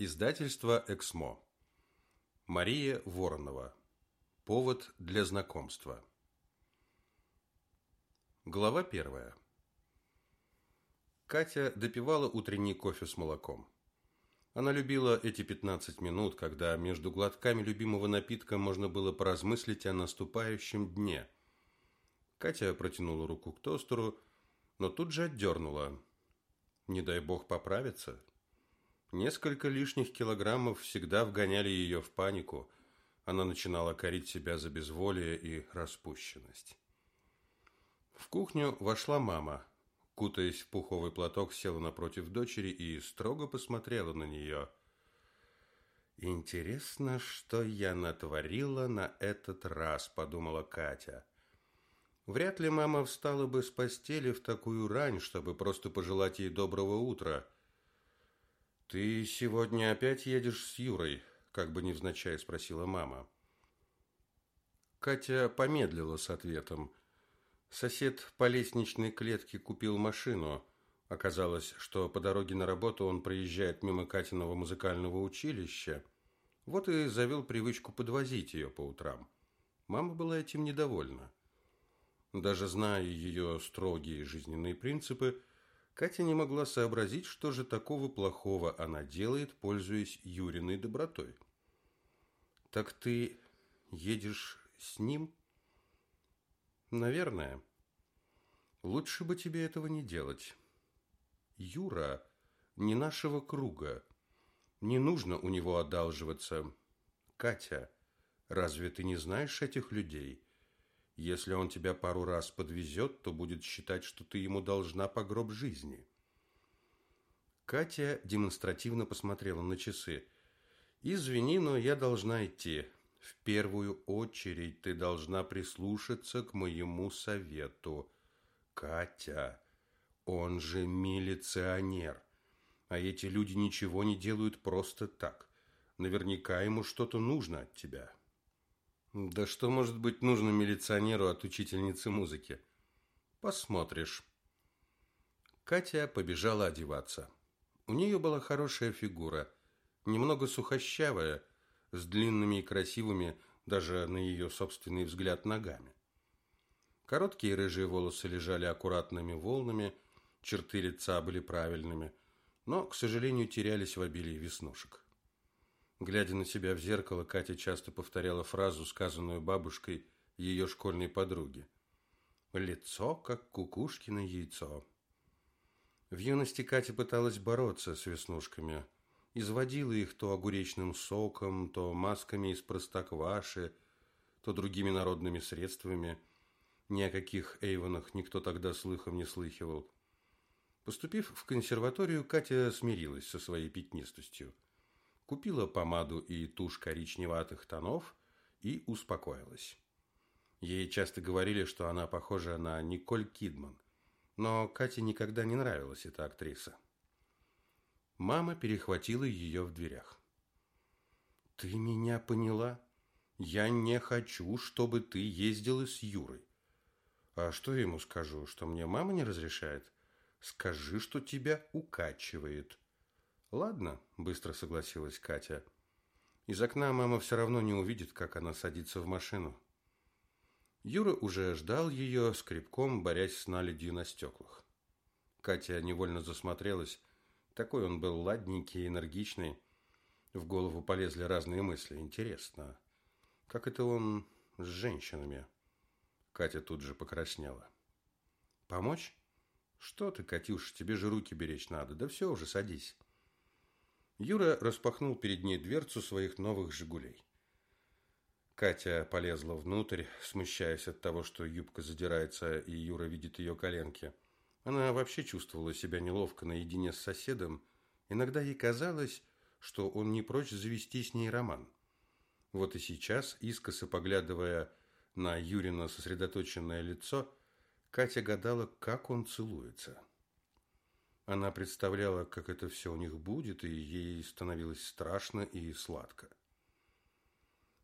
Издательство «Эксмо». Мария Воронова. Повод для знакомства. Глава первая. Катя допивала утренний кофе с молоком. Она любила эти 15 минут, когда между глотками любимого напитка можно было поразмыслить о наступающем дне. Катя протянула руку к тостеру, но тут же отдернула. Не дай бог поправиться. Несколько лишних килограммов всегда вгоняли ее в панику. Она начинала корить себя за безволие и распущенность. В кухню вошла мама. Кутаясь в пуховый платок, села напротив дочери и строго посмотрела на нее. «Интересно, что я натворила на этот раз», – подумала Катя. Вряд ли мама встала бы с постели в такую рань, чтобы просто пожелать ей доброго утра – «Ты сегодня опять едешь с Юрой?» – как бы невзначай спросила мама. Катя помедлила с ответом. Сосед по лестничной клетке купил машину. Оказалось, что по дороге на работу он проезжает мимо Катиного музыкального училища. Вот и завел привычку подвозить ее по утрам. Мама была этим недовольна. Даже зная ее строгие жизненные принципы, Катя не могла сообразить, что же такого плохого она делает, пользуясь Юриной добротой. «Так ты едешь с ним?» «Наверное. Лучше бы тебе этого не делать. Юра не нашего круга. Не нужно у него одалживаться. Катя, разве ты не знаешь этих людей?» Если он тебя пару раз подвезет, то будет считать, что ты ему должна по гроб жизни. Катя демонстративно посмотрела на часы. Извини, но я должна идти. В первую очередь ты должна прислушаться к моему совету. Катя, он же милиционер. А эти люди ничего не делают просто так. Наверняка ему что-то нужно от тебя. Да что может быть нужно милиционеру от учительницы музыки? Посмотришь. Катя побежала одеваться. У нее была хорошая фигура, немного сухощавая, с длинными и красивыми, даже на ее собственный взгляд, ногами. Короткие рыжие волосы лежали аккуратными волнами, черты лица были правильными, но, к сожалению, терялись в обилии веснушек. Глядя на себя в зеркало, Катя часто повторяла фразу, сказанную бабушкой ее школьной подруги. «Лицо, как кукушкино яйцо». В юности Катя пыталась бороться с веснушками. Изводила их то огуречным соком, то масками из простокваши, то другими народными средствами. Ни о каких Эйвонах никто тогда слыхом не слыхивал. Поступив в консерваторию, Катя смирилась со своей пятнистостью купила помаду и тушь коричневатых тонов и успокоилась. Ей часто говорили, что она похожа на Николь Кидман, но Кате никогда не нравилась эта актриса. Мама перехватила ее в дверях. «Ты меня поняла? Я не хочу, чтобы ты ездила с Юрой. А что я ему скажу, что мне мама не разрешает? Скажи, что тебя укачивает». Ладно, быстро согласилась Катя. Из окна мама все равно не увидит, как она садится в машину. Юра уже ждал ее, скребком борясь с наледью на стеклах. Катя невольно засмотрелась. Такой он был ладненький, энергичный. В голову полезли разные мысли. Интересно, как это он с женщинами? Катя тут же покраснела. Помочь? Что ты, Катюш, тебе же руки беречь надо. Да все уже, садись. Юра распахнул перед ней дверцу своих новых «Жигулей». Катя полезла внутрь, смущаясь от того, что юбка задирается, и Юра видит ее коленки. Она вообще чувствовала себя неловко наедине с соседом. Иногда ей казалось, что он не прочь завести с ней роман. Вот и сейчас, искоса поглядывая на Юрина сосредоточенное лицо, Катя гадала, как он целуется. Она представляла, как это все у них будет, и ей становилось страшно и сладко.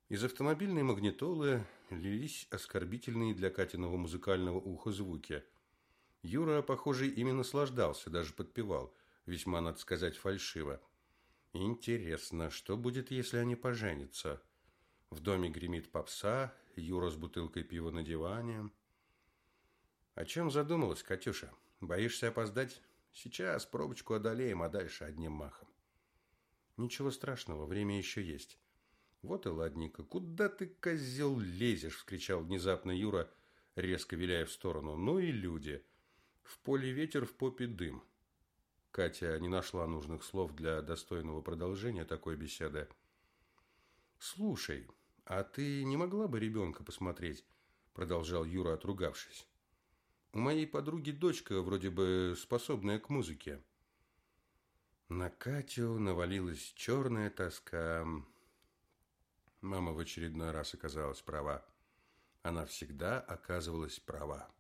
Из автомобильной магнитолы лились оскорбительные для Катиного музыкального уха звуки. Юра, похоже, ими наслаждался, даже подпевал, весьма, надо сказать, фальшиво. Интересно, что будет, если они поженятся? В доме гремит попса, Юра с бутылкой пива на диване. О чем задумалась, Катюша? Боишься опоздать? Сейчас пробочку одолеем, а дальше одним махом. Ничего страшного, время еще есть. Вот и ладненько. Куда ты, козел, лезешь? Вскричал внезапно Юра, резко виляя в сторону. Ну и люди. В поле ветер, в попе дым. Катя не нашла нужных слов для достойного продолжения такой беседы. «Слушай, а ты не могла бы ребенка посмотреть?» Продолжал Юра, отругавшись. «У моей подруги дочка вроде бы способная к музыке». На Катю навалилась черная тоска. Мама в очередной раз оказалась права. Она всегда оказывалась права.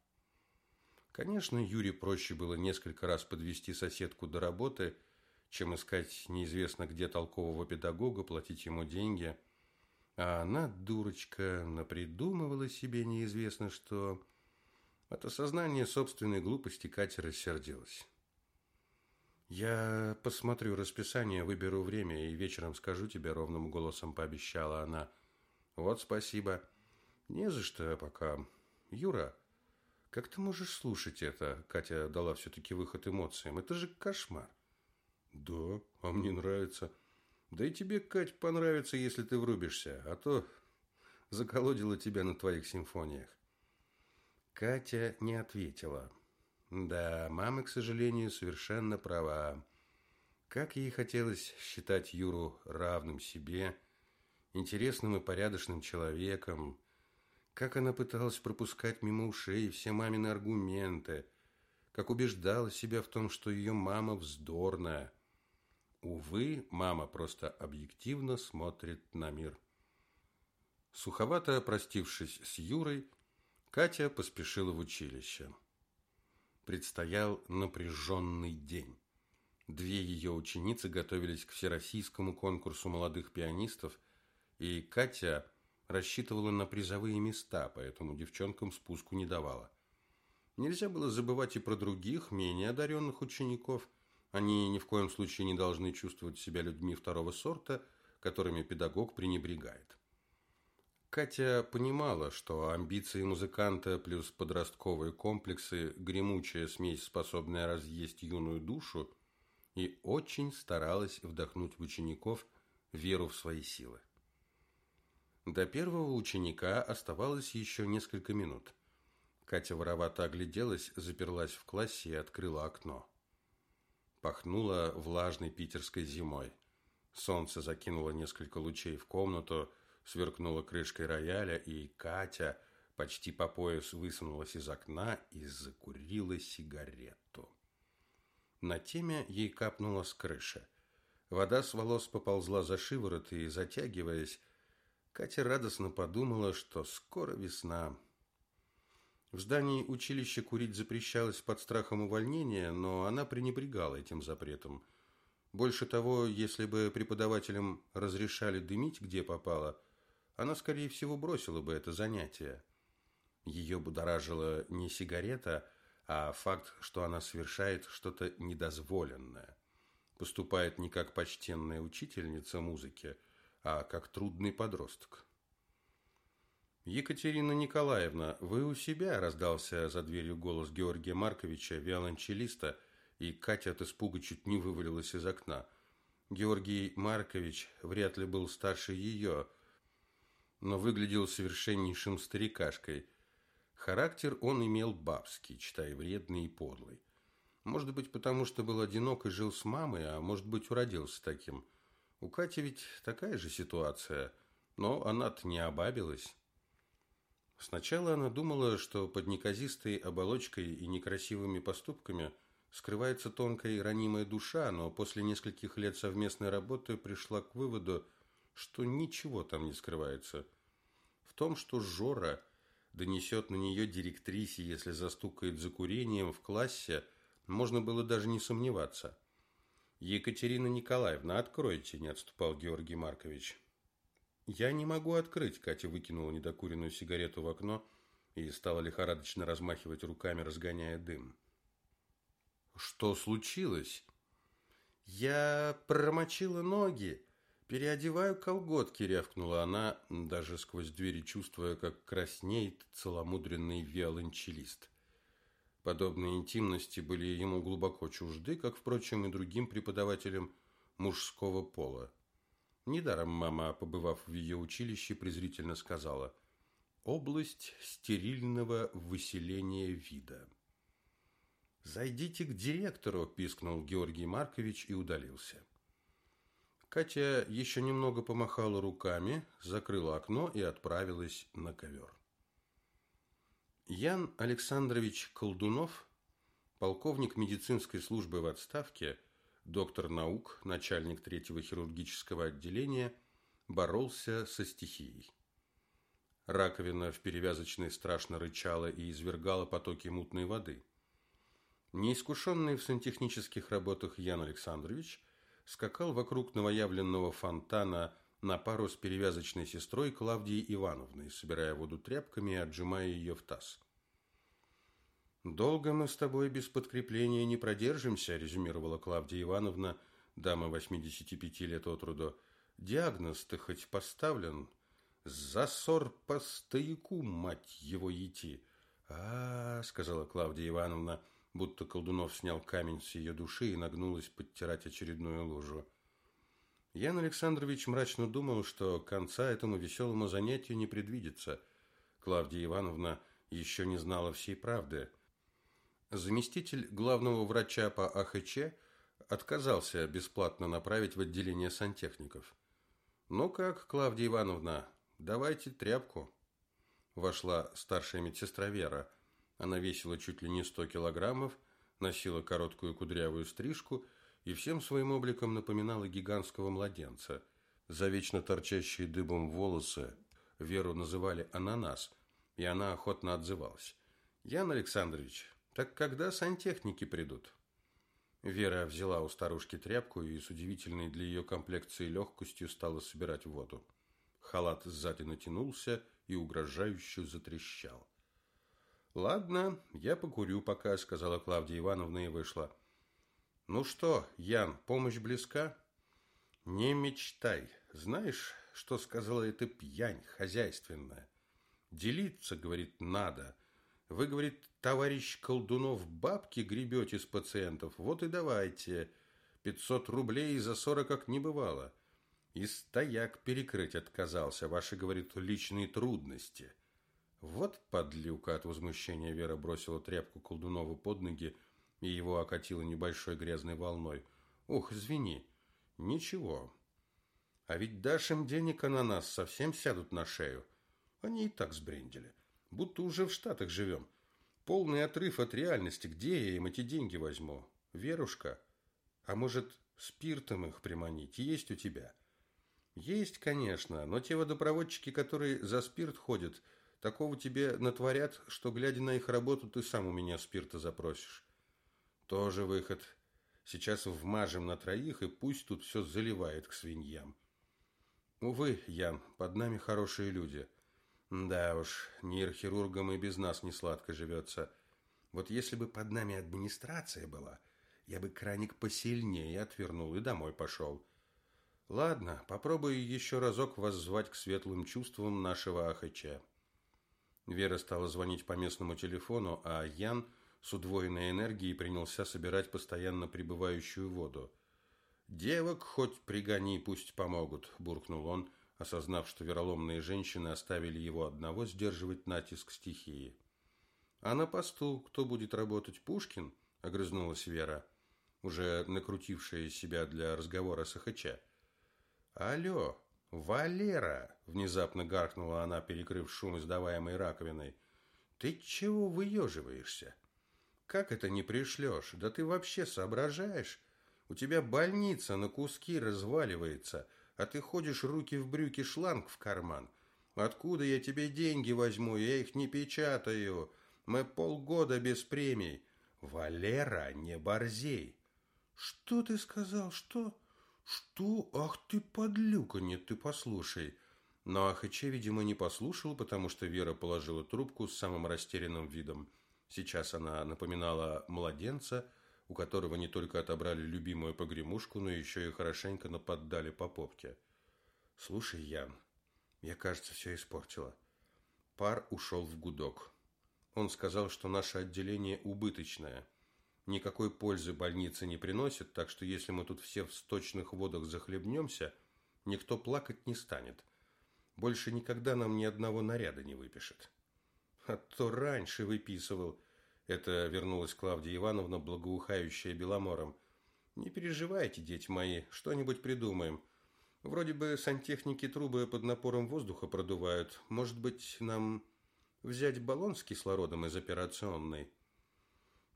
Конечно, Юре проще было несколько раз подвести соседку до работы, чем искать неизвестно где толкового педагога, платить ему деньги. А она, дурочка, напридумывала себе неизвестно что. От осознания собственной глупости Катя рассердилась. «Я посмотрю расписание, выберу время и вечером скажу тебе», — ровным голосом пообещала она. «Вот спасибо». «Не за что пока. Юра, как ты можешь слушать это? Катя дала все-таки выход эмоциям. Это же кошмар. Да, а мне нравится. Да и тебе, Кать, понравится, если ты врубишься, а то заколодила тебя на твоих симфониях. Катя не ответила. Да, мама, к сожалению, совершенно права. Как ей хотелось считать Юру равным себе, интересным и порядочным человеком, как она пыталась пропускать мимо ушей все мамины аргументы, как убеждала себя в том, что ее мама вздорная. Увы, мама просто объективно смотрит на мир. Суховато простившись с Юрой, Катя поспешила в училище. Предстоял напряженный день. Две ее ученицы готовились к всероссийскому конкурсу молодых пианистов, и Катя рассчитывала на призовые места, поэтому девчонкам спуску не давала. Нельзя было забывать и про других, менее одаренных учеников. Они ни в коем случае не должны чувствовать себя людьми второго сорта, которыми педагог пренебрегает. Катя понимала, что амбиции музыканта плюс подростковые комплексы – гремучая смесь, способная разъесть юную душу, и очень старалась вдохнуть в учеников веру в свои силы. До первого ученика оставалось еще несколько минут. Катя воровато огляделась, заперлась в классе и открыла окно. Пахнуло влажной питерской зимой. Солнце закинуло несколько лучей в комнату, сверкнуло крышкой рояля, и Катя почти по пояс высунулась из окна и закурила сигарету. На теме ей капнула с крыши. Вода с волос поползла за шиворот и, затягиваясь, Катя радостно подумала, что скоро весна. В здании училища курить запрещалось под страхом увольнения, но она пренебрегала этим запретом. Больше того, если бы преподавателям разрешали дымить где попало, она, скорее всего, бросила бы это занятие. Ее будоражила не сигарета, а факт, что она совершает что-то недозволенное. Поступает не как почтенная учительница музыки – а как трудный подросток. «Екатерина Николаевна, вы у себя?» – раздался за дверью голос Георгия Марковича, виолончелиста, и Катя от испуга чуть не вывалилась из окна. Георгий Маркович вряд ли был старше ее, но выглядел совершеннейшим старикашкой. Характер он имел бабский, читай, вредный и подлый. Может быть, потому что был одинок и жил с мамой, а может быть, уродился таким – у Кати ведь такая же ситуация, но она-то не обабилась. Сначала она думала, что под неказистой оболочкой и некрасивыми поступками скрывается тонкая и ранимая душа, но после нескольких лет совместной работы пришла к выводу, что ничего там не скрывается. В том, что Жора донесет на нее директрисе, если застукает за курением в классе, можно было даже не сомневаться. Екатерина Николаевна, откройте, не отступал Георгий Маркович. Я не могу открыть, Катя выкинула недокуренную сигарету в окно и стала лихорадочно размахивать руками, разгоняя дым. Что случилось? Я промочила ноги. Переодеваю колготки, рявкнула она, даже сквозь двери чувствуя, как краснеет целомудренный виолончелист. Подобные интимности были ему глубоко чужды, как, впрочем, и другим преподавателям мужского пола. Недаром мама, побывав в ее училище, презрительно сказала «Область стерильного выселения вида». «Зайдите к директору», – пискнул Георгий Маркович и удалился. Катя еще немного помахала руками, закрыла окно и отправилась на ковер. Ян Александрович Колдунов, полковник медицинской службы в отставке, доктор наук, начальник третьего хирургического отделения, боролся со стихией. Раковина в перевязочной страшно рычала и извергала потоки мутной воды. Неискушенный в сантехнических работах Ян Александрович скакал вокруг новоявленного фонтана на пару с перевязочной сестрой Клавдией Ивановной, собирая воду тряпками и отжимая ее в таз. «Долго мы с тобой без подкрепления не продержимся», – резюмировала Клавдия Ивановна, дама 85 лет от роду. «Диагноз-то хоть поставлен? Засор по стояку, мать его, идти!» «А, сказала Клавдия Ивановна, будто Колдунов снял камень с ее души и нагнулась подтирать очередную лужу. Ян Александрович мрачно думал, что конца этому веселому занятию не предвидится. Клавдия Ивановна еще не знала всей правды – Заместитель главного врача по АХЧ отказался бесплатно направить в отделение сантехников. «Ну как, Клавдия Ивановна, давайте тряпку». Вошла старшая медсестра Вера. Она весила чуть ли не сто килограммов, носила короткую кудрявую стрижку и всем своим обликом напоминала гигантского младенца. За вечно торчащие дыбом волосы Веру называли «ананас», и она охотно отзывалась. «Ян Александрович, так когда сантехники придут? Вера взяла у старушки тряпку и с удивительной для ее комплекции легкостью стала собирать воду. Халат сзади натянулся и угрожающе затрещал. «Ладно, я покурю пока», — сказала Клавдия Ивановна и вышла. «Ну что, Ян, помощь близка?» «Не мечтай. Знаешь, что сказала эта пьянь хозяйственная? Делиться, говорит, надо. Вы, говорит, товарищ Колдунов, бабки гребете с пациентов, вот и давайте. Пятьсот рублей за сорок как не бывало. И стояк перекрыть отказался, ваши, говорит, личные трудности. Вот подлюка от возмущения Вера бросила тряпку Колдунову под ноги, и его окатило небольшой грязной волной. Ух, извини. Ничего. А ведь дашь им денег, а на нас совсем сядут на шею. Они и так сбрендили. Будто уже в Штатах живем. Полный отрыв от реальности. Где я им эти деньги возьму? Верушка? А может, спиртом их приманить? Есть у тебя? Есть, конечно, но те водопроводчики, которые за спирт ходят, такого тебе натворят, что, глядя на их работу, ты сам у меня спирта запросишь. Тоже выход. Сейчас вмажем на троих, и пусть тут все заливает к свиньям. Увы, Ян, под нами хорошие люди. Да уж, нейрохирургам и без нас не сладко живется. Вот если бы под нами администрация была, я бы краник посильнее отвернул и домой пошел. Ладно, попробую еще разок вас звать к светлым чувствам нашего АХЧ. Вера стала звонить по местному телефону, а Ян с удвоенной энергией принялся собирать постоянно прибывающую воду. «Девок хоть пригони, пусть помогут», – буркнул он, – осознав, что вероломные женщины оставили его одного сдерживать натиск стихии. «А на посту кто будет работать? Пушкин?» – огрызнулась Вера, уже накрутившая себя для разговора с Ахача. «Алло, Валера!» – внезапно гаркнула она, перекрыв шум, издаваемый раковиной. «Ты чего выеживаешься? Как это не пришлешь? Да ты вообще соображаешь? У тебя больница на куски разваливается» а ты ходишь руки в брюки, шланг в карман. Откуда я тебе деньги возьму? Я их не печатаю. Мы полгода без премий. Валера, не борзей. Что ты сказал? Что? Что? Ах ты подлюка, нет, ты послушай. Но Ахаче, видимо, не послушал, потому что Вера положила трубку с самым растерянным видом. Сейчас она напоминала младенца, у которого не только отобрали любимую погремушку, но еще и хорошенько наподдали по попке. «Слушай, Ян, я, кажется, все испортила». Пар ушел в гудок. Он сказал, что наше отделение убыточное. Никакой пользы больнице не приносит, так что если мы тут все в сточных водах захлебнемся, никто плакать не станет. Больше никогда нам ни одного наряда не выпишет. А то раньше выписывал. Это вернулась Клавдия Ивановна, благоухающая беломором. Не переживайте, дети мои, что-нибудь придумаем. Вроде бы сантехники трубы под напором воздуха продувают. Может быть, нам взять баллон с кислородом из операционной?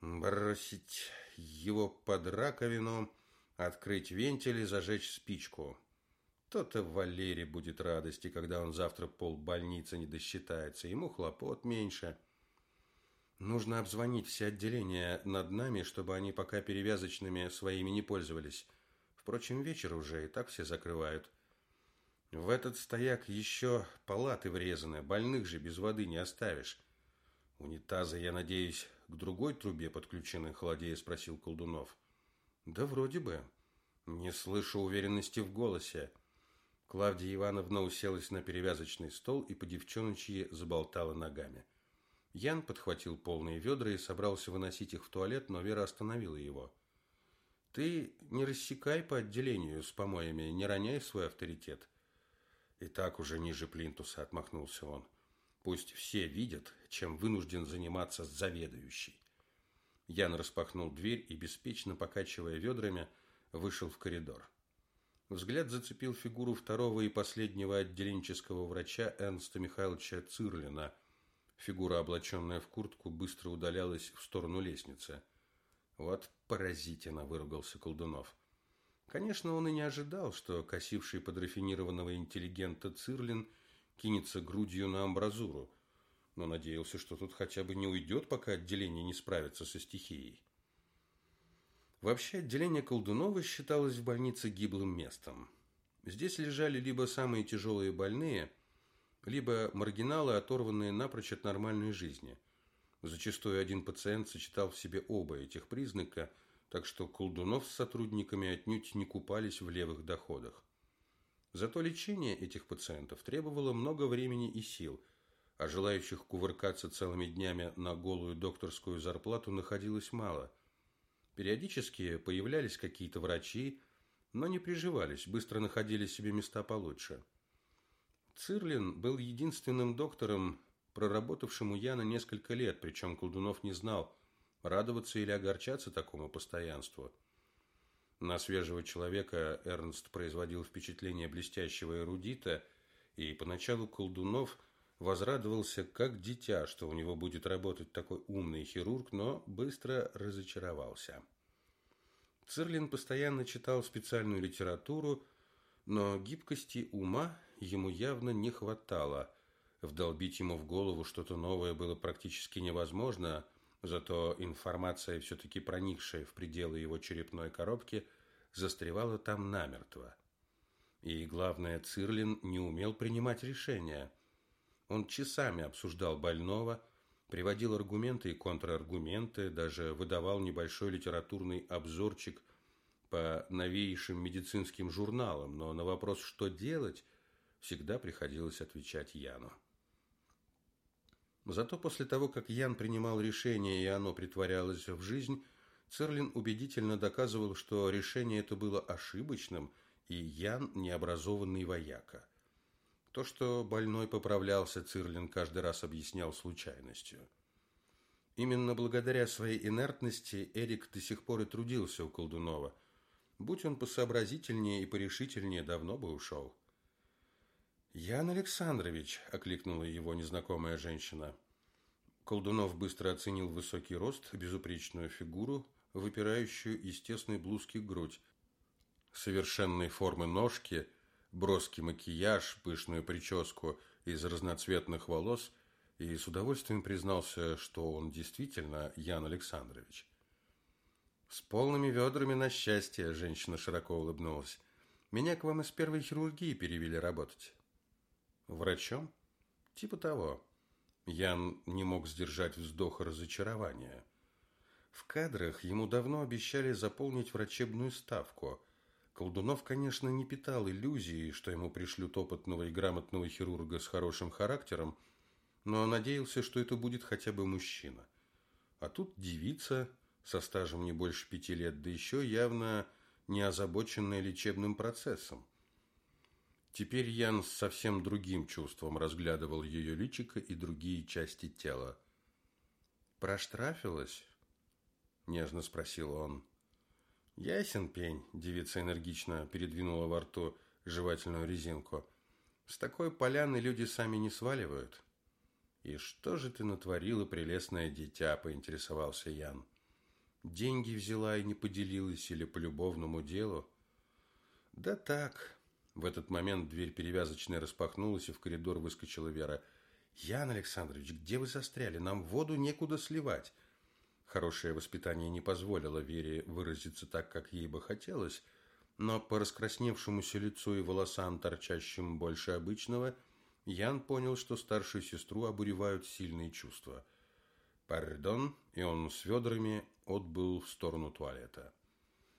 Бросить его под раковину, открыть вентиль и зажечь спичку. То-то Валере будет радости, когда он завтра пол больницы не досчитается. Ему хлопот меньше. Нужно обзвонить все отделения над нами, чтобы они пока перевязочными своими не пользовались. Впрочем, вечер уже, и так все закрывают. В этот стояк еще палаты врезаны, больных же без воды не оставишь. Унитазы, я надеюсь, к другой трубе подключены, холодея спросил Колдунов. Да вроде бы. Не слышу уверенности в голосе. Клавдия Ивановна уселась на перевязочный стол и по девчоночьи заболтала ногами. Ян подхватил полные ведра и собрался выносить их в туалет, но Вера остановила его. Ты не рассекай по отделению с помоями, не роняй свой авторитет. И так уже ниже плинтуса отмахнулся он. Пусть все видят, чем вынужден заниматься заведующий. Ян распахнул дверь и, беспечно покачивая ведрами, вышел в коридор. Взгляд зацепил фигуру второго и последнего отделенческого врача Энста Михайловича Цирлина. Фигура, облаченная в куртку, быстро удалялась в сторону лестницы. Вот поразительно выругался Колдунов. Конечно, он и не ожидал, что косивший под рафинированного интеллигента Цирлин кинется грудью на амбразуру, но надеялся, что тут хотя бы не уйдет, пока отделение не справится со стихией. Вообще, отделение Колдунова считалось в больнице гиблым местом. Здесь лежали либо самые тяжелые больные, либо маргиналы, оторванные напрочь от нормальной жизни – Зачастую один пациент сочетал в себе оба этих признака, так что Колдунов с сотрудниками отнюдь не купались в левых доходах. Зато лечение этих пациентов требовало много времени и сил, а желающих кувыркаться целыми днями на голую докторскую зарплату находилось мало. Периодически появлялись какие-то врачи, но не приживались, быстро находили себе места получше. Цирлин был единственным доктором, проработавшему Яна несколько лет, причем Колдунов не знал, радоваться или огорчаться такому постоянству. На свежего человека Эрнст производил впечатление блестящего эрудита, и поначалу Колдунов возрадовался как дитя, что у него будет работать такой умный хирург, но быстро разочаровался. Цирлин постоянно читал специальную литературу, но гибкости ума ему явно не хватало – Вдолбить ему в голову что-то новое было практически невозможно, зато информация, все-таки проникшая в пределы его черепной коробки, застревала там намертво. И, главное, Цирлин не умел принимать решения. Он часами обсуждал больного, приводил аргументы и контраргументы, даже выдавал небольшой литературный обзорчик по новейшим медицинским журналам, но на вопрос «что делать?» всегда приходилось отвечать Яну. Зато после того, как Ян принимал решение и оно притворялось в жизнь, Церлин убедительно доказывал, что решение это было ошибочным, и Ян необразованный вояка. То, что больной поправлялся, Цирлин каждый раз объяснял случайностью. Именно благодаря своей инертности Эрик до сих пор и трудился у Колдунова. Будь он посообразительнее и порешительнее, давно бы ушел. «Ян Александрович», – окликнула его незнакомая женщина. Колдунов быстро оценил высокий рост, безупречную фигуру, выпирающую из тесной блузки грудь, совершенной формы ножки, броский макияж, пышную прическу из разноцветных волос и с удовольствием признался, что он действительно Ян Александрович. «С полными ведрами на счастье», – женщина широко улыбнулась. «Меня к вам из первой хирургии перевели работать». Врачом? Типа того. Ян не мог сдержать вздоха разочарования. В кадрах ему давно обещали заполнить врачебную ставку. Колдунов, конечно, не питал иллюзии, что ему пришлют опытного и грамотного хирурга с хорошим характером, но надеялся, что это будет хотя бы мужчина. А тут девица со стажем не больше пяти лет, да еще явно не озабоченная лечебным процессом. Теперь Ян с совсем другим чувством разглядывал ее личико и другие части тела. «Проштрафилась?» – нежно спросил он. «Ясен пень», – девица энергично передвинула во рту жевательную резинку. «С такой поляны люди сами не сваливают». «И что же ты натворила, прелестное дитя?» – поинтересовался Ян. «Деньги взяла и не поделилась или по любовному делу?» «Да так», в этот момент дверь перевязочной распахнулась, и в коридор выскочила Вера. «Ян Александрович, где вы застряли? Нам воду некуда сливать». Хорошее воспитание не позволило Вере выразиться так, как ей бы хотелось, но по раскрасневшемуся лицу и волосам, торчащим больше обычного, Ян понял, что старшую сестру обуревают сильные чувства. «Пардон», и он с ведрами отбыл в сторону туалета.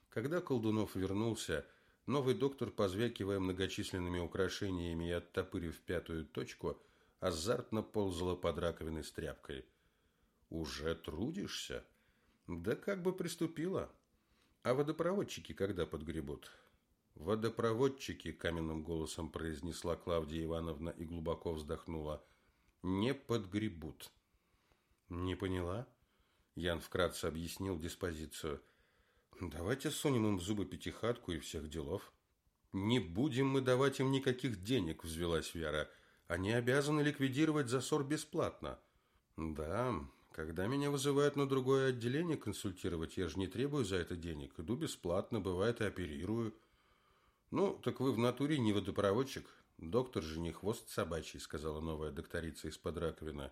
Когда Колдунов вернулся, Новый доктор, позвякивая многочисленными украшениями и оттопырив пятую точку, азартно ползала под раковиной с тряпкой. «Уже трудишься?» «Да как бы приступила. А водопроводчики когда подгребут?» «Водопроводчики», — каменным голосом произнесла Клавдия Ивановна и глубоко вздохнула, — «не подгребут». «Не поняла?» Ян вкратце объяснил диспозицию. Давайте сунем им в зубы пятихатку и всех делов. Не будем мы давать им никаких денег, взвелась Вера. Они обязаны ликвидировать засор бесплатно. Да, когда меня вызывают на другое отделение консультировать, я же не требую за это денег. Иду бесплатно, бывает и оперирую. Ну, так вы в натуре не водопроводчик. Доктор же не хвост собачий, сказала новая докторица из-под раковины.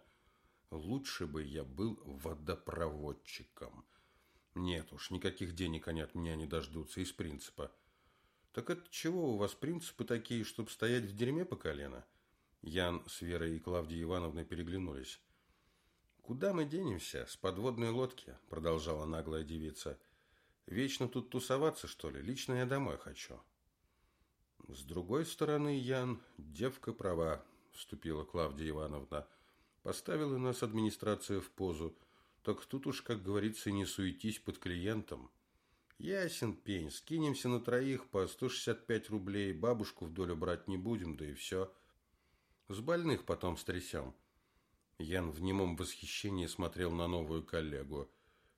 Лучше бы я был водопроводчиком. Нет уж, никаких денег они от меня не дождутся из принципа. Так это чего у вас принципы такие, чтобы стоять в дерьме по колено? Ян с Верой и Клавдией Ивановной переглянулись. «Куда мы денемся? С подводной лодки?» – продолжала наглая девица. «Вечно тут тусоваться, что ли? Лично я домой хочу». «С другой стороны, Ян, девка права», – вступила Клавдия Ивановна. «Поставила нас администрация в позу. Так тут уж, как говорится, не суетись под клиентом. Ясен пень, скинемся на троих по 165 рублей, бабушку в долю брать не будем, да и все. С больных потом стрясем. Ян в немом восхищении смотрел на новую коллегу.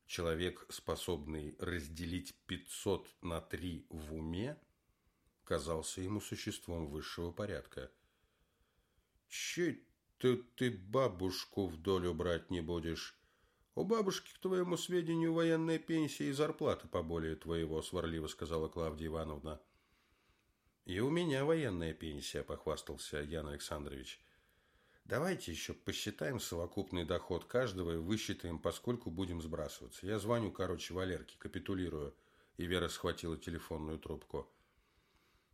Человек, способный разделить 500 на 3 в уме, казался ему существом высшего порядка. «Че ты, ты бабушку в долю брать не будешь?» «У бабушки, к твоему сведению, военная пенсия и зарплата поболее твоего», – сварливо сказала Клавдия Ивановна. «И у меня военная пенсия», – похвастался Ян Александрович. «Давайте еще посчитаем совокупный доход каждого и высчитаем, поскольку будем сбрасываться. Я звоню, короче, Валерке, капитулирую». И Вера схватила телефонную трубку.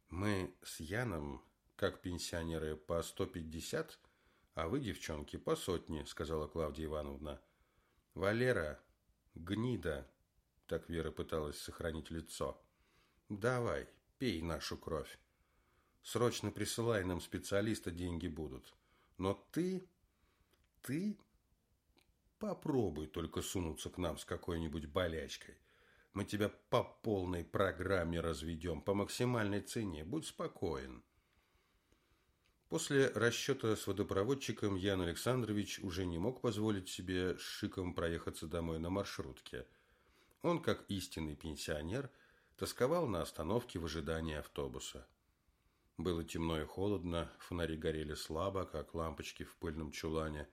«Мы с Яном, как пенсионеры, по 150, а вы, девчонки, по сотне», – сказала Клавдия Ивановна. «Валера, гнида!» Так Вера пыталась сохранить лицо. «Давай, пей нашу кровь. Срочно присылай нам специалиста, деньги будут. Но ты... ты... попробуй только сунуться к нам с какой-нибудь болячкой. Мы тебя по полной программе разведем, по максимальной цене. Будь спокоен». После расчета с водопроводчиком Ян Александрович уже не мог позволить себе с шиком проехаться домой на маршрутке. Он, как истинный пенсионер, тосковал на остановке в ожидании автобуса. Было темно и холодно, фонари горели слабо, как лампочки в пыльном чулане.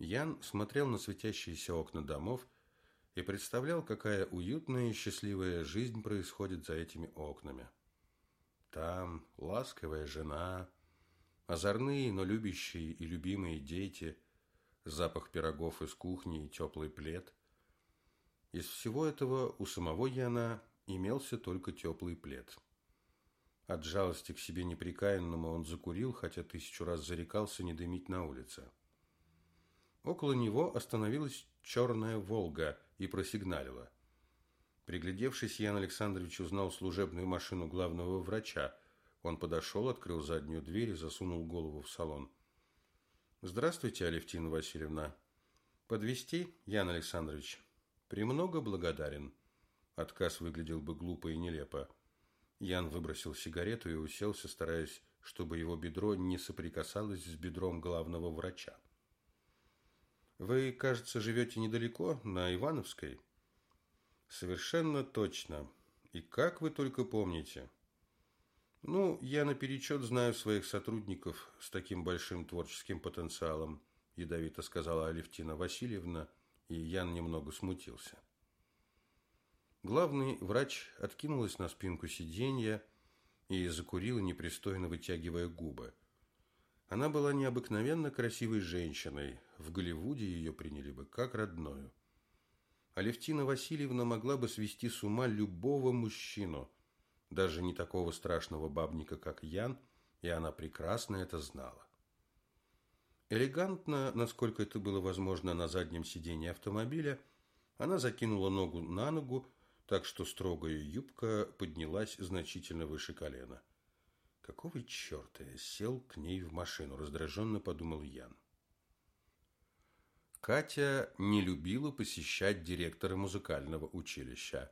Ян смотрел на светящиеся окна домов и представлял, какая уютная и счастливая жизнь происходит за этими окнами. Там ласковая жена, Озорные, но любящие и любимые дети, запах пирогов из кухни и теплый плед. Из всего этого у самого Яна имелся только теплый плед. От жалости к себе неприкаянному он закурил, хотя тысячу раз зарекался не дымить на улице. Около него остановилась черная «Волга», и просигналила. Приглядевшись, Ян Александрович узнал служебную машину главного врача. Он подошел, открыл заднюю дверь и засунул голову в салон. «Здравствуйте, Алевтина Васильевна. Подвести, Ян Александрович?» «Премного благодарен». Отказ выглядел бы глупо и нелепо. Ян выбросил сигарету и уселся, стараясь, чтобы его бедро не соприкасалось с бедром главного врача. «Вы, кажется, живете недалеко, на Ивановской?» «Совершенно точно. И как вы только помните?» «Ну, я наперечет знаю своих сотрудников с таким большим творческим потенциалом», ядовито сказала Алевтина Васильевна, и Ян немного смутился. Главный врач откинулась на спинку сиденья и закурила, непристойно вытягивая губы. Она была необыкновенно красивой женщиной. В Голливуде ее приняли бы как родную. Алевтина Васильевна могла бы свести с ума любого мужчину, даже не такого страшного бабника, как Ян, и она прекрасно это знала. Элегантно, насколько это было возможно на заднем сиденье автомобиля, она закинула ногу на ногу, так что строгая юбка поднялась значительно выше колена. Какого черта я сел к ней в машину, раздраженно подумал Ян. Катя не любила посещать директора музыкального училища.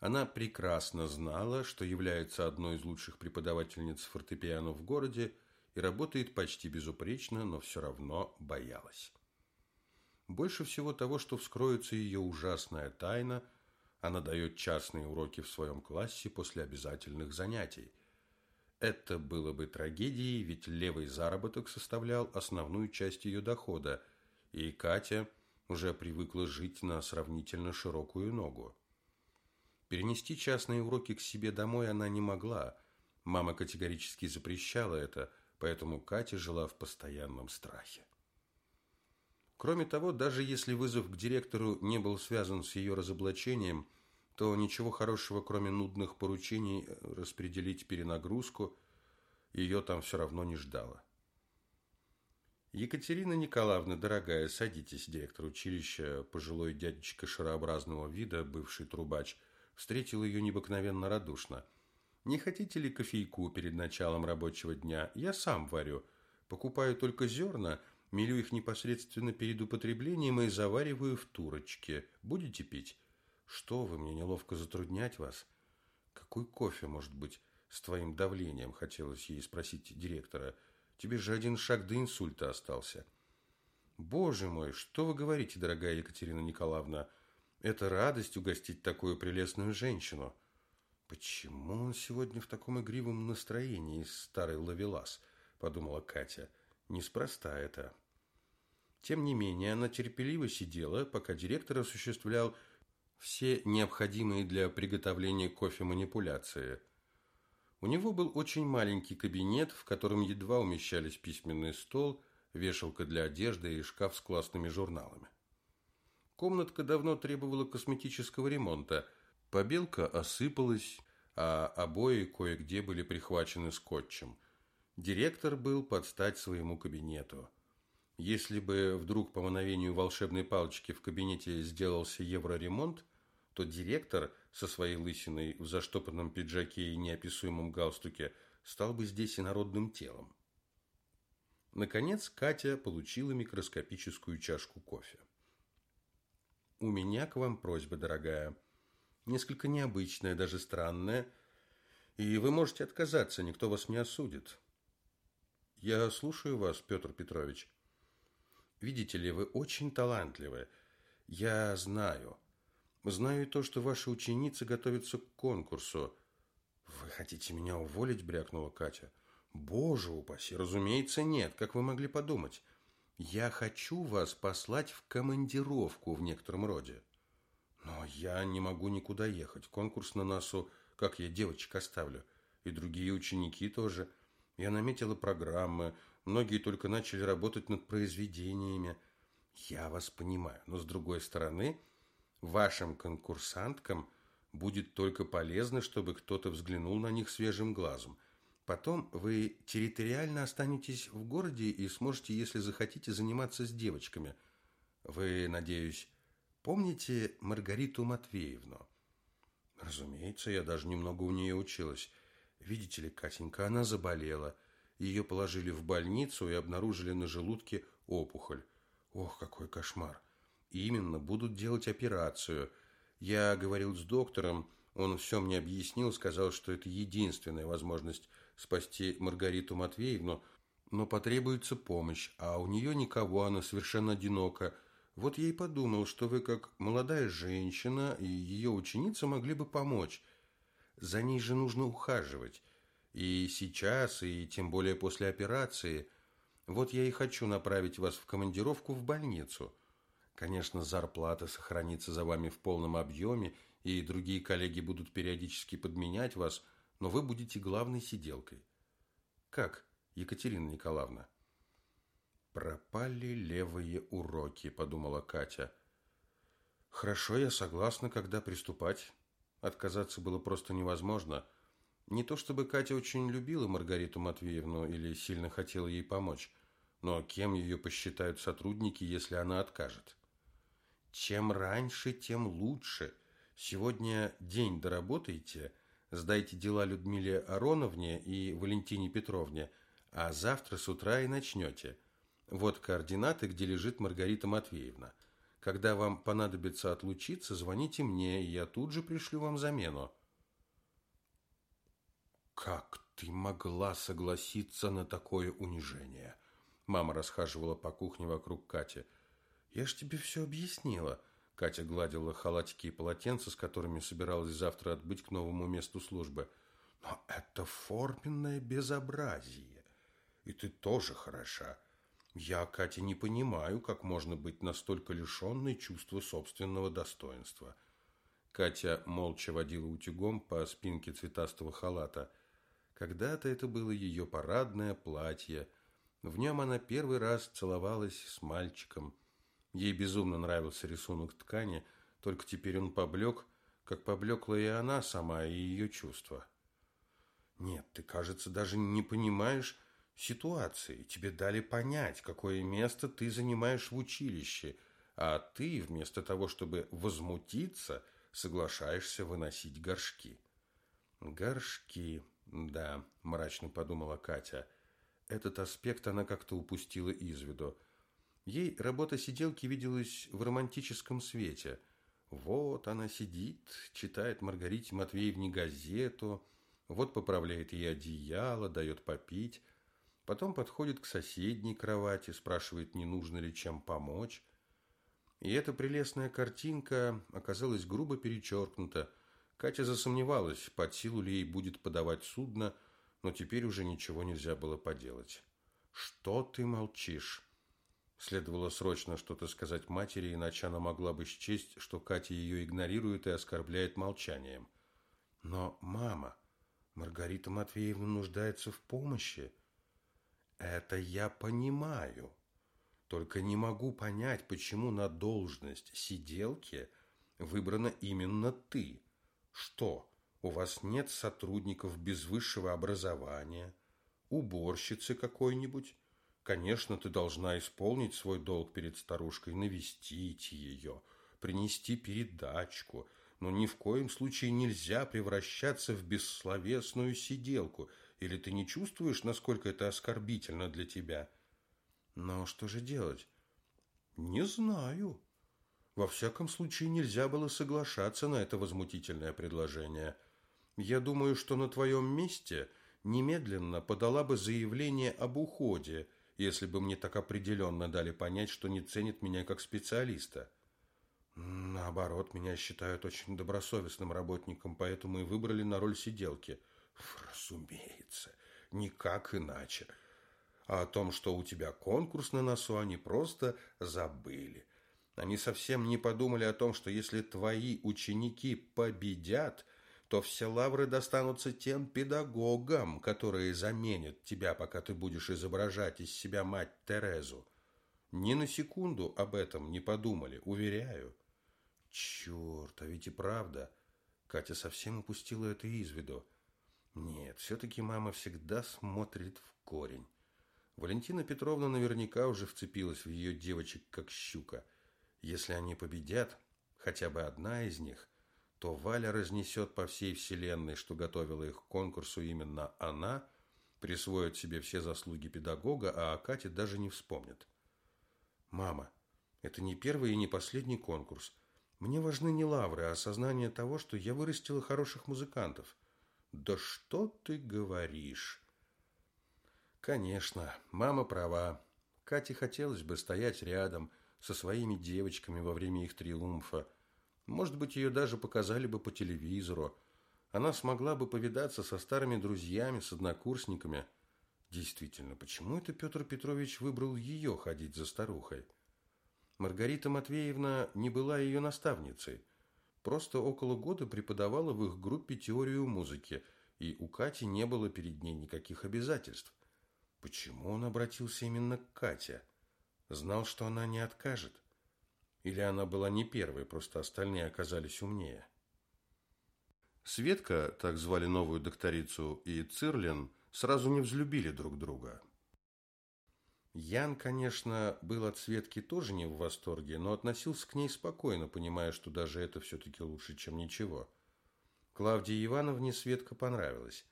Она прекрасно знала, что является одной из лучших преподавательниц фортепиано в городе и работает почти безупречно, но все равно боялась. Больше всего того, что вскроется ее ужасная тайна – она дает частные уроки в своем классе после обязательных занятий. Это было бы трагедией, ведь левый заработок составлял основную часть ее дохода, и Катя уже привыкла жить на сравнительно широкую ногу. Перенести частные уроки к себе домой она не могла. Мама категорически запрещала это, поэтому Катя жила в постоянном страхе. Кроме того, даже если вызов к директору не был связан с ее разоблачением, то ничего хорошего, кроме нудных поручений распределить перенагрузку, ее там все равно не ждало. Екатерина Николаевна, дорогая, садитесь, директор училища, пожилой дядечка шарообразного вида, бывший трубач, встретил ее необыкновенно радушно. Не хотите ли кофейку перед началом рабочего дня? Я сам варю. Покупаю только зерна – Мелю их непосредственно перед употреблением и завариваю в турочке. Будете пить? Что вы, мне неловко затруднять вас. Какой кофе может быть с твоим давлением? Хотелось ей спросить директора. Тебе же один шаг до инсульта остался. Боже мой, что вы говорите, дорогая Екатерина Николаевна? Это радость угостить такую прелестную женщину. Почему он сегодня в таком игривом настроении, старый ловелас? Подумала Катя. Неспроста это. Тем не менее, она терпеливо сидела, пока директор осуществлял все необходимые для приготовления кофе манипуляции. У него был очень маленький кабинет, в котором едва умещались письменный стол, вешалка для одежды и шкаф с классными журналами. Комнатка давно требовала косметического ремонта. Побелка осыпалась, а обои кое-где были прихвачены скотчем – Директор был под стать своему кабинету. Если бы вдруг по мановению волшебной палочки в кабинете сделался евроремонт, то директор со своей лысиной в заштопанном пиджаке и неописуемом галстуке стал бы здесь инородным телом. Наконец Катя получила микроскопическую чашку кофе. «У меня к вам просьба, дорогая. Несколько необычная, даже странная. И вы можете отказаться, никто вас не осудит. Я слушаю вас, Петр Петрович. Видите ли, вы очень талантливы. Я знаю. Знаю и то, что ваша ученица готовится к конкурсу. Вы хотите меня уволить, брякнула Катя. Боже упаси, разумеется, нет. Как вы могли подумать? Я хочу вас послать в командировку в некотором роде. Но я не могу никуда ехать. Конкурс на носу. Как я девочек оставлю? И другие ученики тоже. Я наметила программы, многие только начали работать над произведениями. Я вас понимаю, но с другой стороны, вашим конкурсанткам будет только полезно, чтобы кто-то взглянул на них свежим глазом. Потом вы территориально останетесь в городе и сможете, если захотите, заниматься с девочками. Вы, надеюсь, Помните Маргариту Матвеевну? Разумеется, я даже немного у нее училась. Видите ли, Катенька, она заболела. Ее положили в больницу и обнаружили на желудке опухоль. Ох, какой кошмар. Именно, будут делать операцию. Я говорил с доктором, он все мне объяснил, сказал, что это единственная возможность спасти Маргариту Матвеевну, но потребуется помощь, а у нее никого, она совершенно одинока. Вот и подумал, что вы, как молодая женщина и ее ученица, могли бы помочь. За ней же нужно ухаживать. И сейчас, и тем более после операции. Вот я и хочу направить вас в командировку в больницу. Конечно, зарплата сохранится за вами в полном объеме, и другие коллеги будут периодически подменять вас, но вы будете главной сиделкой. Как, Екатерина Николаевна? Пропали левые уроки, подумала Катя. Хорошо, я согласна, когда приступать. Отказаться было просто невозможно. Не то чтобы Катя очень любила Маргариту Матвеевну или сильно хотела ей помочь, но кем ее посчитают сотрудники, если она откажет? Чем раньше, тем лучше. Сегодня день доработаете, сдайте дела Людмиле Ароновне и Валентине Петровне, а завтра с утра и начнете. Вот координаты, где лежит Маргарита Матвеевна. Когда вам понадобится отлучиться, звоните мне, и я тут же пришлю вам замену. Как ты могла согласиться на такое унижение? Мама расхаживала по кухне вокруг Кати. Я ж тебе все объяснила. Катя гладила халатики и полотенца, с которыми собиралась завтра отбыть к новому месту службы. Но это форменное безобразие. И ты тоже хороша. Я, Катя, не понимаю, как можно быть настолько лишенной чувства собственного достоинства. Катя молча водила утюгом по спинке цветастого халата. Когда-то это было ее парадное платье. В нем она первый раз целовалась с мальчиком. Ей безумно нравился рисунок ткани, только теперь он поблек, как поблекла и она сама, и ее чувства. Нет, ты, кажется, даже не понимаешь, ситуации. Тебе дали понять, какое место ты занимаешь в училище, а ты, вместо того, чтобы возмутиться, соглашаешься выносить горшки. Горшки, да, мрачно подумала Катя. Этот аспект она как-то упустила из виду. Ей работа сиделки виделась в романтическом свете. Вот она сидит, читает Маргарите Матвеевне газету, вот поправляет ей одеяло, дает попить, Потом подходит к соседней кровати, спрашивает, не нужно ли чем помочь. И эта прелестная картинка оказалась грубо перечеркнута. Катя засомневалась, под силу ли ей будет подавать судно, но теперь уже ничего нельзя было поделать. «Что ты молчишь?» Следовало срочно что-то сказать матери, иначе она могла бы счесть, что Катя ее игнорирует и оскорбляет молчанием. «Но, мама, Маргарита Матвеевна нуждается в помощи», это я понимаю. Только не могу понять, почему на должность сиделки выбрана именно ты. Что, у вас нет сотрудников без высшего образования? Уборщицы какой-нибудь? Конечно, ты должна исполнить свой долг перед старушкой, навестить ее, принести передачку, но ни в коем случае нельзя превращаться в бессловесную сиделку – или ты не чувствуешь, насколько это оскорбительно для тебя? Но что же делать? Не знаю. Во всяком случае, нельзя было соглашаться на это возмутительное предложение. Я думаю, что на твоем месте немедленно подала бы заявление об уходе, если бы мне так определенно дали понять, что не ценят меня как специалиста. Наоборот, меня считают очень добросовестным работником, поэтому и выбрали на роль сиделки – Разумеется, никак иначе. А о том, что у тебя конкурс на носу, они просто забыли. Они совсем не подумали о том, что если твои ученики победят, то все лавры достанутся тем педагогам, которые заменят тебя, пока ты будешь изображать из себя мать Терезу. Ни на секунду об этом не подумали, уверяю. Черт, а ведь и правда. Катя совсем упустила это из виду. Нет, все-таки мама всегда смотрит в корень. Валентина Петровна наверняка уже вцепилась в ее девочек, как щука. Если они победят, хотя бы одна из них, то Валя разнесет по всей вселенной, что готовила их к конкурсу именно она, присвоит себе все заслуги педагога, а о Кате даже не вспомнит. «Мама, это не первый и не последний конкурс. Мне важны не лавры, а осознание того, что я вырастила хороших музыкантов». «Да что ты говоришь?» «Конечно, мама права. Кате хотелось бы стоять рядом со своими девочками во время их триумфа. Может быть, ее даже показали бы по телевизору. Она смогла бы повидаться со старыми друзьями, с однокурсниками. Действительно, почему это Петр Петрович выбрал ее ходить за старухой? Маргарита Матвеевна не была ее наставницей. Просто около года преподавала в их группе теорию музыки, и у Кати не было перед ней никаких обязательств. Почему он обратился именно к Кате? Знал, что она не откажет? Или она была не первой, просто остальные оказались умнее? Светка, так звали новую докторицу, и Цирлин сразу не взлюбили друг друга. Ян, конечно, был от Светки тоже не в восторге, но относился к ней спокойно, понимая, что даже это все-таки лучше, чем ничего. Клавдии Ивановне Светка понравилась.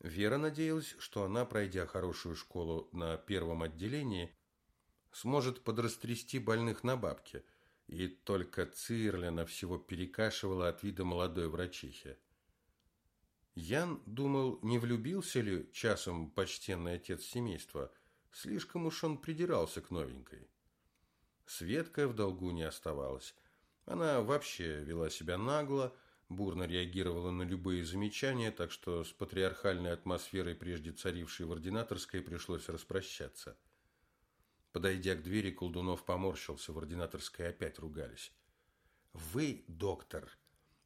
Вера надеялась, что она, пройдя хорошую школу на первом отделении, сможет подрастрясти больных на бабке, и только Цирлина всего перекашивала от вида молодой врачихи. Ян думал, не влюбился ли часом почтенный отец семейства, слишком уж он придирался к новенькой. Светка в долгу не оставалась. Она вообще вела себя нагло, бурно реагировала на любые замечания, так что с патриархальной атмосферой, прежде царившей в ординаторской, пришлось распрощаться. Подойдя к двери, Колдунов поморщился, в ординаторской опять ругались. «Вы, доктор,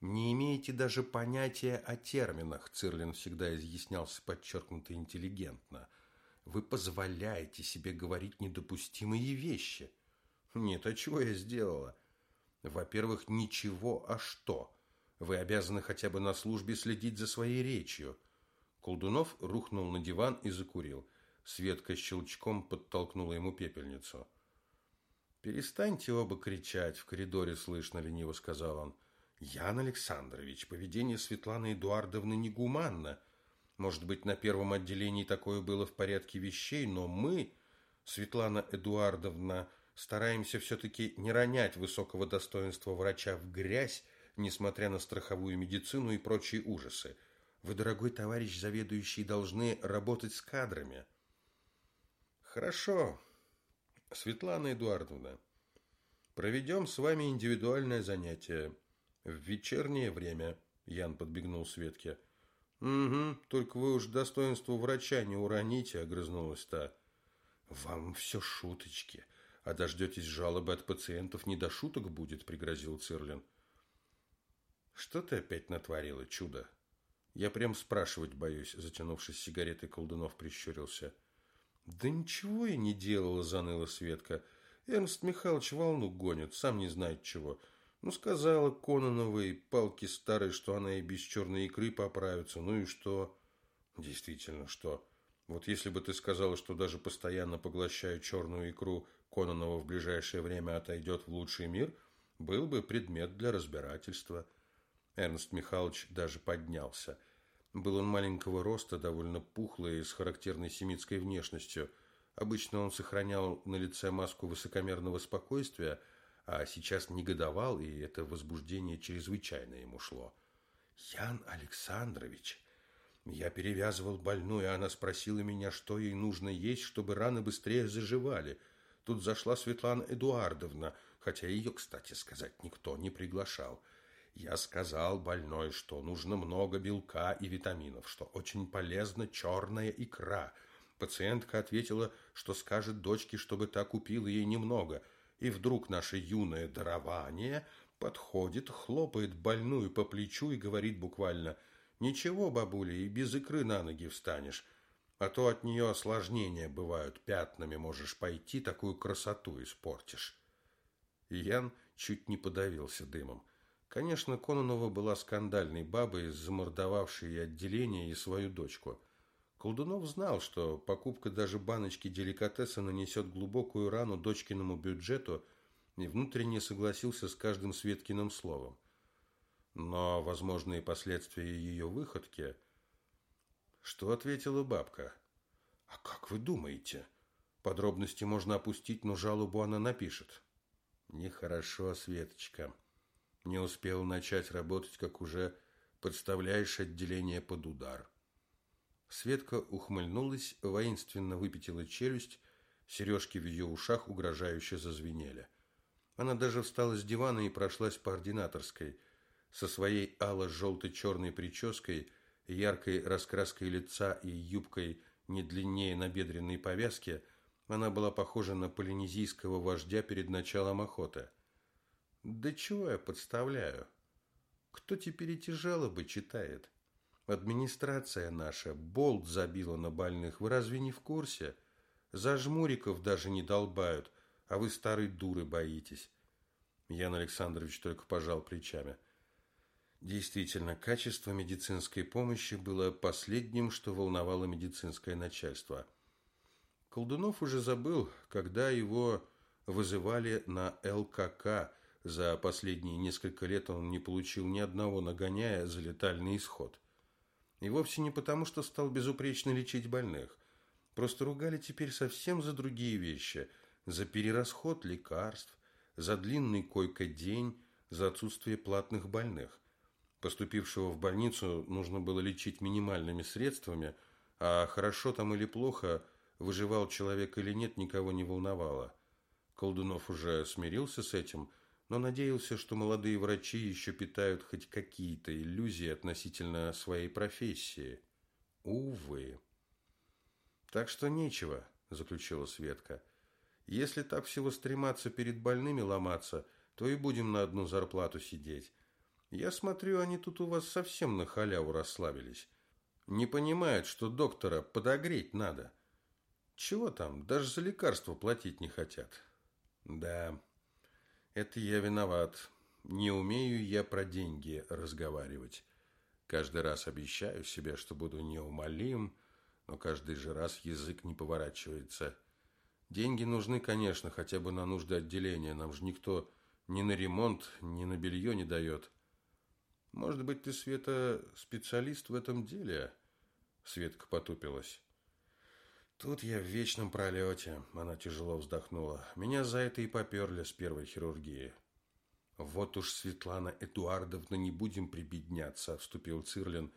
не имеете даже понятия о терминах», Цирлин всегда изъяснялся подчеркнуто интеллигентно. «Вы позволяете себе говорить недопустимые вещи». «Нет, а чего я сделала?» «Во-первых, ничего, а что?» Вы обязаны хотя бы на службе следить за своей речью. Колдунов рухнул на диван и закурил. Светка щелчком подтолкнула ему пепельницу. «Перестаньте оба кричать, в коридоре слышно лениво», — сказал он. «Ян Александрович, поведение Светланы Эдуардовны негуманно. Может быть, на первом отделении такое было в порядке вещей, но мы, Светлана Эдуардовна, стараемся все-таки не ронять высокого достоинства врача в грязь несмотря на страховую медицину и прочие ужасы. Вы, дорогой товарищ заведующий, должны работать с кадрами. Хорошо. Светлана Эдуардовна, проведем с вами индивидуальное занятие. В вечернее время, Ян подбегнул Светке. Угу, только вы уж достоинство врача не уроните, огрызнулась та. Вам все шуточки. А дождетесь жалобы от пациентов, не до шуток будет, пригрозил Цирлин. Что ты опять натворила, чудо? Я прям спрашивать боюсь, затянувшись сигаретой, колдунов прищурился. Да ничего я не делала, заныла Светка. Эрнст Михайлович волну гонит, сам не знает чего. Ну, сказала Кононовой, палки старые, что она и без черной икры поправится. Ну и что? Действительно, что? Вот если бы ты сказала, что даже постоянно поглощая черную икру, Кононова в ближайшее время отойдет в лучший мир, был бы предмет для разбирательства. Эрнст Михайлович даже поднялся. Был он маленького роста, довольно пухлый, с характерной семитской внешностью. Обычно он сохранял на лице маску высокомерного спокойствия, а сейчас негодовал, и это возбуждение чрезвычайно ему шло. «Ян Александрович!» Я перевязывал больную, а она спросила меня, что ей нужно есть, чтобы раны быстрее заживали. Тут зашла Светлана Эдуардовна, хотя ее, кстати сказать, никто не приглашал. Я сказал больной, что нужно много белка и витаминов, что очень полезна черная икра. Пациентка ответила, что скажет дочке, чтобы та купила ей немного. И вдруг наше юное дарование подходит, хлопает больную по плечу и говорит буквально «Ничего, бабуля, и без икры на ноги встанешь, а то от нее осложнения бывают, пятнами можешь пойти, такую красоту испортишь». Ян чуть не подавился дымом. Конечно, Кононова была скандальной бабой, замордовавшей и отделение, и свою дочку. Колдунов знал, что покупка даже баночки деликатеса нанесет глубокую рану дочкиному бюджету, и внутренне согласился с каждым Светкиным словом. Но возможные последствия ее выходки... Что ответила бабка? «А как вы думаете?» Подробности можно опустить, но жалобу она напишет. Нехорошо, Светочка. Не успел начать работать, как уже подставляешь отделение под удар. Светка ухмыльнулась, воинственно выпятила челюсть, сережки в ее ушах угрожающе зазвенели. Она даже встала с дивана и прошлась по ординаторской. Со своей ало-желто-черной прической, яркой раскраской лица и юбкой не длиннее набедренной повязки – она была похожа на полинезийского вождя перед началом охоты. Да чего я подставляю? Кто теперь эти жалобы читает? Администрация наша болт забила на больных. Вы разве не в курсе? Зажмуриков даже не долбают, а вы старой дуры боитесь. Ян Александрович только пожал плечами. Действительно, качество медицинской помощи было последним, что волновало медицинское начальство – Колдунов уже забыл, когда его вызывали на ЛКК. За последние несколько лет он не получил ни одного нагоняя за летальный исход. И вовсе не потому, что стал безупречно лечить больных. Просто ругали теперь совсем за другие вещи. За перерасход лекарств, за длинный койко-день, за отсутствие платных больных. Поступившего в больницу нужно было лечить минимальными средствами, а хорошо там или плохо – выживал человек или нет, никого не волновало. Колдунов уже смирился с этим, но надеялся, что молодые врачи еще питают хоть какие-то иллюзии относительно своей профессии. Увы. Так что нечего, заключила Светка. Если так всего стрематься перед больными ломаться, то и будем на одну зарплату сидеть. Я смотрю, они тут у вас совсем на халяву расслабились. Не понимают, что доктора подогреть надо. Чего там, даже за лекарства платить не хотят. Да, это я виноват. Не умею я про деньги разговаривать. Каждый раз обещаю себе, что буду неумолим, но каждый же раз язык не поворачивается. Деньги нужны, конечно, хотя бы на нужды отделения. Нам же никто ни на ремонт, ни на белье не дает. Может быть, ты, Света, специалист в этом деле? Светка потупилась. Тут я в вечном пролете, она тяжело вздохнула. Меня за это и поперли с первой хирургии. Вот уж, Светлана Эдуардовна, не будем прибедняться, вступил Цирлин.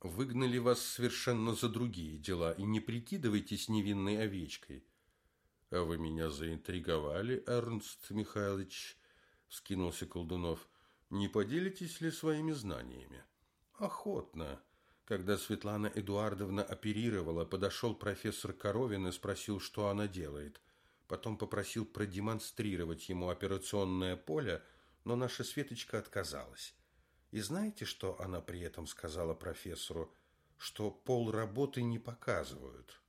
Выгнали вас совершенно за другие дела, и не прикидывайтесь невинной овечкой. А вы меня заинтриговали, Эрнст Михайлович, вскинулся Колдунов. Не поделитесь ли своими знаниями? Охотно. Когда Светлана Эдуардовна оперировала, подошел профессор Коровин и спросил, что она делает. Потом попросил продемонстрировать ему операционное поле, но наша Светочка отказалась. И знаете, что она при этом сказала профессору? Что пол работы не показывают.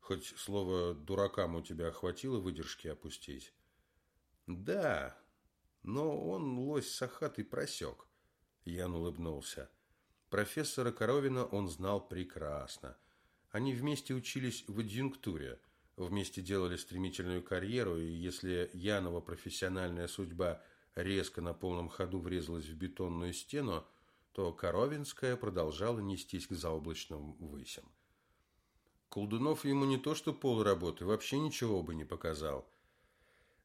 Хоть слово «дуракам» у тебя хватило выдержки опустить? Да, но он лось сахатый просек. Ян улыбнулся. Профессора Коровина он знал прекрасно. Они вместе учились в адъюнктуре, вместе делали стремительную карьеру, и если Янова профессиональная судьба резко на полном ходу врезалась в бетонную стену, то Коровинская продолжала нестись к заоблачным высям. Колдунов ему не то что полработы, вообще ничего бы не показал.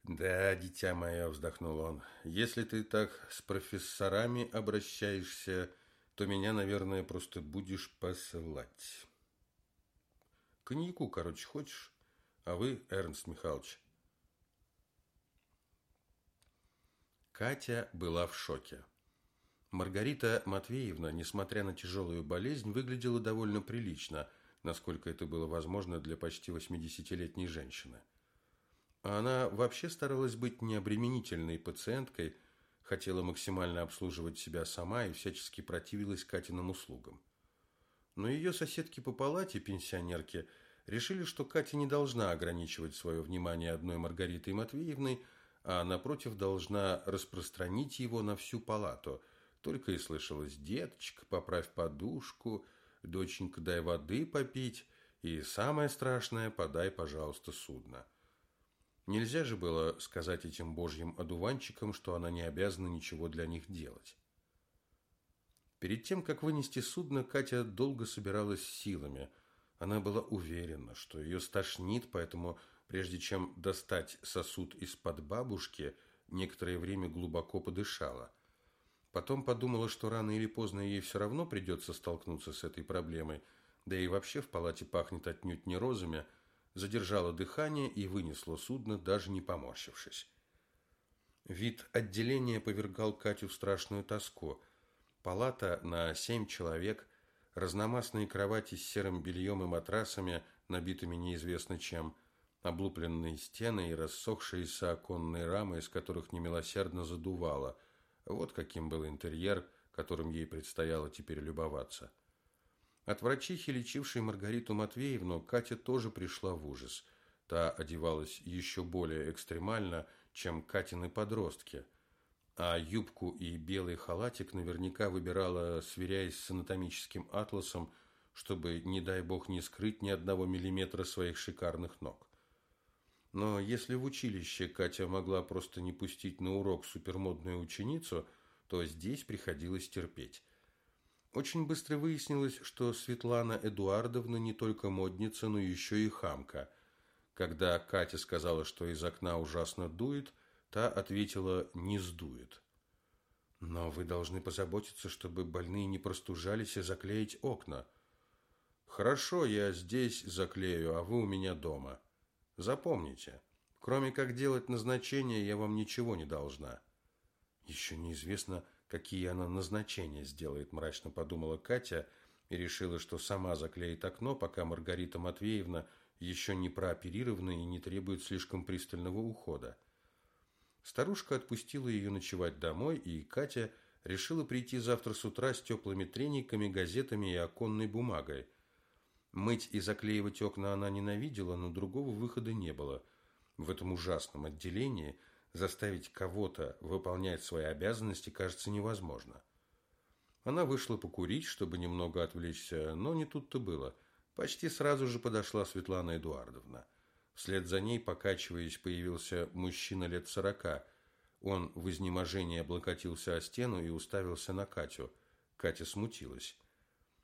«Да, дитя мое», — вздохнул он, — «если ты так с профессорами обращаешься, то меня, наверное, просто будешь посылать. Коньяку, короче, хочешь? А вы, Эрнст Михайлович? Катя была в шоке. Маргарита Матвеевна, несмотря на тяжелую болезнь, выглядела довольно прилично, насколько это было возможно для почти 80-летней женщины. Она вообще старалась быть необременительной пациенткой – хотела максимально обслуживать себя сама и всячески противилась Катиным услугам. Но ее соседки по палате, пенсионерки, решили, что Катя не должна ограничивать свое внимание одной Маргаритой Матвеевной, а напротив должна распространить его на всю палату. Только и слышалось «Деточка, поправь подушку», «Доченька, дай воды попить» и, самое страшное, «Подай, пожалуйста, судно». Нельзя же было сказать этим божьим одуванчикам, что она не обязана ничего для них делать. Перед тем, как вынести судно, Катя долго собиралась силами. Она была уверена, что ее стошнит, поэтому, прежде чем достать сосуд из-под бабушки, некоторое время глубоко подышала. Потом подумала, что рано или поздно ей все равно придется столкнуться с этой проблемой, да и вообще в палате пахнет отнюдь не розами, задержала дыхание и вынесла судно, даже не поморщившись. Вид отделения повергал Катю в страшную тоску – Палата на семь человек, разномастные кровати с серым бельем и матрасами, набитыми неизвестно чем, облупленные стены и рассохшиеся оконные рамы, из которых немилосердно задувало. Вот каким был интерьер, которым ей предстояло теперь любоваться. От врачихи, лечившей Маргариту Матвеевну, Катя тоже пришла в ужас. Та одевалась еще более экстремально, чем Катины подростки – а юбку и белый халатик наверняка выбирала, сверяясь с анатомическим атласом, чтобы, не дай бог, не скрыть ни одного миллиметра своих шикарных ног. Но если в училище Катя могла просто не пустить на урок супермодную ученицу, то здесь приходилось терпеть. Очень быстро выяснилось, что Светлана Эдуардовна не только модница, но еще и хамка. Когда Катя сказала, что из окна ужасно дует, Та ответила «не сдует». «Но вы должны позаботиться, чтобы больные не простужались и заклеить окна». «Хорошо, я здесь заклею, а вы у меня дома. Запомните, кроме как делать назначение, я вам ничего не должна». «Еще неизвестно, какие она назначения сделает», – мрачно подумала Катя и решила, что сама заклеит окно, пока Маргарита Матвеевна еще не прооперирована и не требует слишком пристального ухода. Старушка отпустила ее ночевать домой, и Катя решила прийти завтра с утра с теплыми трениками, газетами и оконной бумагой. Мыть и заклеивать окна она ненавидела, но другого выхода не было. В этом ужасном отделении заставить кого-то выполнять свои обязанности кажется невозможно. Она вышла покурить, чтобы немного отвлечься, но не тут-то было. Почти сразу же подошла Светлана Эдуардовна. Вслед за ней, покачиваясь, появился мужчина лет сорока. Он в изнеможении облокотился о стену и уставился на Катю. Катя смутилась.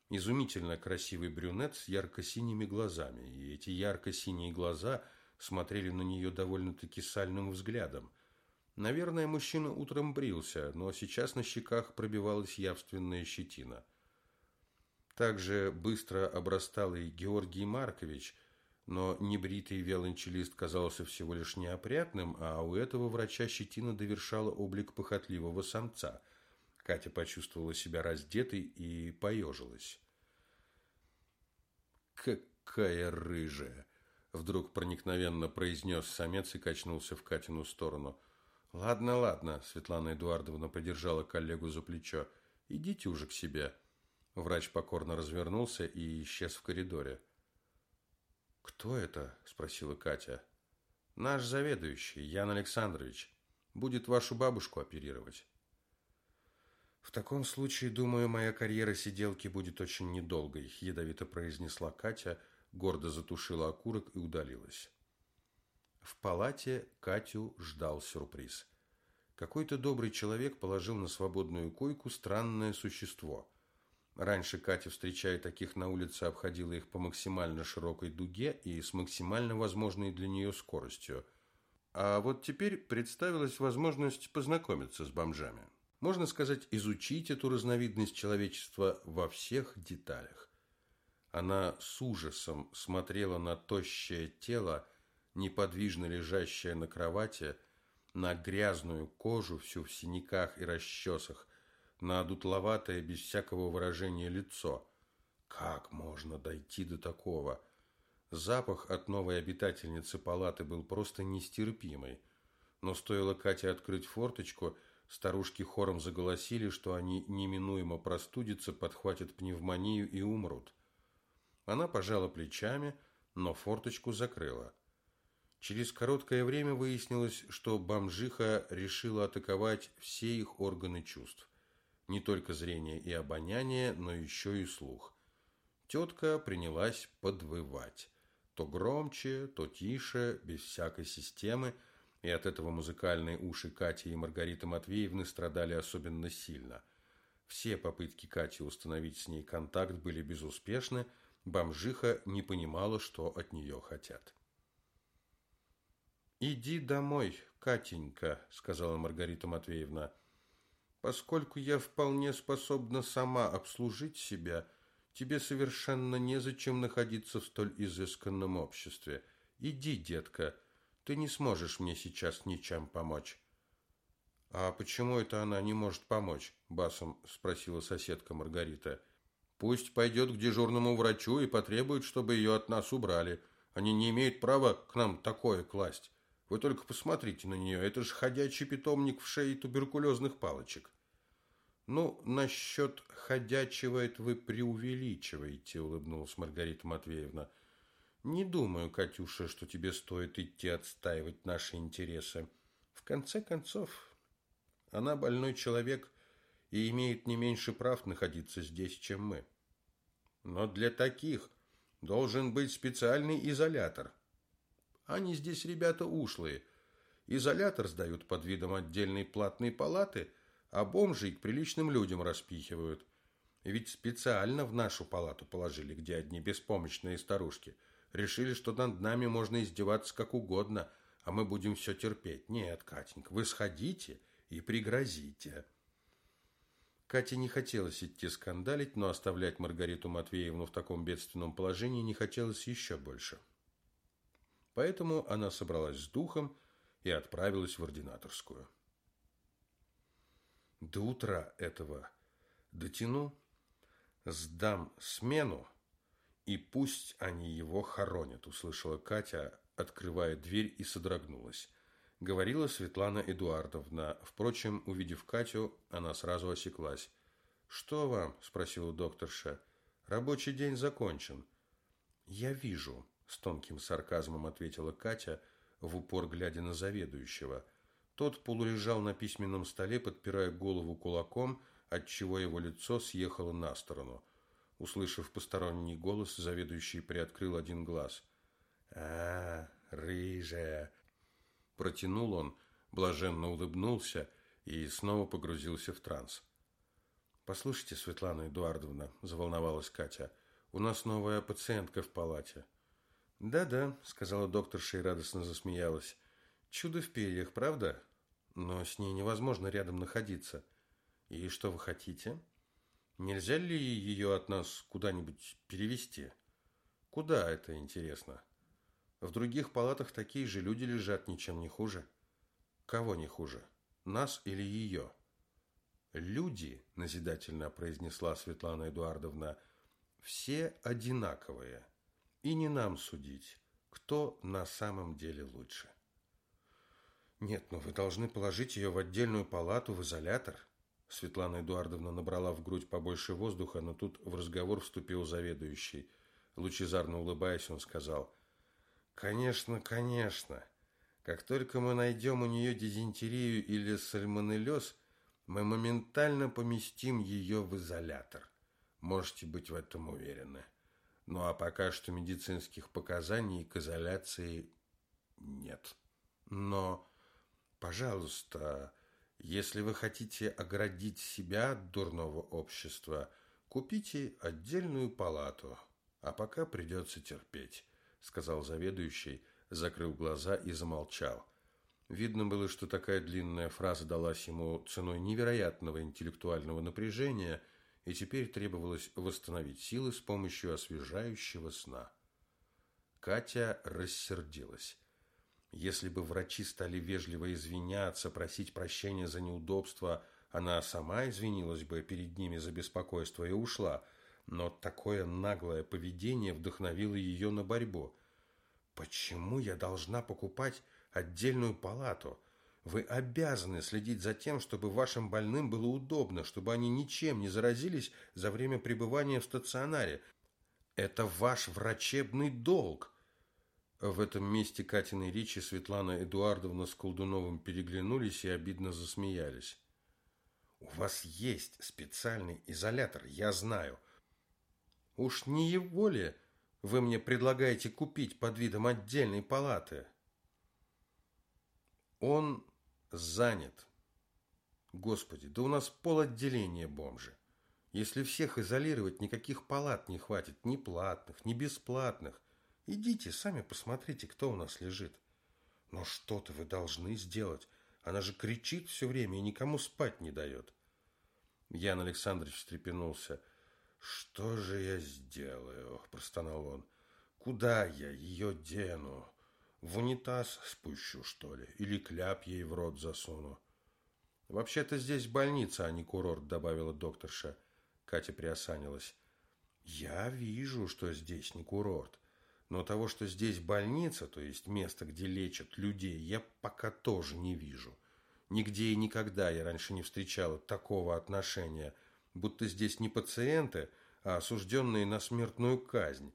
Изумительно красивый брюнет с ярко-синими глазами, и эти ярко-синие глаза смотрели на нее довольно-таки сальным взглядом. Наверное, мужчина утром брился, но сейчас на щеках пробивалась явственная щетина. Также быстро обрастал и Георгий Маркович – но небритый виолончелист казался всего лишь неопрятным, а у этого врача щетина довершала облик похотливого самца. Катя почувствовала себя раздетой и поежилась. «Какая рыжая!» Вдруг проникновенно произнес самец и качнулся в Катину сторону. «Ладно, ладно», – Светлана Эдуардовна подержала коллегу за плечо. «Идите уже к себе». Врач покорно развернулся и исчез в коридоре. «Кто это?» – спросила Катя. «Наш заведующий, Ян Александрович. Будет вашу бабушку оперировать». «В таком случае, думаю, моя карьера сиделки будет очень недолгой», – ядовито произнесла Катя, гордо затушила окурок и удалилась. В палате Катю ждал сюрприз. Какой-то добрый человек положил на свободную койку странное существо – Раньше Катя, встречая таких на улице, обходила их по максимально широкой дуге и с максимально возможной для нее скоростью. А вот теперь представилась возможность познакомиться с бомжами. Можно сказать, изучить эту разновидность человечества во всех деталях. Она с ужасом смотрела на тощее тело, неподвижно лежащее на кровати, на грязную кожу, всю в синяках и расчесах, на одутловатое, без всякого выражения лицо. Как можно дойти до такого? Запах от новой обитательницы палаты был просто нестерпимый. Но стоило Кате открыть форточку, старушки хором заголосили, что они неминуемо простудятся, подхватят пневмонию и умрут. Она пожала плечами, но форточку закрыла. Через короткое время выяснилось, что бомжиха решила атаковать все их органы чувств не только зрение и обоняние, но еще и слух. Тетка принялась подвывать. то громче, то тише, без всякой системы, и от этого музыкальные уши Кати и Маргариты Матвеевны страдали особенно сильно. Все попытки Кати установить с ней контакт были безуспешны, бомжиха не понимала, что от нее хотят. «Иди домой, Катенька», — сказала Маргарита Матвеевна. «Поскольку я вполне способна сама обслужить себя, тебе совершенно незачем находиться в столь изысканном обществе. Иди, детка, ты не сможешь мне сейчас ничем помочь». «А почему это она не может помочь?» – басом спросила соседка Маргарита. «Пусть пойдет к дежурному врачу и потребует, чтобы ее от нас убрали. Они не имеют права к нам такое класть. Вы только посмотрите на нее, это же ходячий питомник в шее туберкулезных палочек». «Ну, насчет ходячего это вы преувеличиваете», – улыбнулась Маргарита Матвеевна. «Не думаю, Катюша, что тебе стоит идти отстаивать наши интересы. В конце концов, она больной человек и имеет не меньше прав находиться здесь, чем мы. Но для таких должен быть специальный изолятор. Они здесь ребята ушлые. Изолятор сдают под видом отдельной платной палаты, а бомжей к приличным людям распихивают. Ведь специально в нашу палату положили, где одни беспомощные старушки. Решили, что над нами можно издеваться как угодно, а мы будем все терпеть. Нет, Катенька, вы сходите и пригрозите. Кате не хотелось идти скандалить, но оставлять Маргариту Матвеевну в таком бедственном положении не хотелось еще больше. Поэтому она собралась с духом и отправилась в ординаторскую. До утра этого дотяну, сдам смену, и пусть они его хоронят, услышала Катя, открывая дверь и содрогнулась говорила Светлана Эдуардовна. Впрочем, увидев Катю, она сразу осеклась. «Что вам?» – спросила докторша. «Рабочий день закончен». «Я вижу», – с тонким сарказмом ответила Катя, в упор глядя на заведующего. Тот полулежал на письменном столе, подпирая голову кулаком, отчего его лицо съехало на сторону. Услышав посторонний голос, заведующий приоткрыл один глаз. «А, рыжая!» Протянул он, блаженно улыбнулся и снова погрузился в транс. «Послушайте, Светлана Эдуардовна», – заволновалась Катя, – «у нас новая пациентка в палате». «Да-да», – сказала докторша и радостно засмеялась. «Чудо в перьях, правда? Но с ней невозможно рядом находиться. И что вы хотите? Нельзя ли ее от нас куда-нибудь перевести? Куда это интересно?» В других палатах такие же люди лежат, ничем не хуже. Кого не хуже? Нас или ее? Люди, назидательно произнесла Светлана Эдуардовна, все одинаковые. И не нам судить, кто на самом деле лучше. Нет, но вы должны положить ее в отдельную палату, в изолятор. Светлана Эдуардовна набрала в грудь побольше воздуха, но тут в разговор вступил заведующий. Лучезарно улыбаясь, он сказал – Конечно, конечно. Как только мы найдем у нее дизентерию или сальмонеллез, мы моментально поместим ее в изолятор. Можете быть в этом уверены. Ну а пока что медицинских показаний к изоляции нет. Но, пожалуйста, если вы хотите оградить себя от дурного общества, купите отдельную палату, а пока придется терпеть сказал заведующий, закрыл глаза и замолчал. Видно было, что такая длинная фраза далась ему ценой невероятного интеллектуального напряжения, и теперь требовалось восстановить силы с помощью освежающего сна. Катя рассердилась. Если бы врачи стали вежливо извиняться, просить прощения за неудобства, она сама извинилась бы перед ними за беспокойство и ушла – но такое наглое поведение вдохновило ее на борьбу. «Почему я должна покупать отдельную палату? Вы обязаны следить за тем, чтобы вашим больным было удобно, чтобы они ничем не заразились за время пребывания в стационаре. Это ваш врачебный долг!» В этом месте Катина и Ричи Светлана Эдуардовна с Колдуновым переглянулись и обидно засмеялись. «У вас есть специальный изолятор, я знаю. Уж не его ли вы мне предлагаете купить под видом отдельной палаты? Он занят. Господи, да у нас пол отделения бомжи. Если всех изолировать, никаких палат не хватит, ни платных, ни бесплатных. Идите, сами посмотрите, кто у нас лежит. Но что-то вы должны сделать. Она же кричит все время и никому спать не дает. Ян Александрович встрепенулся. «Что же я сделаю?» – простонал он. «Куда я ее дену? В унитаз спущу, что ли? Или кляп ей в рот засуну?» «Вообще-то здесь больница, а не курорт», – добавила докторша. Катя приосанилась. «Я вижу, что здесь не курорт. Но того, что здесь больница, то есть место, где лечат людей, я пока тоже не вижу. Нигде и никогда я раньше не встречала такого отношения, будто здесь не пациенты, а осужденные на смертную казнь.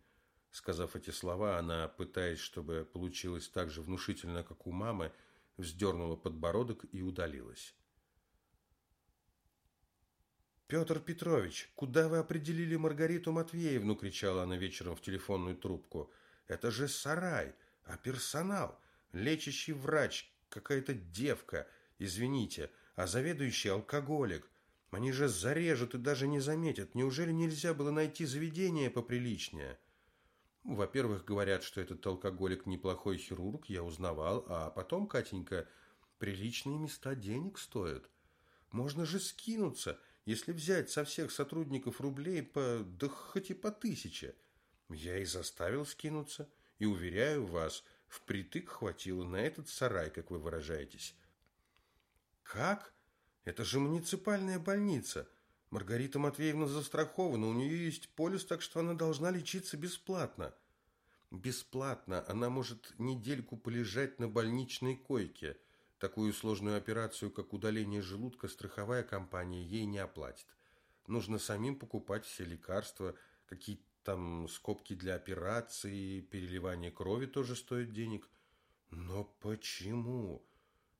Сказав эти слова, она, пытаясь, чтобы получилось так же внушительно, как у мамы, вздернула подбородок и удалилась. «Петр Петрович, куда вы определили Маргариту Матвеевну?» – кричала она вечером в телефонную трубку – это же сарай, а персонал, лечащий врач, какая-то девка, извините, а заведующий алкоголик. Они же зарежут и даже не заметят. Неужели нельзя было найти заведение поприличнее? Во-первых, говорят, что этот алкоголик неплохой хирург, я узнавал, а потом, Катенька, приличные места денег стоят. Можно же скинуться, если взять со всех сотрудников рублей по, да хоть и по тысяче. Я и заставил скинуться, и, уверяю вас, впритык хватило на этот сарай, как вы выражаетесь. Как? Это же муниципальная больница. Маргарита Матвеевна застрахована, у нее есть полис, так что она должна лечиться бесплатно. Бесплатно она может недельку полежать на больничной койке. Такую сложную операцию, как удаление желудка, страховая компания ей не оплатит. Нужно самим покупать все лекарства, какие там скобки для операции, переливание крови тоже стоит денег. Но почему?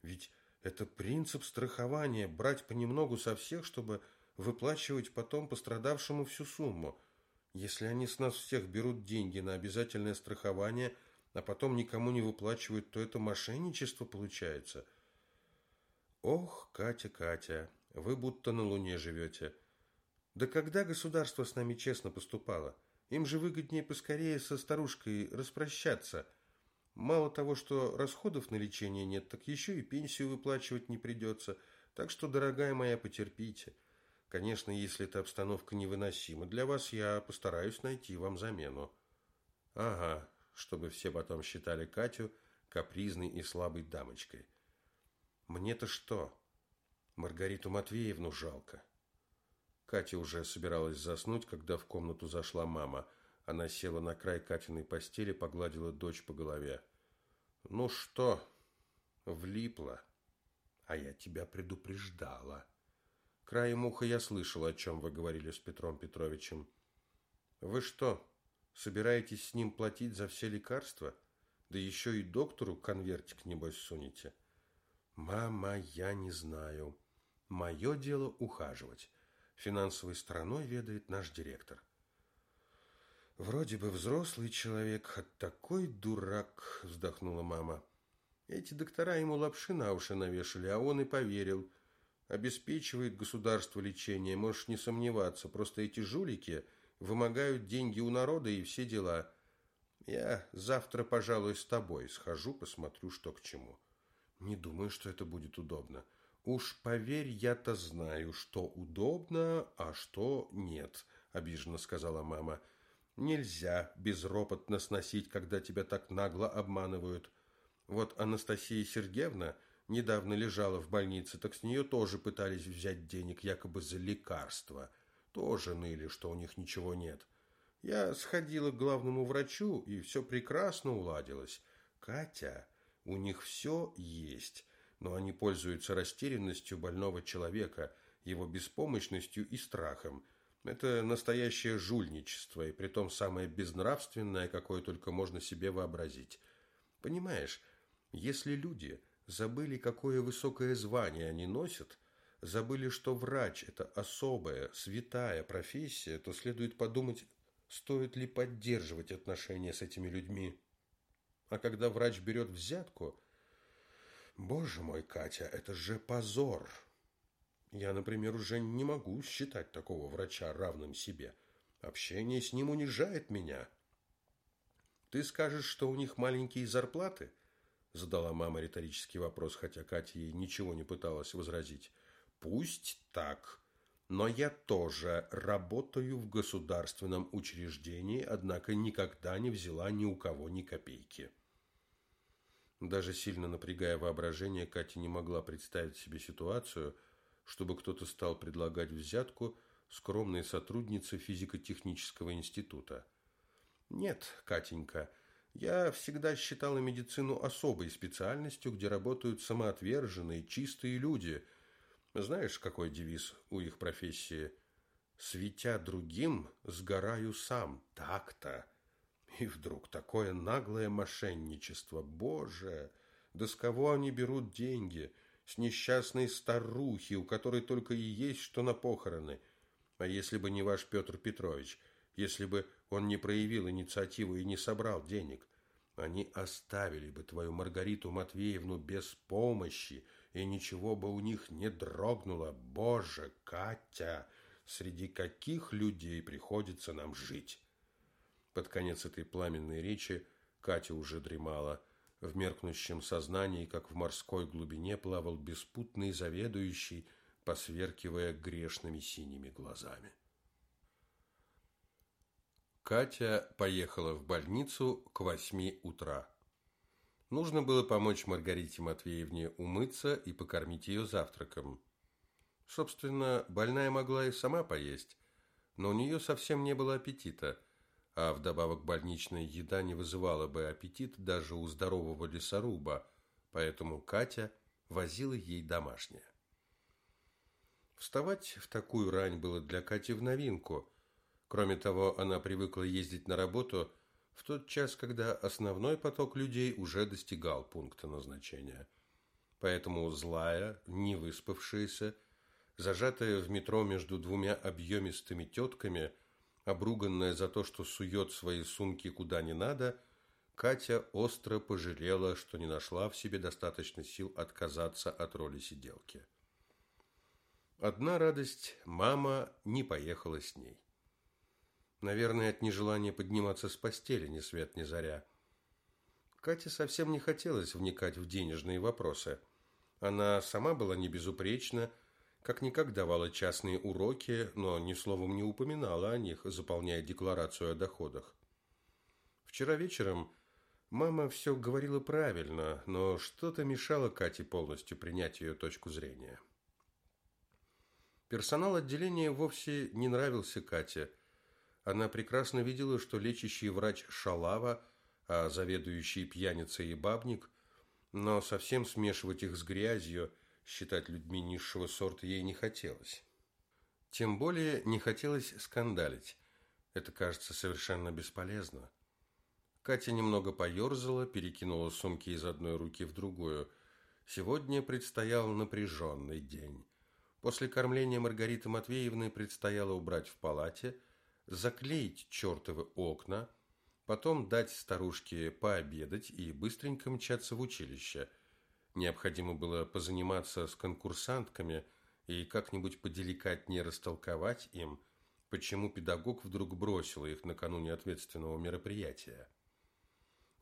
Ведь это принцип страхования – брать понемногу со всех, чтобы выплачивать потом пострадавшему всю сумму. Если они с нас всех берут деньги на обязательное страхование, а потом никому не выплачивают, то это мошенничество получается. Ох, Катя, Катя, вы будто на Луне живете. Да когда государство с нами честно поступало? Им же выгоднее поскорее со старушкой распрощаться. Мало того, что расходов на лечение нет, так еще и пенсию выплачивать не придется. Так что, дорогая моя, потерпите. Конечно, если эта обстановка невыносима для вас, я постараюсь найти вам замену. Ага, чтобы все потом считали Катю капризной и слабой дамочкой. Мне-то что? Маргариту Матвеевну жалко. Катя уже собиралась заснуть, когда в комнату зашла мама. Она села на край Катиной постели, погладила дочь по голове. «Ну что, влипла? А я тебя предупреждала. Краем уха я слышала, о чем вы говорили с Петром Петровичем. Вы что, собираетесь с ним платить за все лекарства? Да еще и доктору конвертик, небось, сунете?» «Мама, я не знаю. Мое дело ухаживать». Финансовой стороной ведает наш директор. Вроде бы взрослый человек, а такой дурак, вздохнула мама. Эти доктора ему лапши на уши навешали, а он и поверил. Обеспечивает государство лечение, можешь не сомневаться. Просто эти жулики вымогают деньги у народа и все дела. Я завтра, пожалуй, с тобой схожу, посмотрю, что к чему. Не думаю, что это будет удобно. «Уж поверь, я-то знаю, что удобно, а что нет», – обиженно сказала мама. «Нельзя безропотно сносить, когда тебя так нагло обманывают. Вот Анастасия Сергеевна недавно лежала в больнице, так с нее тоже пытались взять денег якобы за лекарства. Тоже ныли, что у них ничего нет. Я сходила к главному врачу, и все прекрасно уладилось. Катя, у них все есть» но они пользуются растерянностью больного человека, его беспомощностью и страхом. Это настоящее жульничество, и притом самое безнравственное, какое только можно себе вообразить. Понимаешь, если люди забыли, какое высокое звание они носят, забыли, что врач – это особая, святая профессия, то следует подумать, Стоит ли поддерживать отношения с этими людьми? А когда врач берет взятку, боже мой, Катя, это же позор. Я, например, уже не могу считать такого врача равным себе. Общение с ним унижает меня. Ты скажешь, что у них маленькие зарплаты? Задала мама риторический вопрос, хотя Катя ей ничего не пыталась возразить. Пусть так. Но я тоже работаю в государственном учреждении, однако никогда не взяла ни у кого ни копейки. Даже сильно напрягая воображение, Катя не могла представить себе ситуацию, чтобы кто-то стал предлагать взятку скромной сотруднице физико-технического института. Нет, Катенька, я всегда считала медицину особой специальностью, где работают самоотверженные, чистые люди. Знаешь, какой девиз у их профессии? «Светя другим, сгораю сам». Так-то. И вдруг такое наглое мошенничество. Боже, да с кого они берут деньги? С несчастной старухи, у которой только и есть что на похороны. А если бы не ваш Петр Петрович, если бы он не проявил инициативу и не собрал денег, они оставили бы твою Маргариту Матвеевну без помощи, и ничего бы у них не дрогнуло. Боже, Катя, среди каких людей приходится нам жить? Под конец этой пламенной речи Катя уже дремала. В меркнущем сознании, как в морской глубине, плавал беспутный заведующий, посверкивая грешными синими глазами. Катя поехала в больницу к восьми утра. Нужно было помочь Маргарите Матвеевне умыться и покормить ее завтраком. Собственно, больная могла и сама поесть, но у нее совсем не было аппетита – а вдобавок больничная еда не вызывала бы аппетит даже у здорового лесоруба, поэтому Катя возила ей домашнее. Вставать в такую рань было для Кати в новинку. Кроме того, она привыкла ездить на работу в тот час, когда основной поток людей уже достигал пункта назначения. Поэтому злая, не выспавшаяся, зажатая в метро между двумя объемистыми тетками – Обруганная за то, что сует свои сумки куда не надо, Катя остро пожалела, что не нашла в себе достаточно сил отказаться от роли сиделки. Одна радость – мама не поехала с ней. Наверное, от нежелания подниматься с постели ни свет ни заря. Кате совсем не хотелось вникать в денежные вопросы. Она сама была не безупречна – как-никак давала частные уроки, но ни словом не упоминала о них, заполняя декларацию о доходах. Вчера вечером мама все говорила правильно, но что-то мешало Кате полностью принять ее точку зрения. Персонал отделения вовсе не нравился Кате. Она прекрасно видела, что лечащий врач шалава, а заведующий пьяница и бабник, но совсем смешивать их с грязью – считать людьми низшего сорта ей не хотелось. Тем более не хотелось скандалить. Это кажется совершенно бесполезно. Катя немного поерзала, перекинула сумки из одной руки в другую. Сегодня предстоял напряженный день. После кормления Маргариты Матвеевны предстояло убрать в палате, заклеить чертовы окна, потом дать старушке пообедать и быстренько мчаться в училище – Необходимо было позаниматься с конкурсантками и как-нибудь поделикатнее растолковать им, почему педагог вдруг бросил их накануне ответственного мероприятия.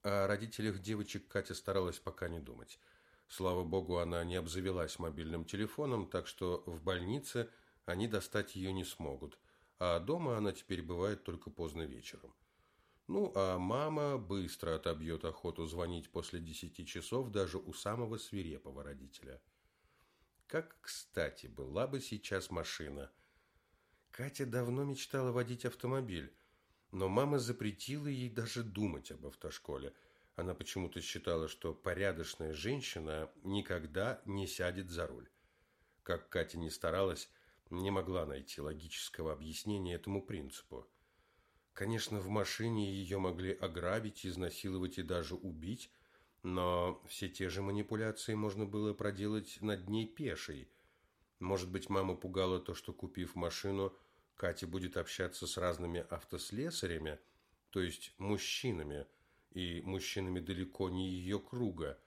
О родителях девочек Катя старалась пока не думать. Слава богу, она не обзавелась мобильным телефоном, так что в больнице они достать ее не смогут, а дома она теперь бывает только поздно вечером. Ну, а мама быстро отобьет охоту звонить после десяти часов даже у самого свирепого родителя. Как, кстати, была бы сейчас машина. Катя давно мечтала водить автомобиль, но мама запретила ей даже думать об автошколе. Она почему-то считала, что порядочная женщина никогда не сядет за руль. Как Катя не старалась, не могла найти логического объяснения этому принципу. Конечно, в машине ее могли ограбить, изнасиловать и даже убить, но все те же манипуляции можно было проделать над ней пешей. Может быть, мама пугала то, что, купив машину, Катя будет общаться с разными автослесарями, то есть мужчинами, и мужчинами далеко не ее круга.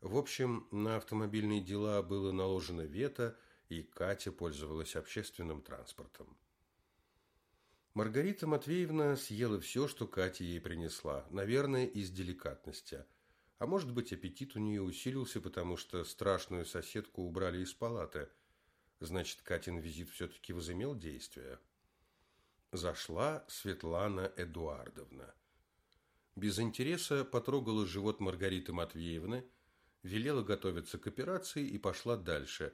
В общем, на автомобильные дела было наложено вето, и Катя пользовалась общественным транспортом. Маргарита Матвеевна съела все, что Катя ей принесла, наверное, из деликатности. А может быть, аппетит у нее усилился, потому что страшную соседку убрали из палаты. Значит, Катин визит все-таки возымел действие. Зашла Светлана Эдуардовна. Без интереса потрогала живот Маргариты Матвеевны, велела готовиться к операции и пошла дальше.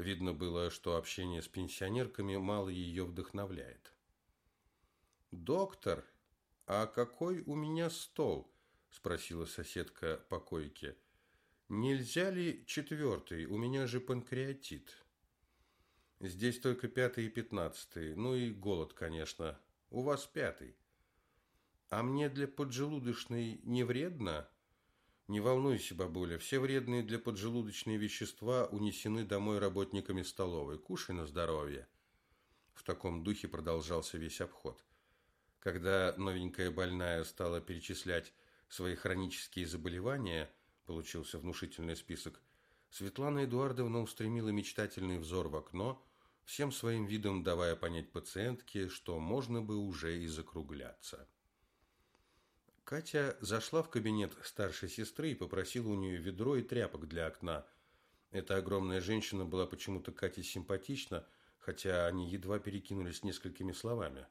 Видно было, что общение с пенсионерками мало ее вдохновляет. «Доктор, а какой у меня стол?» – спросила соседка по койке. «Нельзя ли четвертый? У меня же панкреатит». Здесь только пятый и пятнадцатый. Ну и голод, конечно. У вас пятый. А мне для поджелудочной не вредно? Не волнуйся, бабуля, все вредные для поджелудочной вещества унесены домой работниками столовой. Кушай на здоровье. В таком духе продолжался весь обход. Когда новенькая больная стала перечислять свои хронические заболевания, получился внушительный список, Светлана Эдуардовна устремила мечтательный взор в окно, всем своим видом давая понять пациентке, что можно бы уже и закругляться. Катя зашла в кабинет старшей сестры и попросила у нее ведро и тряпок для окна. Эта огромная женщина была почему-то Кате симпатична, хотя они едва перекинулись несколькими словами.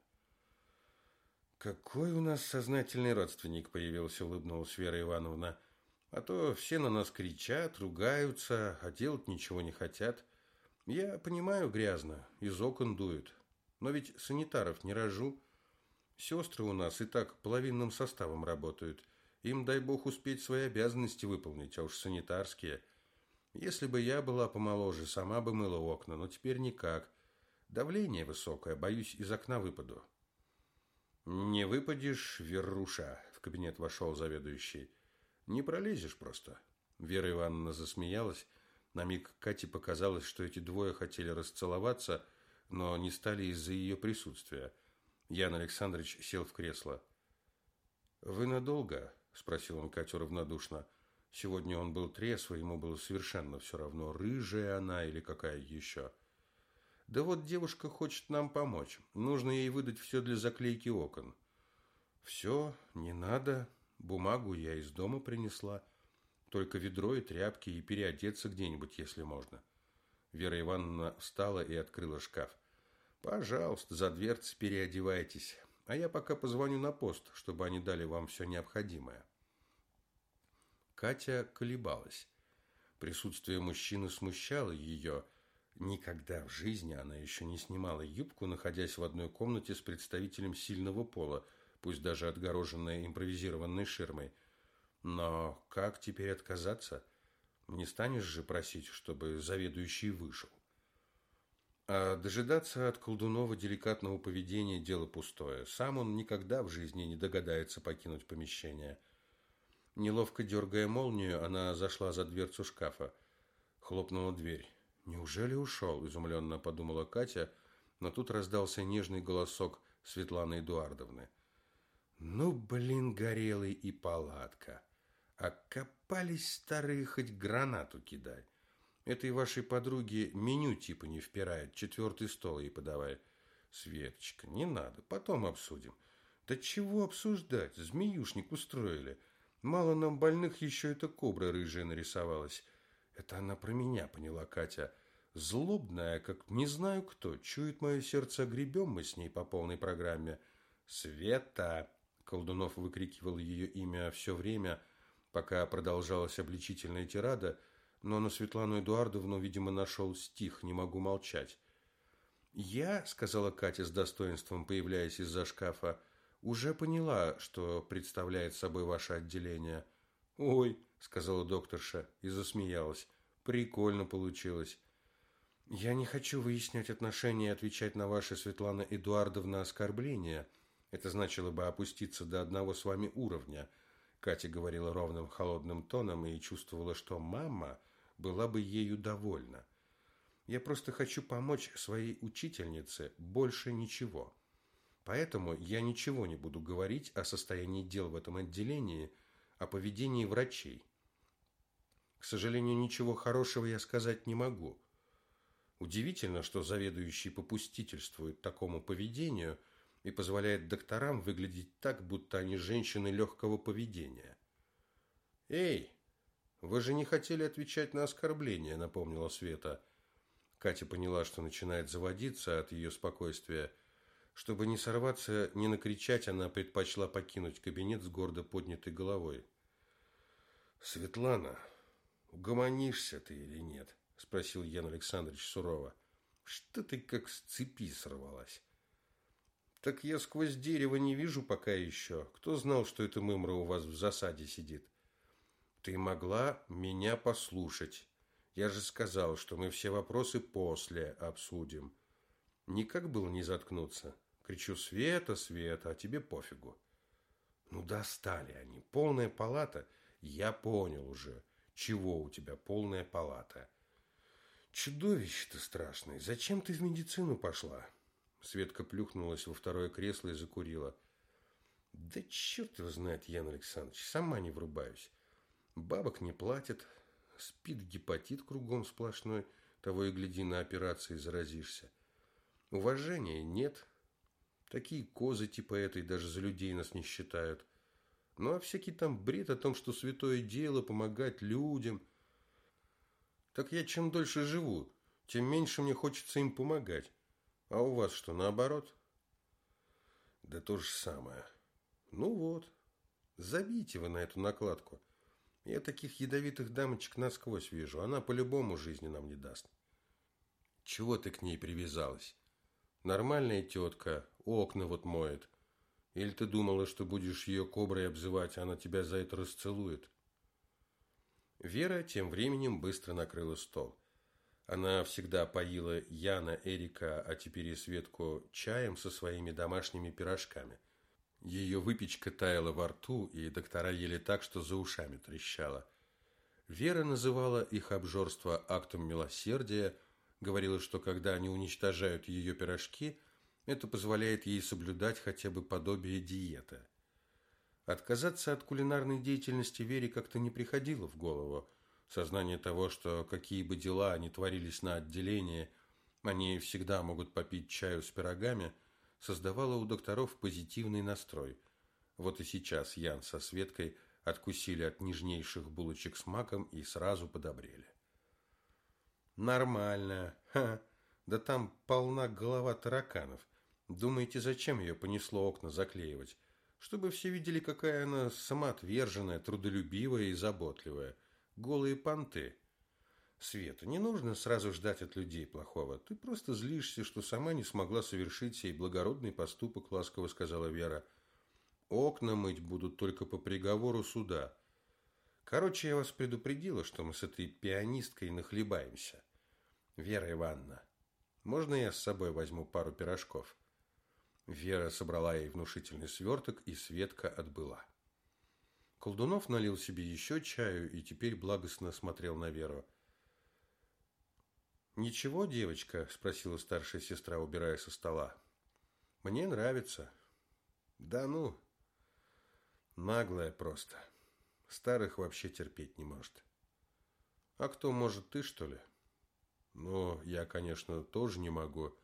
«Какой у нас сознательный родственник появился», – улыбнулась Вера Ивановна. «А то все на нас кричат, ругаются, а делать ничего не хотят. Я понимаю, грязно, из окон дует. Но ведь санитаров не рожу. Сестры у нас и так половинным составом работают. Им, дай бог, успеть свои обязанности выполнить, а уж санитарские. Если бы я была помоложе, сама бы мыла окна, но теперь никак. Давление высокое, боюсь, из окна выпаду. Не выпадешь, Веруша, в кабинет вошел заведующий. Не пролезешь просто. Вера Ивановна засмеялась, на миг Кате показалось, что эти двое хотели расцеловаться, но не стали из-за ее присутствия. Ян Александрович сел в кресло. «Вы надолго?» – спросил он Катю равнодушно. Сегодня он был трезвый, ему было совершенно все равно, рыжая она или какая еще. «Да вот девушка хочет нам помочь. Нужно ей выдать все для заклейки окон». «Все, не надо. Бумагу я из дома принесла». Только ведро и тряпки и переодеться где-нибудь, если можно. Вера Ивановна встала и открыла шкаф. Пожалуйста, за дверцы переодевайтесь, а я пока позвоню на пост, чтобы они дали вам все необходимое. Катя колебалась. Присутствие мужчины смущало ее. Никогда в жизни она еще не снимала юбку, находясь в одной комнате с представителем сильного пола, пусть даже отгороженной импровизированной ширмой – но как теперь отказаться? Не станешь же просить, чтобы заведующий вышел. А дожидаться от Колдунова деликатного поведения – дело пустое. Сам он никогда в жизни не догадается покинуть помещение. Неловко дергая молнию, она зашла за дверцу шкафа. Хлопнула дверь. «Неужели ушел?» – изумленно подумала Катя, но тут раздался нежный голосок Светланы Эдуардовны. «Ну, блин, горелый и палатка!» Окопались старые, хоть гранату кидай. Этой вашей подруге меню типа не впирает, четвертый стол ей подавай. Светочка, не надо, потом обсудим. Да чего обсуждать, змеюшник устроили. Мало нам больных, еще эта кобра рыжая нарисовалась. Это она про меня, поняла Катя. Злобная, как не знаю кто, чует мое сердце, гребем мы с ней по полной программе. Света! Колдунов выкрикивал ее имя все время, пока продолжалась обличительная тирада, но на Светлану Эдуардовну, видимо, нашел стих «Не могу молчать». «Я», — сказала Катя с достоинством, появляясь из-за шкафа, «уже поняла, что представляет собой ваше отделение». «Ой», — сказала докторша и засмеялась, «прикольно получилось». «Я не хочу выяснять отношения и отвечать на ваши, Светлана Эдуардовна, оскорбления. Это значило бы опуститься до одного с вами уровня». Катя говорила ровным холодным тоном и чувствовала, что мама была бы ею довольна. Я просто хочу помочь своей учительнице, больше ничего. Поэтому я ничего не буду говорить о состоянии дел в этом отделении, о поведении врачей. К сожалению, ничего хорошего я сказать не могу. Удивительно, что заведующий попустительствует такому поведению и позволяет докторам выглядеть так, будто они женщины легкого поведения. «Эй, вы же не хотели отвечать на оскорбление», — напомнила Света. Катя поняла, что начинает заводиться от ее спокойствия. Чтобы не сорваться, не накричать, она предпочла покинуть кабинет с гордо поднятой головой. «Светлана, угомонишься ты или нет?» – спросил Ян Александрович сурово. «Что ты как с цепи сорвалась?» «Так я сквозь дерево не вижу пока еще. Кто знал, что эта мымра у вас в засаде сидит?» «Ты могла меня послушать. Я же сказал, что мы все вопросы после обсудим. Никак было не заткнуться. Кричу, Света, Света, а тебе пофигу». «Ну, достали они. Полная палата. Я понял уже. Чего у тебя полная палата?» «Чудовище ты страшное. Зачем ты в медицину пошла?» Светка плюхнулась во второе кресло и закурила. «Да черт его знает, Ян Александрович, сама не врубаюсь. Бабок не платят, спит гепатит кругом сплошной, того и гляди, на операции заразишься. Уважения нет. Такие козы типа этой даже за людей нас не считают. Ну а всякий там бред о том, что святое дело помогать людям. Так я чем дольше живу, тем меньше мне хочется им помогать. А у вас что, наоборот? Да то же самое. Ну вот, забейте вы на эту накладку. Я таких ядовитых дамочек насквозь вижу. Она по-любому жизни нам не даст. Чего ты к ней привязалась? Нормальная тетка, окна вот моет. Или ты думала, что будешь ее коброй обзывать, а она тебя за это расцелует? Вера тем временем быстро накрыла стол. Она всегда поила Яна, Эрика, а теперь и Светку чаем со своими домашними пирожками. Ее выпечка таяла во рту, и доктора ели так, что за ушами трещало. Вера называла их обжорство актом милосердия, говорила, что когда они уничтожают ее пирожки, это позволяет ей соблюдать хотя бы подобие диеты. Отказаться от кулинарной деятельности Вере как-то не приходило в голову – Сознание того, что какие бы дела ни творились на отделении, они всегда могут попить чаю с пирогами, создавало у докторов позитивный настрой. Вот и сейчас Ян со Светкой откусили от нежнейших булочек с маком и сразу подобрели. Нормально. Ха. Да там полна голова тараканов. Думаете, зачем ее понесло окна заклеивать? Чтобы все видели, какая она самоотверженная, трудолюбивая и заботливая – голые понты. Света, не нужно сразу ждать от людей плохого. Ты просто злишься, что сама не смогла совершить сей благородный поступок, ласково сказала Вера. Окна мыть будут только по приговору суда. Короче, я вас предупредила, что мы с этой пианисткой нахлебаемся. Вера Ивановна, можно я с собой возьму пару пирожков? Вера собрала ей внушительный сверток, и Светка отбыла. Колдунов налил себе еще чаю и теперь благостно смотрел на Веру. «Ничего, девочка?» – спросила старшая сестра, убирая со стола. «Мне нравится». «Да ну!» «Наглая просто. Старых вообще терпеть не может». «А кто может, ты, что ли?» «Ну, я, конечно, тоже не могу.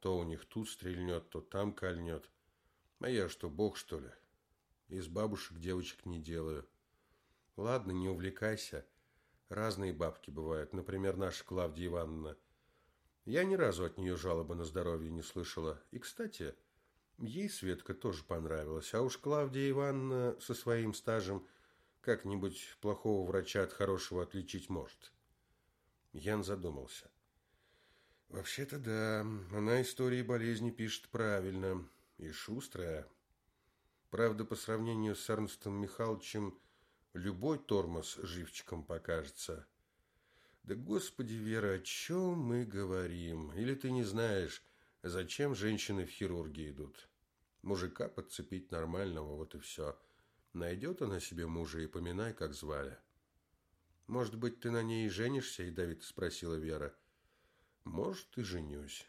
То у них тут стрельнет, то там кольнет. А я что, бог, что ли?» Из бабушек девочек не делаю. Ладно, не увлекайся. Разные бабки бывают. Например, наша Клавдия Ивановна. Я ни разу от нее жалобы на здоровье не слышала. И, кстати, ей Светка тоже понравилась. А уж Клавдия Ивановна со своим стажем как-нибудь плохого врача от хорошего отличить может. Ян задумался. Вообще-то да, она истории болезни пишет правильно и шустрая. Правда, по сравнению с Эрнстом Михайловичем, любой тормоз живчиком покажется. Да, господи, Вера, о чем мы говорим? Или ты не знаешь, зачем женщины в хирургии идут? Мужика подцепить нормального, вот и все. Найдет она себе мужа и поминай, как звали. Может быть, ты на ней и женишься, ядовито спросила Вера. Может, и женюсь.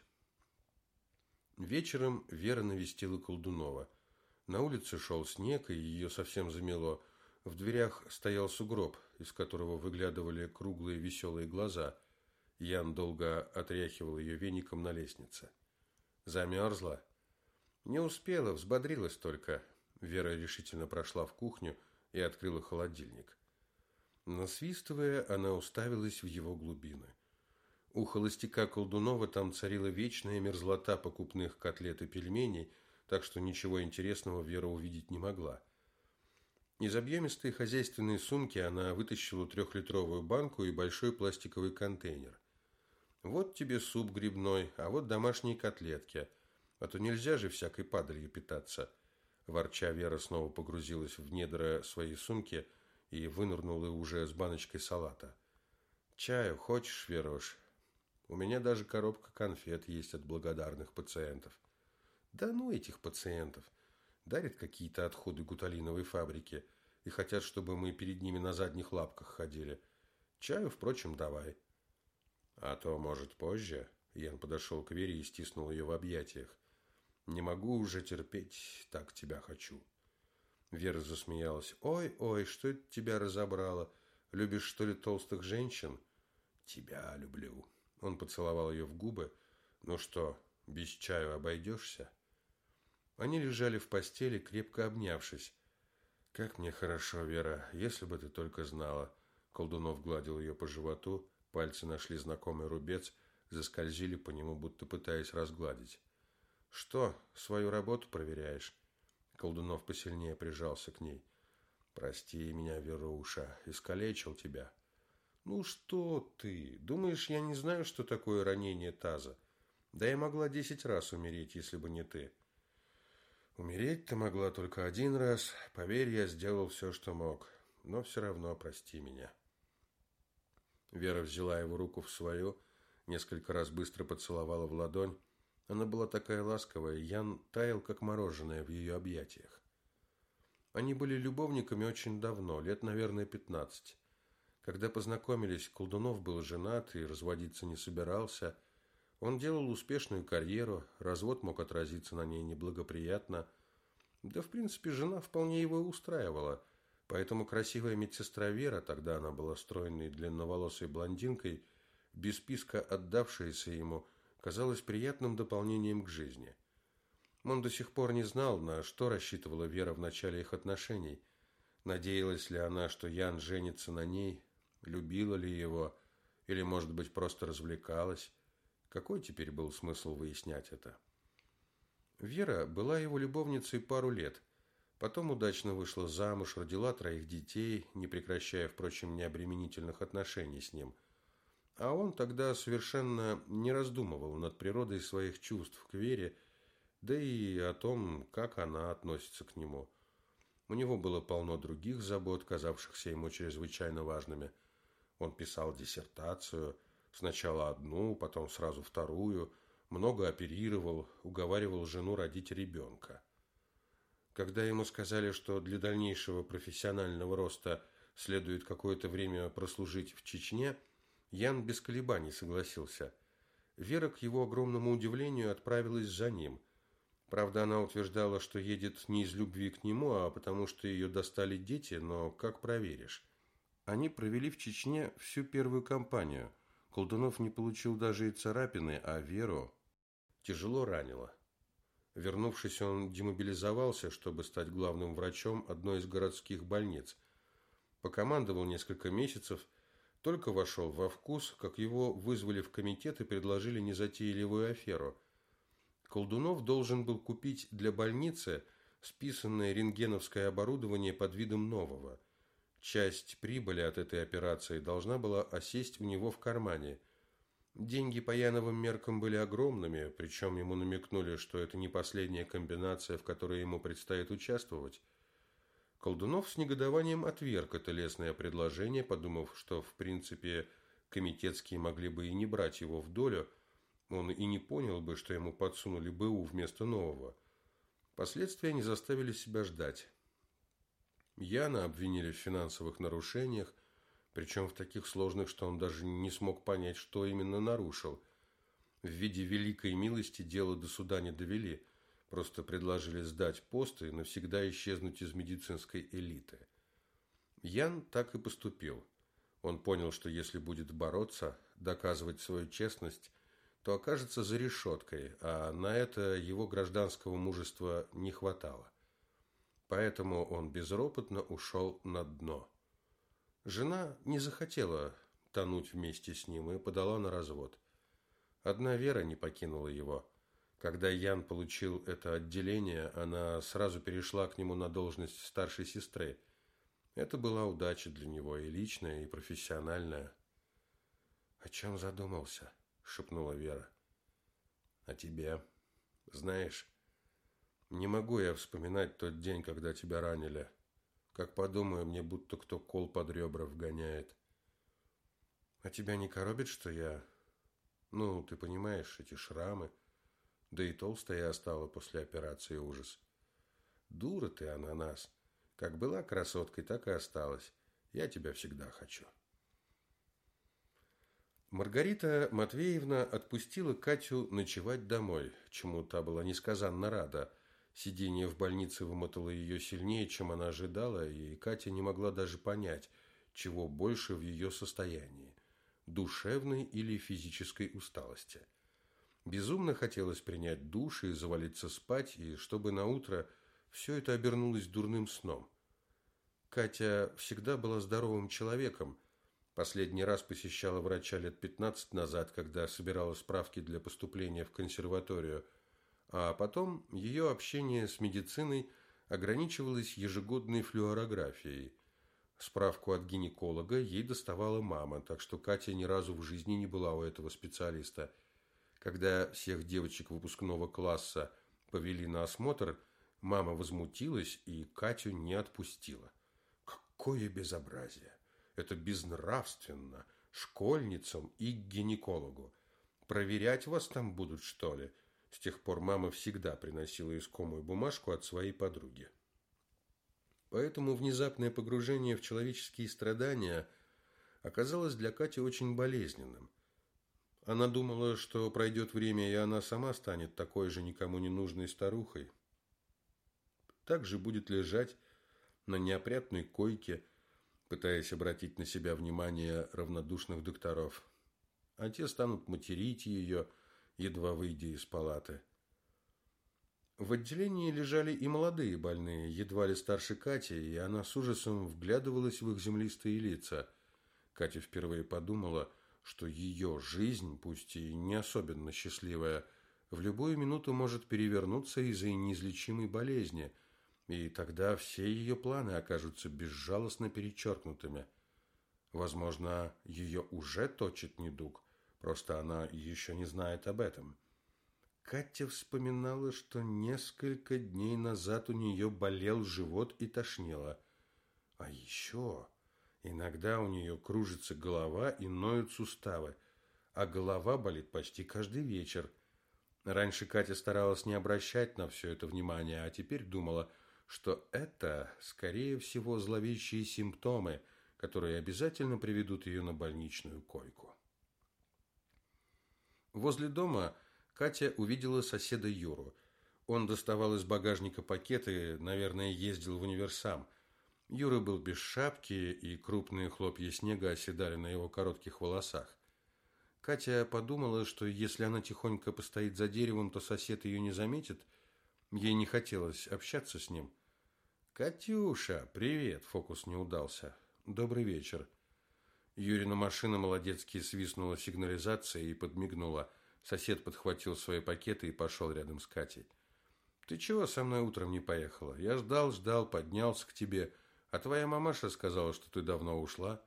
Вечером Вера навестила Колдунова. На улице шел снег, и ее совсем замело. В дверях стоял сугроб, из которого выглядывали круглые веселые глаза. Ян долго отряхивал ее веником на лестнице. Замерзла? Не успела, взбодрилась только. Вера решительно прошла в кухню и открыла холодильник. Насвистывая, она уставилась в его глубины. У холостяка Колдунова там царила вечная мерзлота покупных котлет и пельменей, так что ничего интересного Вера увидеть не могла. Из объемистой хозяйственной сумки она вытащила трехлитровую банку и большой пластиковый контейнер. Вот тебе суп грибной, а вот домашние котлетки. А то нельзя же всякой падалью питаться. Ворча, Вера снова погрузилась в недра своей сумки и вынырнула уже с баночкой салата. «Чаю хочешь, Верош? У меня даже коробка конфет есть от благодарных пациентов». «Да ну этих пациентов! Дарят какие-то отходы гуталиновой фабрики и хотят, чтобы мы перед ними на задних лапках ходили. Чаю, впрочем, давай». «А то, может, позже?» Ян подошел к Вере и стиснул ее в объятиях. «Не могу уже терпеть, так тебя хочу». Вера засмеялась. «Ой, ой, что это тебя разобрало? Любишь, что ли, толстых женщин?» «Тебя люблю». Он поцеловал ее в губы. «Ну что, без чаю обойдешься?» Они лежали в постели, крепко обнявшись. «Как мне хорошо, Вера, если бы ты только знала». Колдунов гладил ее по животу, пальцы нашли знакомый рубец, заскользили по нему, будто пытаясь разгладить. «Что, свою работу проверяешь?» Колдунов посильнее прижался к ней. «Прости меня, Веруша, искалечил тебя». «Ну что ты? Думаешь, я не знаю, что такое ранение таза? Да я могла десять раз умереть, если бы не ты». «Умереть ты могла только один раз. Поверь, я сделал все, что мог. Но все равно прости меня». Вера взяла его руку в свою, несколько раз быстро поцеловала в ладонь, она была такая ласковая, Ян таял, как мороженое в ее объятиях. Они были любовниками очень давно, лет, наверное, пятнадцать. Когда познакомились, Колдунов был женат и разводиться не собирался. Он делал успешную карьеру, развод мог отразиться на ней неблагоприятно. Да, в принципе, жена вполне его устраивала. Поэтому красивая медсестра Вера, тогда она была стройной длинноволосой блондинкой, без списка отдавшаяся ему, казалось приятным дополнением к жизни. Он до сих пор не знал, на что рассчитывала Вера в начале их отношений. Надеялась ли она, что Ян женится на ней, любила ли его, или, может быть, просто развлекалась. Какой теперь был смысл выяснять это? Вера была его любовницей пару лет. Потом удачно вышла замуж, родила троих детей, не прекращая, впрочем, необременительных отношений с ним – а он тогда совершенно не раздумывал над природой своих чувств к Вере, да и о том, как она относится к нему. У него было полно других забот, казавшихся ему чрезвычайно важными. Он писал диссертацию, сначала одну, потом сразу вторую, много оперировал, уговаривал жену родить ребенка. Когда ему сказали, что для дальнейшего профессионального роста следует какое-то время прослужить в Чечне – Ян без колебаний согласился. Вера, к его огромному удивлению, отправилась за ним. Правда, она утверждала, что едет не из любви к нему, а потому что ее достали дети, но как проверишь? Они провели в Чечне всю первую кампанию. Колдунов не получил даже и царапины, а Веру тяжело ранило. Вернувшись, он демобилизовался, чтобы стать главным врачом одной из городских больниц. Покомандовал несколько месяцев – только вошел во вкус, как его вызвали в комитет и предложили незатейливую аферу. Колдунов должен был купить для больницы списанное рентгеновское оборудование под видом нового. Часть прибыли от этой операции должна была осесть у него в кармане. Деньги по Яновым меркам были огромными, причем ему намекнули, что это не последняя комбинация, в которой ему предстоит участвовать. Колдунов с негодованием отверг это лестное предложение, подумав, что, в принципе, комитетские могли бы и не брать его в долю, он и не понял бы, что ему подсунули БУ вместо нового. Последствия не заставили себя ждать. Яна обвинили в финансовых нарушениях, причем в таких сложных, что он даже не смог понять, что именно нарушил. В виде великой милости дело до суда не довели, просто предложили сдать пост и навсегда исчезнуть из медицинской элиты. Ян так и поступил. Он понял, что если будет бороться, доказывать свою честность, то окажется за решеткой, а на это его гражданского мужества не хватало. Поэтому он безропотно ушел на дно. Жена не захотела тонуть вместе с ним и подала на развод. Одна Вера не покинула его. Когда Ян получил это отделение, она сразу перешла к нему на должность старшей сестры. Это была удача для него и личная, и профессиональная. «О чем задумался?» – шепнула Вера. «О тебе. Знаешь, не могу я вспоминать тот день, когда тебя ранили. Как подумаю, мне будто кто кол под ребра вгоняет. А тебя не коробит, что я... Ну, ты понимаешь, эти шрамы. Да и толстая я стала после операции ужас. Дура ты, ананас. Как была красоткой, так и осталась. Я тебя всегда хочу. Маргарита Матвеевна отпустила Катю ночевать домой, чему та была несказанно рада. Сидение в больнице вымотало ее сильнее, чем она ожидала, и Катя не могла даже понять, чего больше в ее состоянии – душевной или физической усталости. Безумно хотелось принять душ и завалиться спать, и чтобы на утро все это обернулось дурным сном. Катя всегда была здоровым человеком, Последний раз посещала врача лет 15 назад, когда собирала справки для поступления в консерваторию, а потом ее общение с медициной ограничивалось ежегодной флюорографией. Справку от гинеколога ей доставала мама, так что Катя ни разу в жизни не была у этого специалиста. Когда всех девочек выпускного класса повели на осмотр, мама возмутилась и Катю не отпустила. Какое безобразие! Это безнравственно. Школьницам и гинекологу. Проверять вас там будут, что ли? С тех пор мама всегда приносила искомую бумажку от своей подруги. Поэтому внезапное погружение в человеческие страдания оказалось для Кати очень болезненным. Она думала, что пройдет время, и она сама станет такой же никому не нужной старухой. Также будет лежать на неопрятной койке, пытаясь обратить на себя внимание равнодушных докторов. А те станут материть ее, едва выйдя из палаты. В отделении лежали и молодые больные, едва ли старше Кати, и она с ужасом вглядывалась в их землистые лица. Катя впервые подумала, что ее жизнь, пусть и не особенно счастливая, в любую минуту может перевернуться из-за неизлечимой болезни – и тогда все ее планы окажутся безжалостно перечеркнутыми. Возможно, ее уже точит недуг, просто она еще не знает об этом. Катя вспоминала, что несколько дней назад у нее болел живот и тошнило. А еще иногда у нее кружится голова и ноют суставы, а голова болит почти каждый вечер. Раньше Катя старалась не обращать на все это внимания, а теперь думала – что это, скорее всего, зловещие симптомы, которые обязательно приведут ее на больничную койку. Возле дома Катя увидела соседа Юру. Он доставал из багажника пакеты, наверное, ездил в универсам. Юра был без шапки, и крупные хлопья снега оседали на его коротких волосах. Катя подумала, что если она тихонько постоит за деревом, то сосед ее не заметит. Ей не хотелось общаться с ним. «Катюша, привет!» Фокус не удался. «Добрый вечер!» Юрина машина молодецки свистнула сигнализацией и подмигнула. Сосед подхватил свои пакеты и пошел рядом с Катей. «Ты чего со мной утром не поехала? Я ждал, ждал, поднялся к тебе. А твоя мамаша сказала, что ты давно ушла.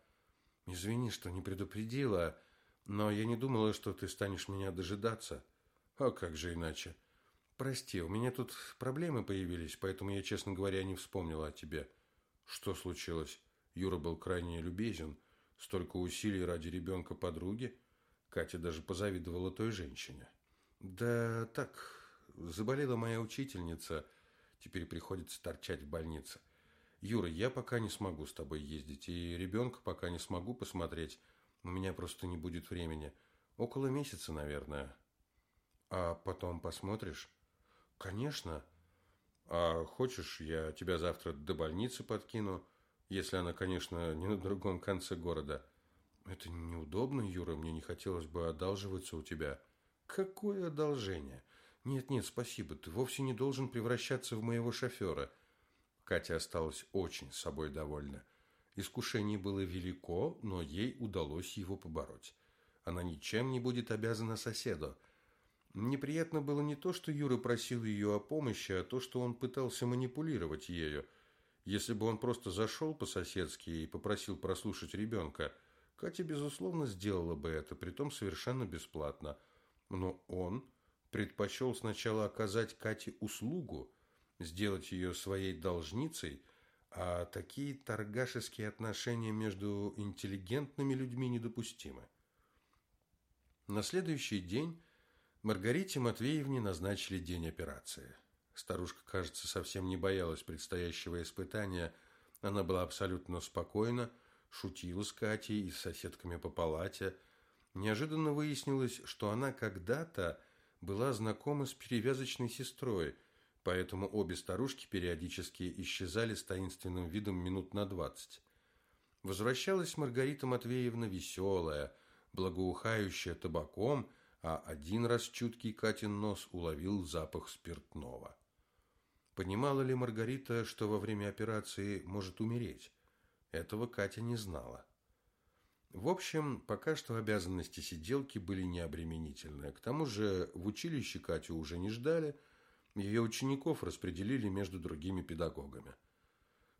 Извини, что не предупредила, но я не думала, что ты станешь меня дожидаться. А как же иначе?» Прости, у меня тут проблемы появились, поэтому я, честно говоря, не вспомнила о тебе. Что случилось? Юра был крайне любезен. Столько усилий ради ребенка подруги. Катя даже позавидовала той женщине. Да так, заболела моя учительница. Теперь приходится торчать в больнице. Юра, я пока не смогу с тобой ездить, и ребенка пока не смогу посмотреть. У меня просто не будет времени. Около месяца, наверное. А потом посмотришь? Конечно. А хочешь, я тебя завтра до больницы подкину, если она, конечно, не на другом конце города. Это неудобно, Юра, мне не хотелось бы одалживаться у тебя. Какое одолжение? Нет, нет, спасибо, ты вовсе не должен превращаться в моего шофера. Катя осталась очень собой довольна. Искушение было велико, но ей удалось его побороть. Она ничем не будет обязана соседу. Неприятно было не то, что Юра просил ее о помощи, а то, что он пытался манипулировать ею. Если бы он просто зашел по-соседски и попросил прослушать ребенка, Катя, безусловно, сделала бы это, притом совершенно бесплатно. Но он предпочел сначала оказать Кате услугу, сделать ее своей должницей – а такие торгашеские отношения между интеллигентными людьми недопустимы. На следующий день Маргарите Матвеевне назначили день операции. Старушка, кажется, совсем не боялась предстоящего испытания. Она была абсолютно спокойна, шутила с Катей и с соседками по палате. Неожиданно выяснилось, что она когда-то была знакома с перевязочной сестрой – поэтому обе старушки периодически исчезали с таинственным видом минут на двадцать. Возвращалась Маргарита Матвеевна веселая, благоухающая табаком, а один раз чуткий Катин нос уловил запах спиртного. Понимала ли Маргарита, что во время операции может умереть? Этого Катя не знала. В общем, пока что обязанности сиделки были необременительные. К тому же в училище Катю уже не ждали – ее учеников распределили между другими педагогами.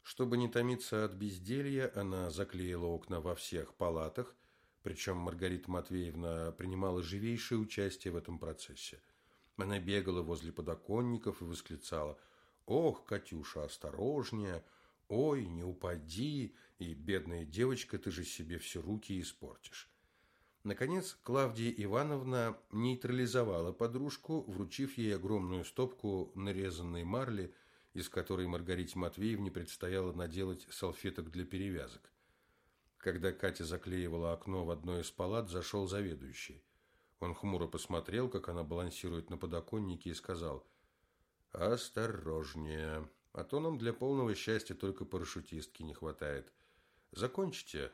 Чтобы не томиться от безделья, она заклеила окна во всех палатах, причем Маргарита Матвеевна принимала живейшее участие в этом процессе. Она бегала возле подоконников и восклицала «Ох, Катюша, осторожнее! Ой, не упади! И, бедная девочка, ты же себе все руки испортишь!» Наконец, Клавдия Ивановна нейтрализовала подружку, вручив ей огромную стопку нарезанной марли, из которой Маргарите Матвеевне предстояло наделать салфеток для перевязок. Когда Катя заклеивала окно в одной из палат, зашел заведующий. Он хмуро посмотрел, как она балансирует на подоконнике, и сказал «Осторожнее, а то нам для полного счастья только парашютистки не хватает. Закончите,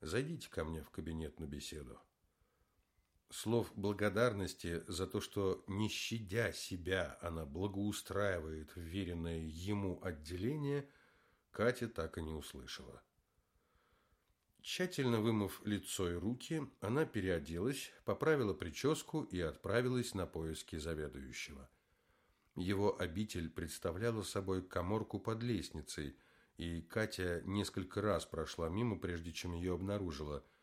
зайдите ко мне в кабинет на беседу». Слов благодарности за то, что, не щадя себя, она благоустраивает вверенное ему отделение, Катя так и не услышала. Тщательно вымыв лицо и руки, она переоделась, поправила прическу и отправилась на поиски заведующего. Его обитель представляла собой коморку под лестницей, и Катя несколько раз прошла мимо, прежде чем ее обнаружила –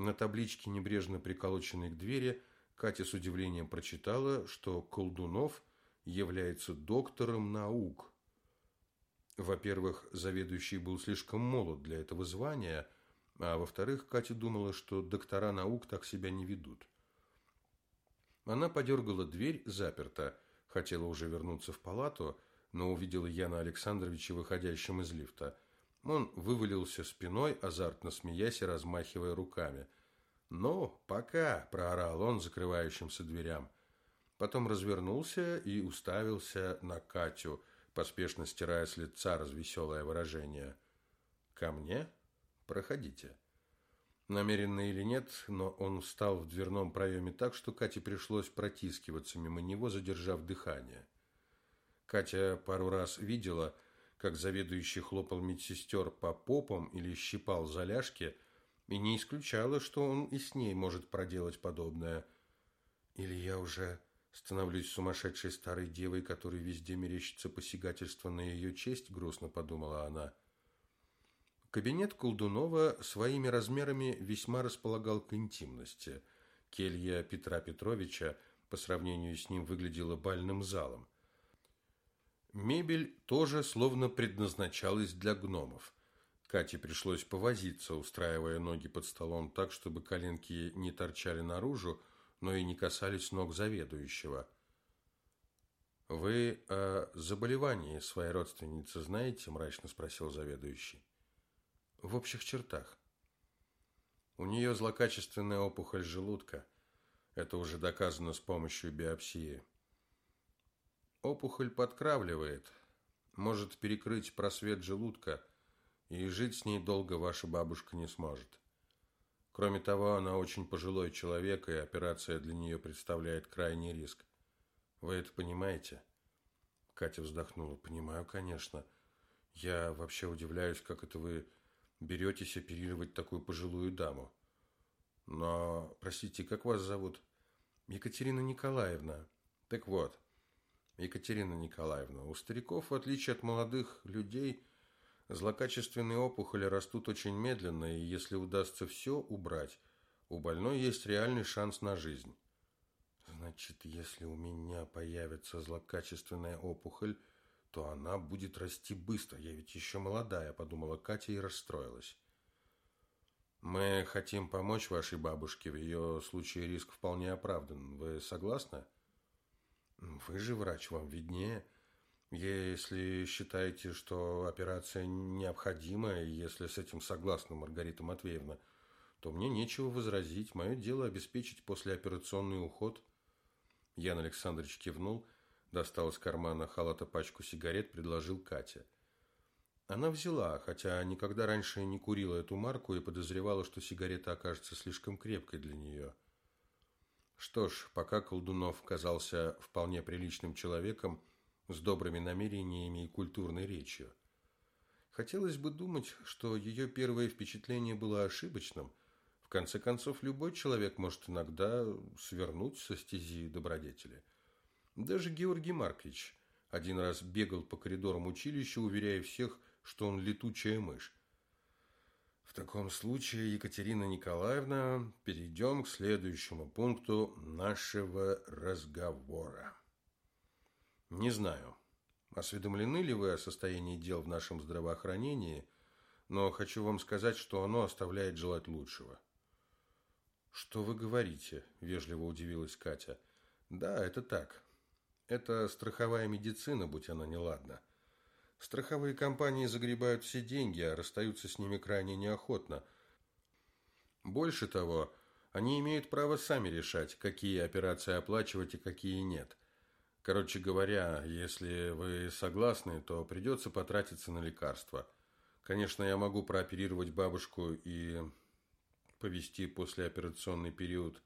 на табличке, небрежно приколоченной к двери, Катя с удивлением прочитала, что Колдунов является доктором наук. Во-первых, заведующий был слишком молод для этого звания, а во-вторых, Катя думала, что доктора наук так себя не ведут. Она подергала дверь, заперта, хотела уже вернуться в палату, но увидела Яна Александровича выходящим из лифта – он вывалился спиной, азартно смеясь и размахивая руками. «Ну, пока!» – проорал он закрывающимся дверям. Потом развернулся и уставился на Катю, поспешно стирая с лица развеселое выражение. «Ко мне? Проходите». Намеренно или нет, но он встал в дверном проеме так, что Кате пришлось протискиваться мимо него, задержав дыхание. Катя пару раз видела – как заведующий хлопал медсестер по попам или щипал за ляжки, и не исключала, что он и с ней может проделать подобное. Или я уже становлюсь сумасшедшей старой девой, которой везде мерещится посягательство на ее честь, грустно подумала она. Кабинет Колдунова своими размерами весьма располагал к интимности. Келья Петра Петровича по сравнению с ним выглядела бальным залом. Мебель тоже словно предназначалась для гномов. Кате пришлось повозиться, устраивая ноги под столом так, чтобы коленки не торчали наружу, но и не касались ног заведующего. «Вы о заболевании своей родственницы знаете?» – мрачно спросил заведующий. «В общих чертах. У нее злокачественная опухоль желудка. Это уже доказано с помощью биопсии. Опухоль подкравливает, может перекрыть просвет желудка, и жить с ней долго ваша бабушка не сможет. Кроме того, она очень пожилой человек, и операция для нее представляет крайний риск. Вы это понимаете? Катя вздохнула. Понимаю, конечно. Я вообще удивляюсь, как это вы беретесь оперировать такую пожилую даму. Но, простите, как вас зовут? Екатерина Николаевна. Так вот, Екатерина Николаевна, у стариков, в отличие от молодых людей, злокачественные опухоли растут очень медленно, и если удастся все убрать, у больной есть реальный шанс на жизнь. Значит, если у меня появится злокачественная опухоль, то она будет расти быстро. Я ведь еще молодая, подумала Катя и расстроилась. Мы хотим помочь вашей бабушке. В ее случае риск вполне оправдан. Вы согласны? Вы же врач, вам виднее. Если считаете, что операция необходима, и если с этим согласна Маргарита Матвеевна, то мне нечего возразить. Мое дело обеспечить послеоперационный уход. Ян Александрович кивнул, достал из кармана халата пачку сигарет, предложил Кате. Она взяла, хотя никогда раньше не курила эту марку и подозревала, что сигарета окажется слишком крепкой для нее. Что ж, пока Колдунов казался вполне приличным человеком, с добрыми намерениями и культурной речью. Хотелось бы думать, что ее первое впечатление было ошибочным. В конце концов, любой человек может иногда свернуть со стези добродетели. Даже Георгий Маркович один раз бегал по коридорам училища, уверяя всех, что он летучая мышь. В таком случае, Екатерина Николаевна, перейдем к следующему пункту нашего разговора. Не знаю, осведомлены ли вы о состоянии дел в нашем здравоохранении, но хочу вам сказать, что оно оставляет желать лучшего. Что вы говорите? вежливо удивилась Катя. Да, это так. Это страховая медицина, будь она неладна. Страховые компании загребают все деньги, а расстаются с ними крайне неохотно. Больше того, они имеют право сами решать, какие операции оплачивать и какие нет. Короче говоря, если вы согласны, то придется потратиться на лекарства. Конечно, я могу прооперировать бабушку и повести послеоперационный период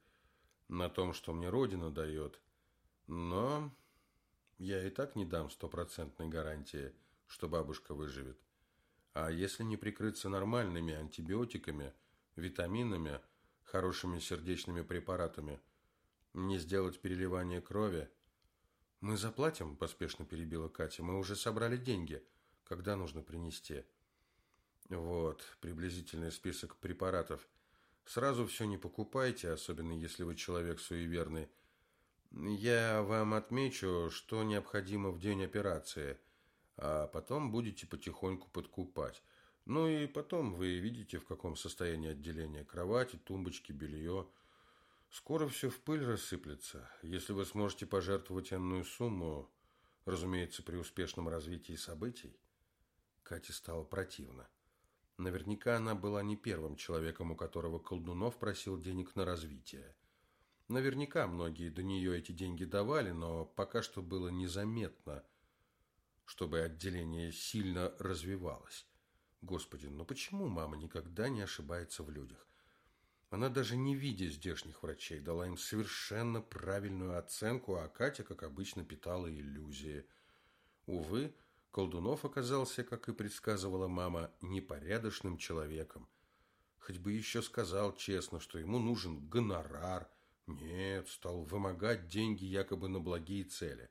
на том, что мне Родина дает, но я и так не дам стопроцентной гарантии – что бабушка выживет. А если не прикрыться нормальными антибиотиками, витаминами, хорошими сердечными препаратами, не сделать переливание крови? Мы заплатим, поспешно перебила Катя. Мы уже собрали деньги. Когда нужно принести? Вот, приблизительный список препаратов. Сразу все не покупайте, особенно если вы человек суеверный. Я вам отмечу, что необходимо в день операции – а потом будете потихоньку подкупать. Ну и потом вы видите, в каком состоянии отделение кровати, тумбочки, белье. Скоро все в пыль рассыплется. Если вы сможете пожертвовать энную сумму, разумеется, при успешном развитии событий. Кате стало противно. Наверняка она была не первым человеком, у которого Колдунов просил денег на развитие. Наверняка многие до нее эти деньги давали, но пока что было незаметно – чтобы отделение сильно развивалось. Господи, но почему мама никогда не ошибается в людях? Она даже не видя здешних врачей, дала им совершенно правильную оценку, а Катя, как обычно, питала иллюзии. Увы, Колдунов оказался, как и предсказывала мама, непорядочным человеком. Хоть бы еще сказал честно, что ему нужен гонорар. Нет, стал вымогать деньги якобы на благие цели.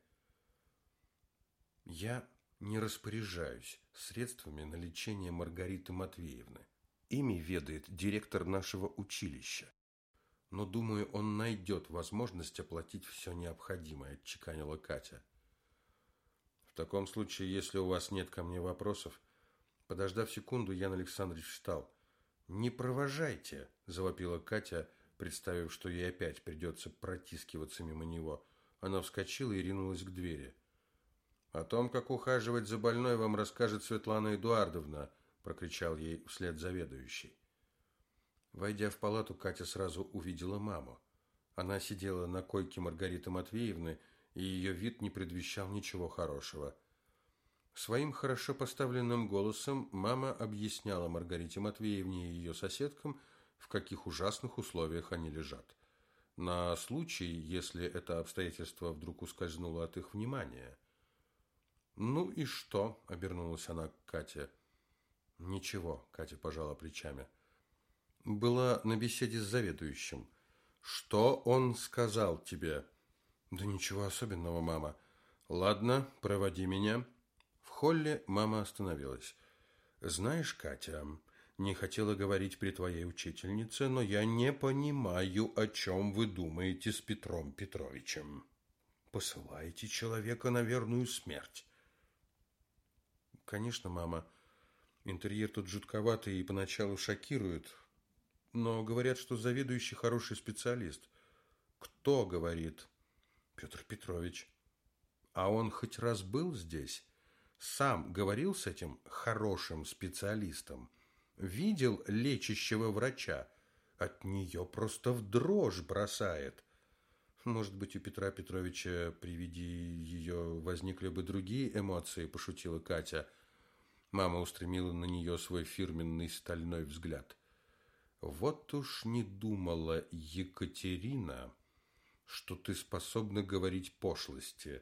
Я не распоряжаюсь средствами на лечение Маргариты Матвеевны. Ими ведает директор нашего училища. Но, думаю, он найдет возможность оплатить все необходимое, отчеканила Катя. В таком случае, если у вас нет ко мне вопросов, подождав секунду, Ян Александрович встал. Не провожайте, завопила Катя, представив, что ей опять придется протискиваться мимо него. Она вскочила и ринулась к двери. О том, как ухаживать за больной, вам расскажет Светлана Эдуардовна, прокричал ей вслед заведующий. Войдя в палату, Катя сразу увидела маму. Она сидела на койке Маргариты Матвеевны, и ее вид не предвещал ничего хорошего. Своим хорошо поставленным голосом мама объясняла Маргарите Матвеевне и ее соседкам, в каких ужасных условиях они лежат. На случай, если это обстоятельство вдруг ускользнуло от их внимания. «Ну и что?» – обернулась она к Кате. «Ничего», – Катя пожала плечами. «Была на беседе с заведующим. Что он сказал тебе?» «Да ничего особенного, мама. Ладно, проводи меня». В холле мама остановилась. «Знаешь, Катя, не хотела говорить при твоей учительнице, но я не понимаю, о чем вы думаете с Петром Петровичем. Посылаете человека на верную смерть». «Конечно, мама. Интерьер тут жутковатый и поначалу шокирует. Но говорят, что заведующий хороший специалист». «Кто говорит?» Петр Петрович. А он хоть раз был здесь? Сам говорил с этим хорошим специалистом? Видел лечащего врача? От нее просто в дрожь бросает. Может быть, у Петра Петровича при виде ее возникли бы другие эмоции, пошутила Катя. Мама устремила на нее свой фирменный стальной взгляд. Вот уж не думала Екатерина что ты способна говорить пошлости?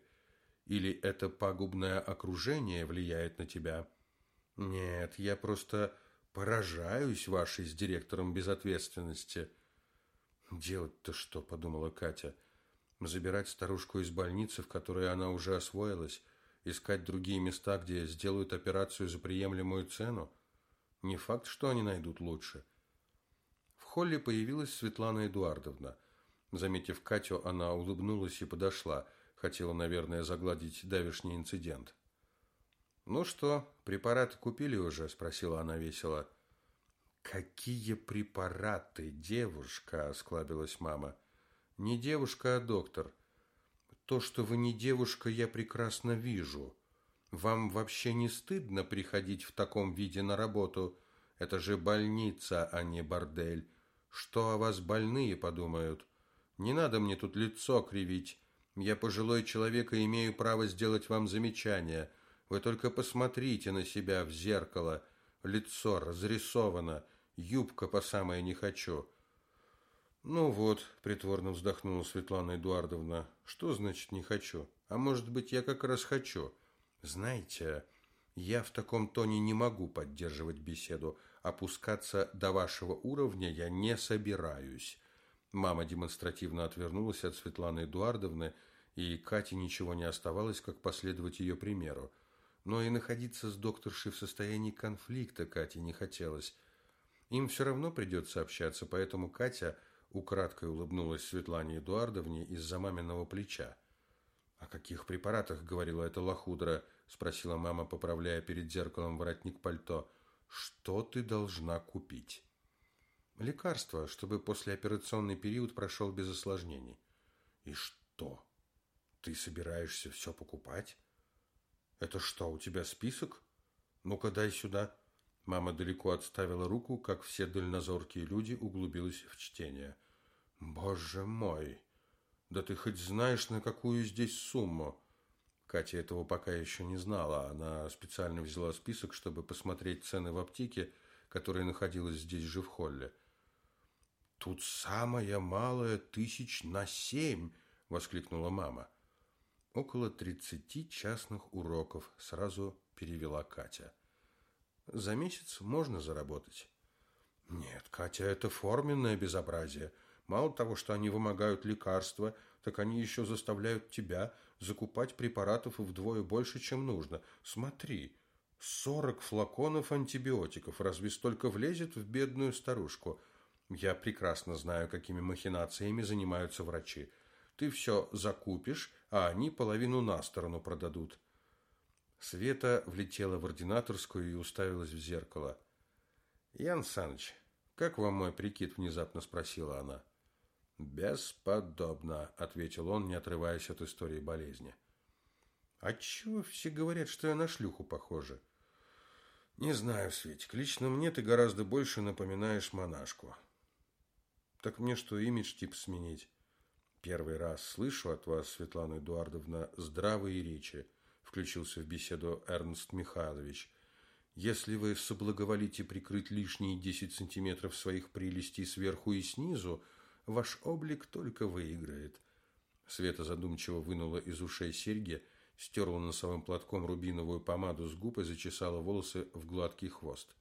Или это пагубное окружение влияет на тебя? Нет, я просто поражаюсь вашей с директором безответственности. Делать-то что, подумала Катя. Забирать старушку из больницы, в которой она уже освоилась, искать другие места, где сделают операцию за приемлемую цену? Не факт, что они найдут лучше. В холле появилась Светлана Эдуардовна – Заметив Катю, она улыбнулась и подошла. Хотела, наверное, загладить давешний инцидент. «Ну что, препараты купили уже?» – спросила она весело. «Какие препараты, девушка?» – осклабилась мама. «Не девушка, а доктор. То, что вы не девушка, я прекрасно вижу. Вам вообще не стыдно приходить в таком виде на работу? Это же больница, а не бордель. Что о вас больные подумают?» Не надо мне тут лицо кривить. Я пожилой человек и имею право сделать вам замечание. Вы только посмотрите на себя в зеркало. Лицо разрисовано, юбка по самое не хочу. Ну вот, притворно вздохнула Светлана Эдуардовна. Что значит не хочу? А может быть, я как раз хочу. Знаете, я в таком тоне не могу поддерживать беседу. Опускаться до вашего уровня я не собираюсь. Мама демонстративно отвернулась от Светланы Эдуардовны, и Кате ничего не оставалось, как последовать ее примеру. Но и находиться с докторшей в состоянии конфликта Кате не хотелось. Им все равно придется общаться, поэтому Катя украдкой улыбнулась Светлане Эдуардовне из-за маминого плеча. «О каких препаратах?» – говорила эта лохудра, – спросила мама, поправляя перед зеркалом воротник пальто. «Что ты должна купить?» Лекарство, чтобы послеоперационный период прошел без осложнений. И что? Ты собираешься все покупать? Это что, у тебя список? Ну-ка дай сюда. Мама далеко отставила руку, как все дальнозоркие люди углубилась в чтение. Боже мой! Да ты хоть знаешь, на какую здесь сумму? Катя этого пока еще не знала. Она специально взяла список, чтобы посмотреть цены в аптеке, которая находилась здесь же в холле. Тут самая малая тысяч на семь, воскликнула мама. Около тридцати частных уроков, сразу перевела Катя. За месяц можно заработать. Нет, Катя, это форменное безобразие. Мало того, что они вымогают лекарства, так они еще заставляют тебя закупать препаратов вдвое больше, чем нужно. Смотри, сорок флаконов антибиотиков. Разве столько влезет в бедную старушку? Я прекрасно знаю, какими махинациями занимаются врачи. Ты все закупишь, а они половину на сторону продадут. Света влетела в ординаторскую и уставилась в зеркало. Ян Саныч, как вам мой прикид? внезапно спросила она. Бесподобно, ответил он, не отрываясь от истории болезни. А чего все говорят, что я на шлюху похожа? Не знаю, Светик, лично мне ты гораздо больше напоминаешь монашку. Так мне что, имидж тип сменить? Первый раз слышу от вас, Светлана Эдуардовна, здравые речи, включился в беседу Эрнст Михайлович. Если вы соблаговолите прикрыть лишние десять сантиметров своих прелестей сверху и снизу, ваш облик только выиграет. Света задумчиво вынула из ушей серьги, стерла носовым платком рубиновую помаду с губ и зачесала волосы в гладкий хвост.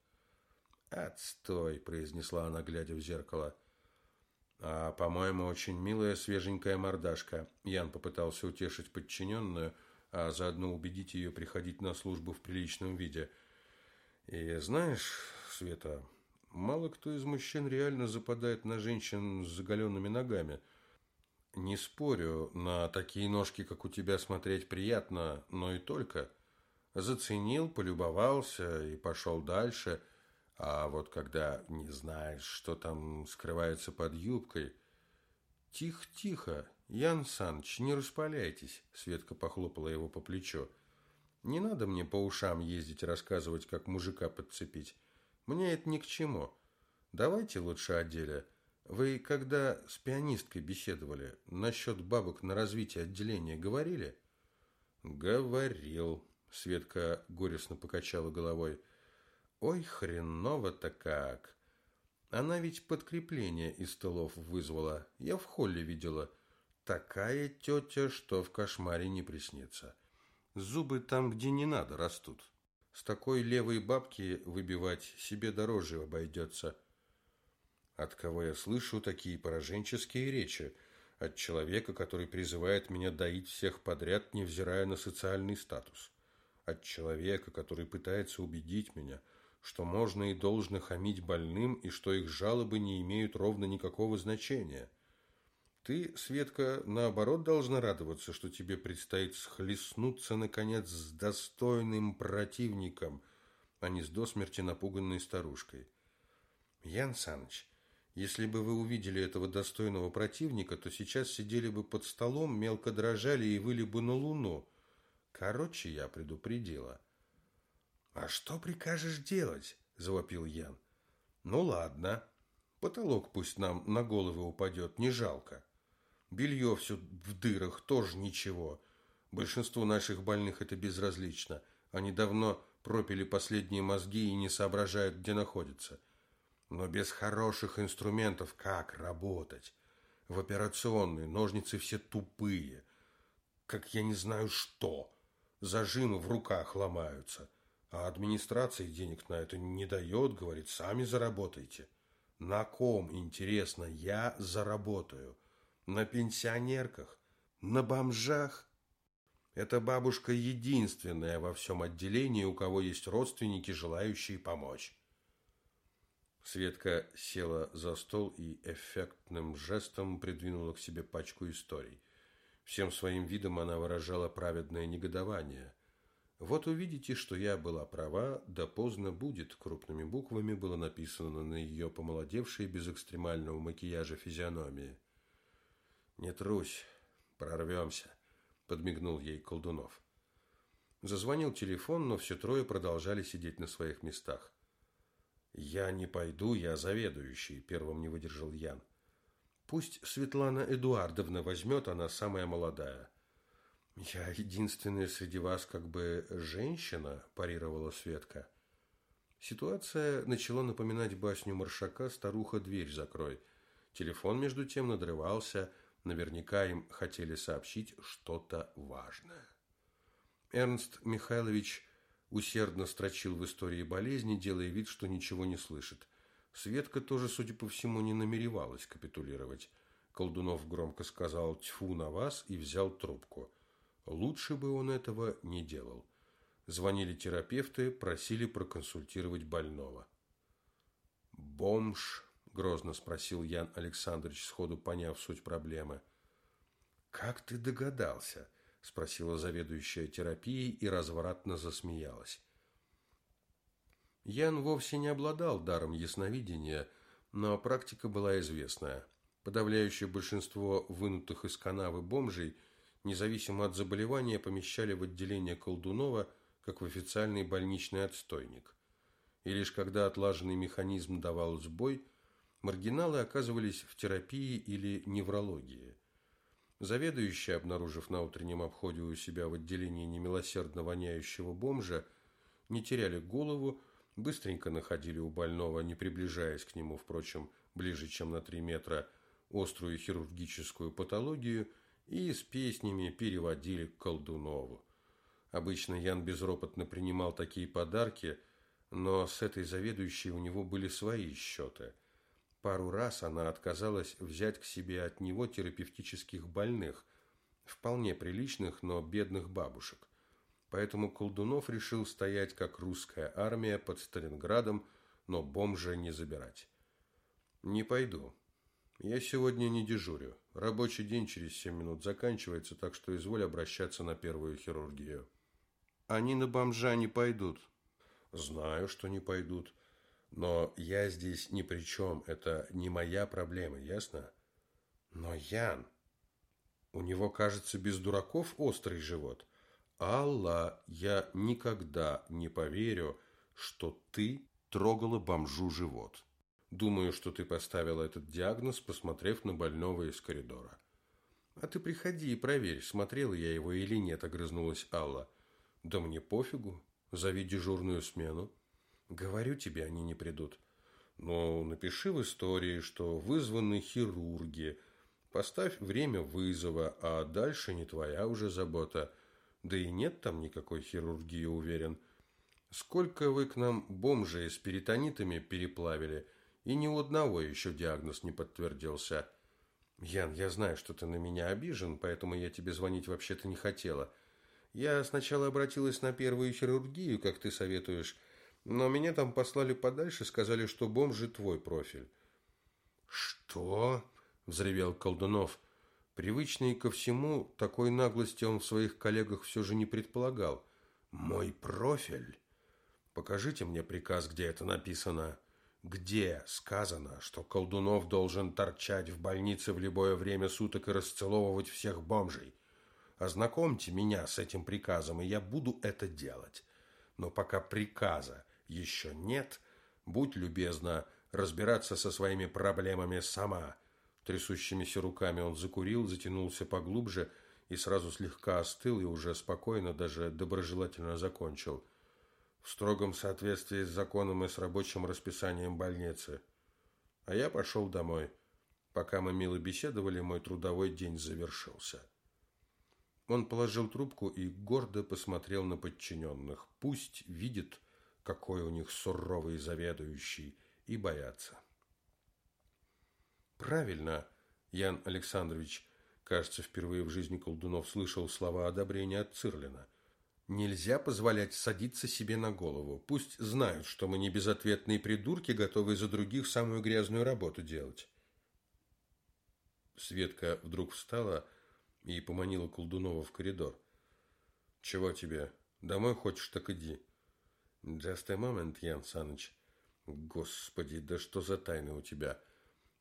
«Отстой!» – произнесла она, глядя в зеркало. «А, по-моему, очень милая свеженькая мордашка». Ян попытался утешить подчиненную, а заодно убедить ее приходить на службу в приличном виде. «И знаешь, Света, мало кто из мужчин реально западает на женщин с заголенными ногами. Не спорю, на такие ножки, как у тебя, смотреть приятно, но и только. Заценил, полюбовался и пошел дальше – а вот когда не знаешь, что там скрывается под юбкой... Тихо-тихо, Ян Саныч, не распаляйтесь, Светка похлопала его по плечу. Не надо мне по ушам ездить рассказывать, как мужика подцепить. Мне это ни к чему. Давайте лучше о деле. Вы когда с пианисткой беседовали, насчет бабок на развитие отделения говорили? Говорил. Светка горестно покачала головой. Ой, хреново-то как! Она ведь подкрепление из тылов вызвала. Я в холле видела. Такая тетя, что в кошмаре не приснится. Зубы там, где не надо, растут. С такой левой бабки выбивать себе дороже обойдется. От кого я слышу такие пораженческие речи? От человека, который призывает меня доить всех подряд, невзирая на социальный статус. От человека, который пытается убедить меня – что можно и должно хамить больным, и что их жалобы не имеют ровно никакого значения. Ты, Светка, наоборот должна радоваться, что тебе предстоит схлестнуться, наконец, с достойным противником, а не с до смерти напуганной старушкой. Ян Саныч, если бы вы увидели этого достойного противника, то сейчас сидели бы под столом, мелко дрожали и выли бы на луну. Короче, я предупредила. «А что прикажешь делать?» – завопил Ян. «Ну ладно. Потолок пусть нам на головы упадет, не жалко. Белье все в дырах, тоже ничего. Большинству наших больных это безразлично. Они давно пропили последние мозги и не соображают, где находятся. Но без хороших инструментов как работать? В операционной ножницы все тупые. Как я не знаю что. Зажимы в руках ломаются». А администрация денег на это не дает, говорит, сами заработайте. На ком, интересно, я заработаю? На пенсионерках? На бомжах? Эта бабушка единственная во всем отделении, у кого есть родственники, желающие помочь. Светка села за стол и эффектным жестом придвинула к себе пачку историй. Всем своим видом она выражала праведное негодование – вот увидите, что я была права, да поздно будет, крупными буквами было написано на ее помолодевшей без экстремального макияжа физиономии. Не трусь, прорвемся, подмигнул ей Колдунов. Зазвонил телефон, но все трое продолжали сидеть на своих местах. Я не пойду, я заведующий, первым не выдержал Ян. Пусть Светлана Эдуардовна возьмет, она самая молодая. «Я единственная среди вас как бы женщина», – парировала Светка. Ситуация начала напоминать басню Маршака «Старуха, дверь закрой». Телефон, между тем, надрывался. Наверняка им хотели сообщить что-то важное. Эрнст Михайлович усердно строчил в истории болезни, делая вид, что ничего не слышит. Светка тоже, судя по всему, не намеревалась капитулировать. Колдунов громко сказал «тьфу на вас» и взял трубку – Лучше бы он этого не делал. Звонили терапевты, просили проконсультировать больного. «Бомж?» – грозно спросил Ян Александрович, сходу поняв суть проблемы. «Как ты догадался?» – спросила заведующая терапией и развратно засмеялась. Ян вовсе не обладал даром ясновидения, но практика была известная. Подавляющее большинство вынутых из канавы бомжей – независимо от заболевания, помещали в отделение Колдунова, как в официальный больничный отстойник. И лишь когда отлаженный механизм давал сбой, маргиналы оказывались в терапии или неврологии. Заведующий, обнаружив на утреннем обходе у себя в отделении немилосердно воняющего бомжа, не теряли голову, быстренько находили у больного, не приближаясь к нему, впрочем, ближе, чем на три метра, острую хирургическую патологию и с песнями переводили к Колдунову. Обычно Ян безропотно принимал такие подарки, но с этой заведующей у него были свои счеты. Пару раз она отказалась взять к себе от него терапевтических больных, вполне приличных, но бедных бабушек. Поэтому Колдунов решил стоять как русская армия под Сталинградом, но бомжа не забирать. «Не пойду. Я сегодня не дежурю. Рабочий день через семь минут заканчивается, так что изволь обращаться на первую хирургию». «Они на бомжа не пойдут». «Знаю, что не пойдут. Но я здесь ни при чем, это не моя проблема, ясно? Но Ян, у него, кажется, без дураков острый живот. Алла, я никогда не поверю, что ты трогала бомжу живот. Думаю, что ты поставила этот диагноз, посмотрев на больного из коридора. А ты приходи и проверь, смотрела я его или нет, огрызнулась Алла. Да мне пофигу, зови дежурную смену. Говорю тебе, они не придут. Но напиши в истории, что вызваны хирурги. Поставь время вызова, а дальше не твоя уже забота. Да и нет там никакой хирургии, уверен. Сколько вы к нам бомжей с перитонитами переплавили, и ни у одного еще диагноз не подтвердился. Ян, я знаю, что ты на меня обижен, поэтому я тебе звонить вообще-то не хотела. Я сначала обратилась на первую хирургию, как ты советуешь, но меня там послали подальше, сказали, что бомжи твой профиль. Что? взревел Колдунов. Привычный ко всему, такой наглости он в своих коллегах все же не предполагал. Мой профиль? Покажите мне приказ, где это написано. Где сказано, что Колдунов должен торчать в больнице в любое время суток и расцеловывать всех бомжей? Ознакомьте меня с этим приказом, и я буду это делать. Но пока приказа еще нет, будь любезна разбираться со своими проблемами сама. Трясущимися руками он закурил, затянулся поглубже и сразу слегка остыл и уже спокойно, даже доброжелательно закончил. В строгом соответствии с законом и с рабочим расписанием больницы. А я пошел домой. Пока мы мило беседовали, мой трудовой день завершился. Он положил трубку и гордо посмотрел на подчиненных. Пусть видит, какой у них суровый заведующий, и боятся. Правильно, Ян Александрович, кажется, впервые в жизни колдунов слышал слова одобрения от Цирлина. Нельзя позволять садиться себе на голову. Пусть знают, что мы не безответные придурки, готовые за других самую грязную работу делать. Светка вдруг встала и поманила Колдунова в коридор. «Чего тебе? Домой хочешь, так иди. Just a moment, Ян Саныч. Господи, да что за тайны у тебя?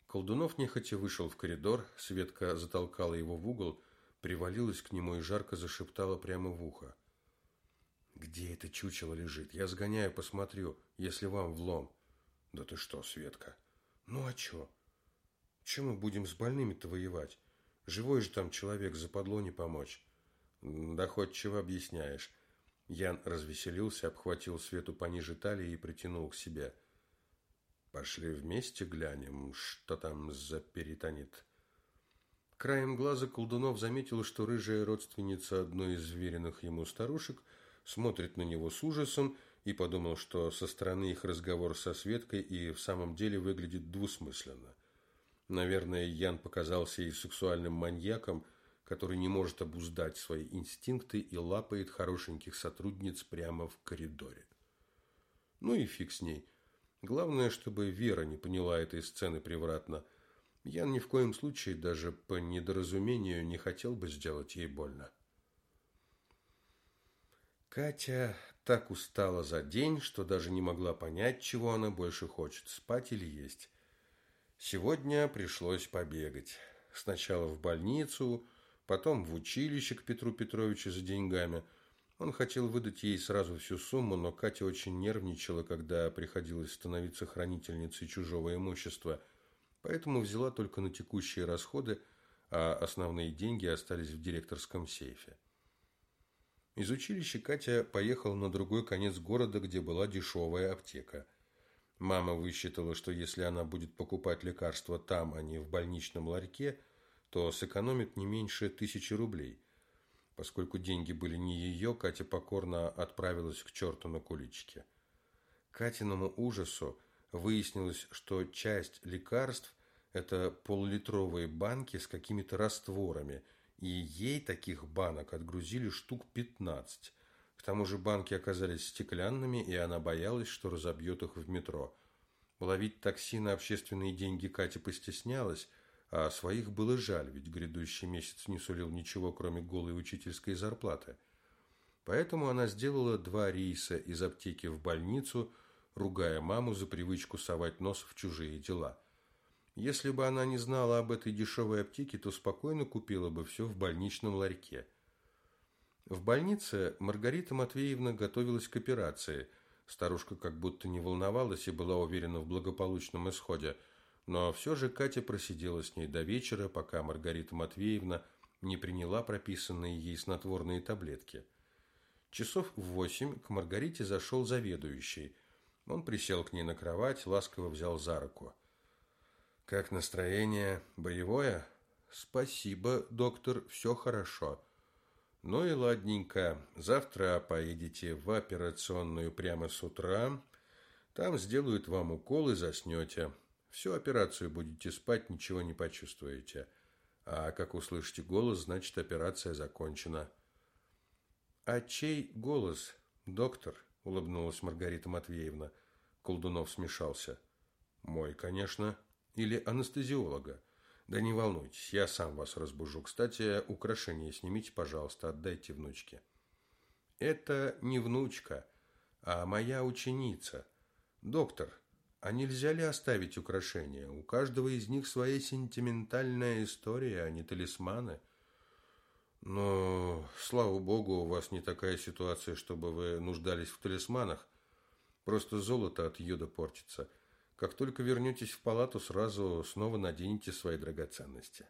Колдунов нехотя вышел в коридор, Светка затолкала его в угол, привалилась к нему и жарко зашептала прямо в ухо. Где это чучело лежит? Я сгоняю, посмотрю, если вам влом. Да ты что, Светка? Ну а чё? Чем мы будем с больными-то воевать? Живой же там человек, западло не помочь. Доходчиво объясняешь. Ян развеселился, обхватил Свету пониже талии и притянул к себе. Пошли вместе глянем, что там за перитонит. Краем глаза Колдунов заметил, что рыжая родственница одной из веренных ему старушек смотрит на него с ужасом и подумал, что со стороны их разговор со Светкой и в самом деле выглядит двусмысленно. Наверное, Ян показался ей сексуальным маньяком – который не может обуздать свои инстинкты и лапает хорошеньких сотрудниц прямо в коридоре. Ну и фиг с ней. Главное, чтобы Вера не поняла этой сцены превратно. Я ни в коем случае, даже по недоразумению, не хотел бы сделать ей больно. Катя так устала за день, что даже не могла понять, чего она больше хочет, спать или есть. Сегодня пришлось побегать. Сначала в больницу, потом в училище к Петру Петровичу за деньгами. Он хотел выдать ей сразу всю сумму, но Катя очень нервничала, когда приходилось становиться хранительницей чужого имущества, поэтому взяла только на текущие расходы, а основные деньги остались в директорском сейфе. Из училища Катя поехала на другой конец города, где была дешевая аптека. Мама высчитала, что если она будет покупать лекарства там, а не в больничном ларьке, то сэкономит не меньше тысячи рублей. Поскольку деньги были не ее, Катя покорно отправилась к черту на куличке. Катиному ужасу выяснилось, что часть лекарств – это полулитровые банки с какими-то растворами – и ей таких банок отгрузили штук 15. К тому же банки оказались стеклянными, и она боялась, что разобьет их в метро. Ловить такси на общественные деньги Катя постеснялась, а своих было жаль, ведь грядущий месяц не сулил ничего, кроме голой учительской зарплаты. Поэтому она сделала два рейса из аптеки в больницу, ругая маму за привычку совать нос в чужие дела – если бы она не знала об этой дешевой аптеке, то спокойно купила бы все в больничном ларьке. В больнице Маргарита Матвеевна готовилась к операции. Старушка как будто не волновалась и была уверена в благополучном исходе. Но все же Катя просидела с ней до вечера, пока Маргарита Матвеевна не приняла прописанные ей снотворные таблетки. Часов в восемь к Маргарите зашел заведующий. Он присел к ней на кровать, ласково взял за руку. Как настроение? Боевое? Спасибо, доктор, все хорошо. Ну и ладненько. Завтра поедете в операционную прямо с утра. Там сделают вам укол и заснете. Всю операцию будете спать, ничего не почувствуете. А как услышите голос, значит операция закончена. А чей голос, доктор? улыбнулась Маргарита Матвеевна. Колдунов смешался. Мой, конечно. Или анестезиолога. Да не волнуйтесь, я сам вас разбужу. Кстати, украшения снимите, пожалуйста, отдайте внучке. Это не внучка, а моя ученица. Доктор, а нельзя ли оставить украшения? У каждого из них своя сентиментальная история, а не талисманы. Но, слава богу, у вас не такая ситуация, чтобы вы нуждались в талисманах. Просто золото от йода портится. Как только вернетесь в палату, сразу снова наденете свои драгоценности.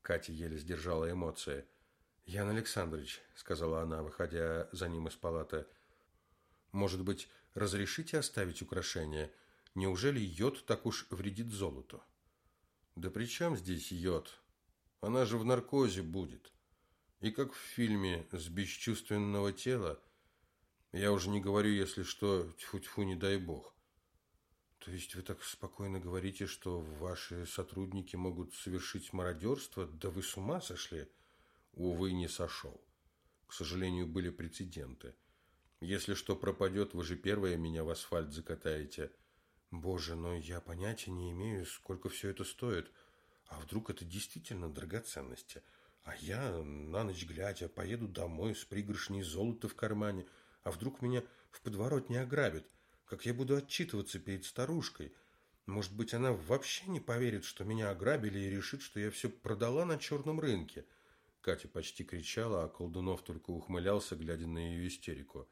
Катя еле сдержала эмоции. «Ян Александрович», — сказала она, выходя за ним из палаты, — «может быть, разрешите оставить украшения? Неужели йод так уж вредит золоту?» «Да при чем здесь йод? Она же в наркозе будет. И как в фильме «С бесчувственного тела», я уже не говорю, если что, тьфу-тьфу, не дай бог. То есть вы так спокойно говорите, что ваши сотрудники могут совершить мародерство? Да вы с ума сошли? Увы, не сошел. К сожалению, были прецеденты. Если что пропадет, вы же первые меня в асфальт закатаете. Боже, но я понятия не имею, сколько все это стоит. А вдруг это действительно драгоценности? А я, на ночь глядя, поеду домой с пригоршней золота в кармане. А вдруг меня в подворотне ограбят – как я буду отчитываться перед старушкой? Может быть, она вообще не поверит, что меня ограбили и решит, что я все продала на черном рынке. Катя почти кричала, а Колдунов только ухмылялся, глядя на ее истерику.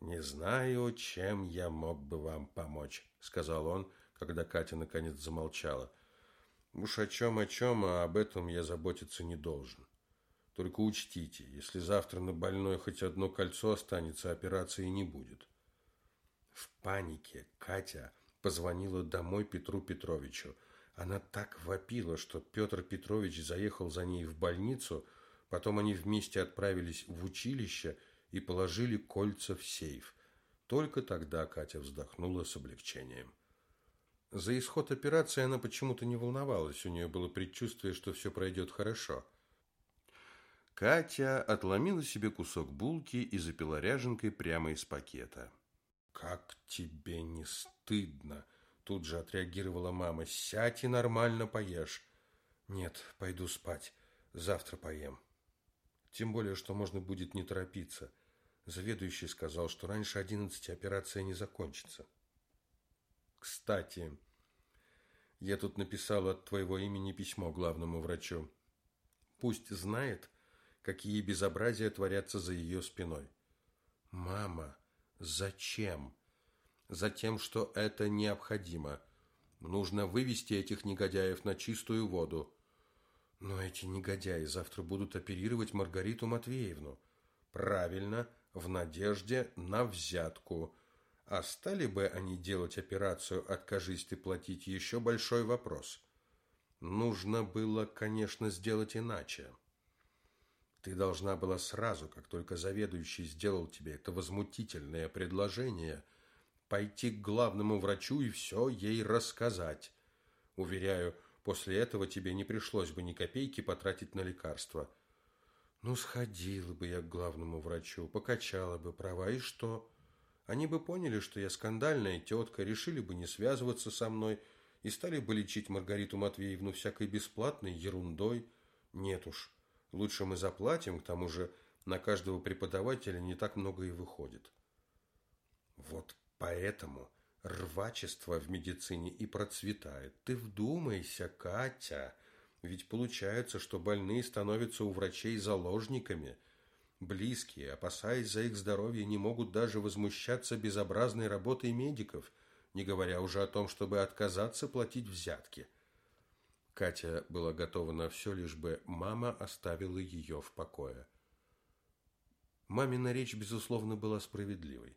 «Не знаю, чем я мог бы вам помочь», — сказал он, когда Катя наконец замолчала. «Уж о чем, о чем, а об этом я заботиться не должен. Только учтите, если завтра на больной хоть одно кольцо останется, операции не будет. В панике Катя позвонила домой Петру Петровичу. Она так вопила, что Петр Петрович заехал за ней в больницу, потом они вместе отправились в училище и положили кольца в сейф. Только тогда Катя вздохнула с облегчением. За исход операции она почему-то не волновалась, у нее было предчувствие, что все пройдет хорошо. Катя отломила себе кусок булки и запила ряженкой прямо из пакета. «Как тебе не стыдно?» Тут же отреагировала мама. «Сядь и нормально поешь». «Нет, пойду спать. Завтра поем». Тем более, что можно будет не торопиться. Заведующий сказал, что раньше одиннадцати операция не закончится. «Кстати, я тут написал от твоего имени письмо главному врачу. Пусть знает, какие безобразия творятся за ее спиной». «Мама!» Зачем? Затем, что это необходимо. Нужно вывести этих негодяев на чистую воду. Но эти негодяи завтра будут оперировать Маргариту Матвеевну. Правильно, в надежде на взятку. А стали бы они делать операцию «Откажись ты платить» еще большой вопрос. Нужно было, конечно, сделать иначе. Ты должна была сразу, как только заведующий сделал тебе это возмутительное предложение, пойти к главному врачу и все ей рассказать. Уверяю, после этого тебе не пришлось бы ни копейки потратить на лекарства. Ну, сходила бы я к главному врачу, покачала бы права, и что? Они бы поняли, что я скандальная тетка, решили бы не связываться со мной и стали бы лечить Маргариту Матвеевну всякой бесплатной ерундой. Нет уж, Лучше мы заплатим, к тому же на каждого преподавателя не так много и выходит. Вот поэтому рвачество в медицине и процветает. Ты вдумайся, Катя, ведь получается, что больные становятся у врачей заложниками. Близкие, опасаясь за их здоровье, не могут даже возмущаться безобразной работой медиков, не говоря уже о том, чтобы отказаться платить взятки – Катя была готова на все, лишь бы мама оставила ее в покое. Мамина речь, безусловно, была справедливой.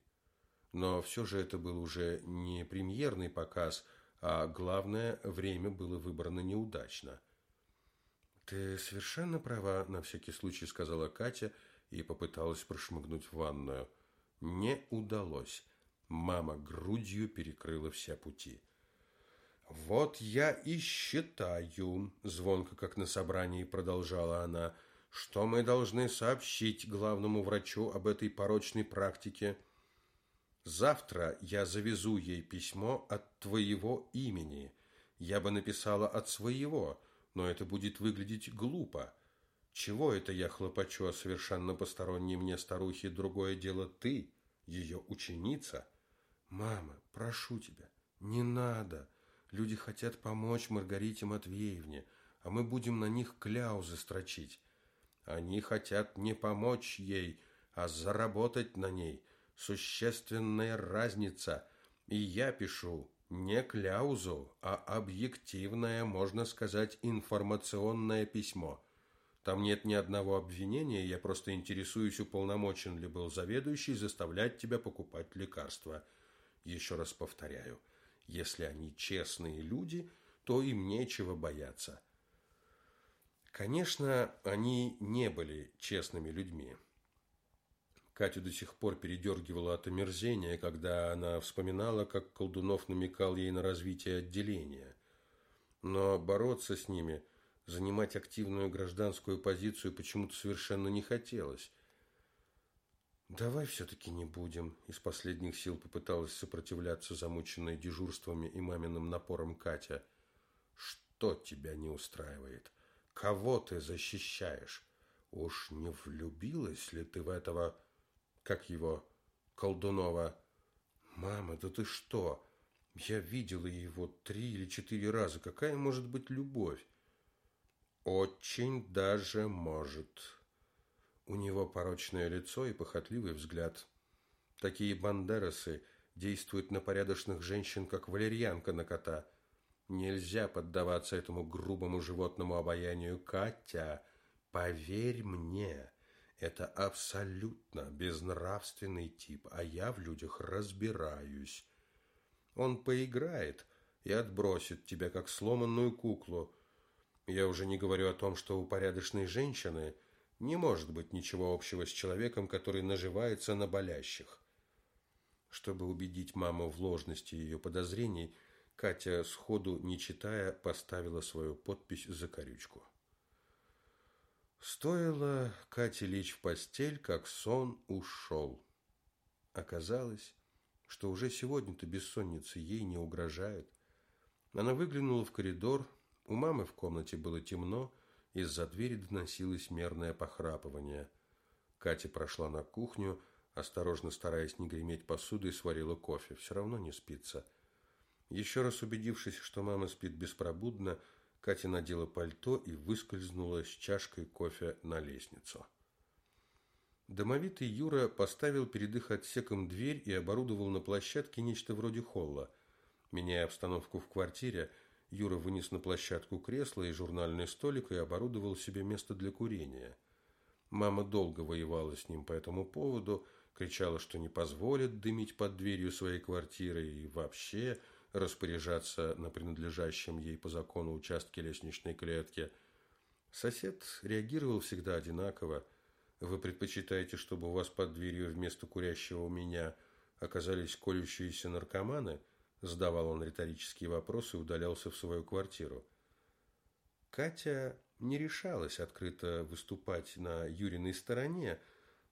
Но все же это был уже не премьерный показ, а главное, время было выбрано неудачно. «Ты совершенно права», – на всякий случай сказала Катя и попыталась прошмыгнуть в ванную. Не удалось. Мама грудью перекрыла все пути. «Вот я и считаю», – звонко, как на собрании продолжала она, – «что мы должны сообщить главному врачу об этой порочной практике. Завтра я завезу ей письмо от твоего имени. Я бы написала от своего, но это будет выглядеть глупо. Чего это я хлопочу о совершенно посторонней мне старухе, другое дело ты, ее ученица? Мама, прошу тебя, не надо». Люди хотят помочь Маргарите Матвеевне, а мы будем на них кляузы строчить. Они хотят не помочь ей, а заработать на ней. Существенная разница. И я пишу не кляузу, а объективное, можно сказать, информационное письмо. Там нет ни одного обвинения, я просто интересуюсь, уполномочен ли был заведующий заставлять тебя покупать лекарства. Еще раз повторяю – если они честные люди, то им нечего бояться. Конечно, они не были честными людьми. Катю до сих пор передергивала от омерзения, когда она вспоминала, как Колдунов намекал ей на развитие отделения. Но бороться с ними, занимать активную гражданскую позицию почему-то совершенно не хотелось. «Давай все-таки не будем», – из последних сил попыталась сопротивляться замученной дежурствами и маминым напором Катя. «Что тебя не устраивает? Кого ты защищаешь? Уж не влюбилась ли ты в этого, как его, Колдунова?» «Мама, да ты что? Я видела его три или четыре раза. Какая может быть любовь?» «Очень даже может», у него порочное лицо и похотливый взгляд. Такие бандерасы действуют на порядочных женщин, как валерьянка на кота. Нельзя поддаваться этому грубому животному обаянию. Катя, поверь мне, это абсолютно безнравственный тип, а я в людях разбираюсь. Он поиграет и отбросит тебя, как сломанную куклу. Я уже не говорю о том, что у порядочной женщины – не может быть ничего общего с человеком, который наживается на болящих. Чтобы убедить маму в ложности ее подозрений, Катя, сходу не читая, поставила свою подпись за корючку. Стоило Кате лечь в постель, как сон ушел. Оказалось, что уже сегодня-то бессонница ей не угрожает. Она выглянула в коридор, у мамы в комнате было темно, из-за двери доносилось мерное похрапывание. Катя прошла на кухню, осторожно стараясь не греметь посудой, сварила кофе. Все равно не спится. Еще раз убедившись, что мама спит беспробудно, Катя надела пальто и выскользнула с чашкой кофе на лестницу. Домовитый Юра поставил перед их отсеком дверь и оборудовал на площадке нечто вроде холла. Меняя обстановку в квартире, Юра вынес на площадку кресло и журнальный столик и оборудовал себе место для курения. Мама долго воевала с ним по этому поводу, кричала, что не позволит дымить под дверью своей квартиры и вообще распоряжаться на принадлежащем ей по закону участке лестничной клетки. Сосед реагировал всегда одинаково. Вы предпочитаете, чтобы у вас под дверью вместо курящего у меня оказались колющиеся наркоманы? Задавал он риторические вопросы и удалялся в свою квартиру. Катя не решалась открыто выступать на Юриной стороне,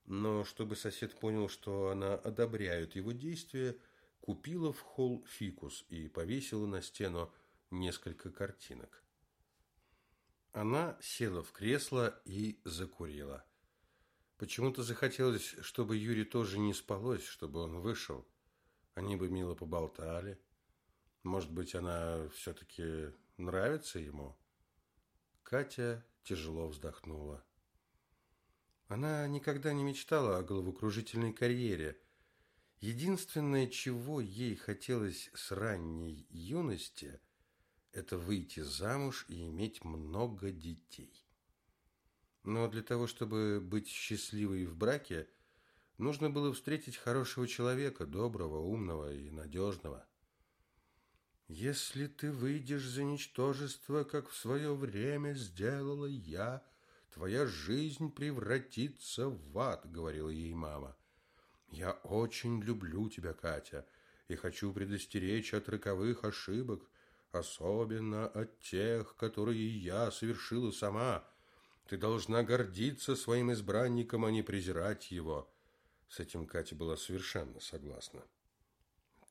но чтобы сосед понял, что она одобряет его действия, купила в холл фикус и повесила на стену несколько картинок. Она села в кресло и закурила. Почему-то захотелось, чтобы Юре тоже не спалось, чтобы он вышел. Они бы мило поболтали. Может быть, она все-таки нравится ему? Катя тяжело вздохнула. Она никогда не мечтала о головокружительной карьере. Единственное, чего ей хотелось с ранней юности, это выйти замуж и иметь много детей. Но для того, чтобы быть счастливой в браке, нужно было встретить хорошего человека, доброго, умного и надежного. «Если ты выйдешь за ничтожество, как в свое время сделала я», твоя жизнь превратится в ад», — говорила ей мама. «Я очень люблю тебя, Катя, и хочу предостеречь от роковых ошибок, особенно от тех, которые я совершила сама. Ты должна гордиться своим избранником, а не презирать его». С этим Катя была совершенно согласна.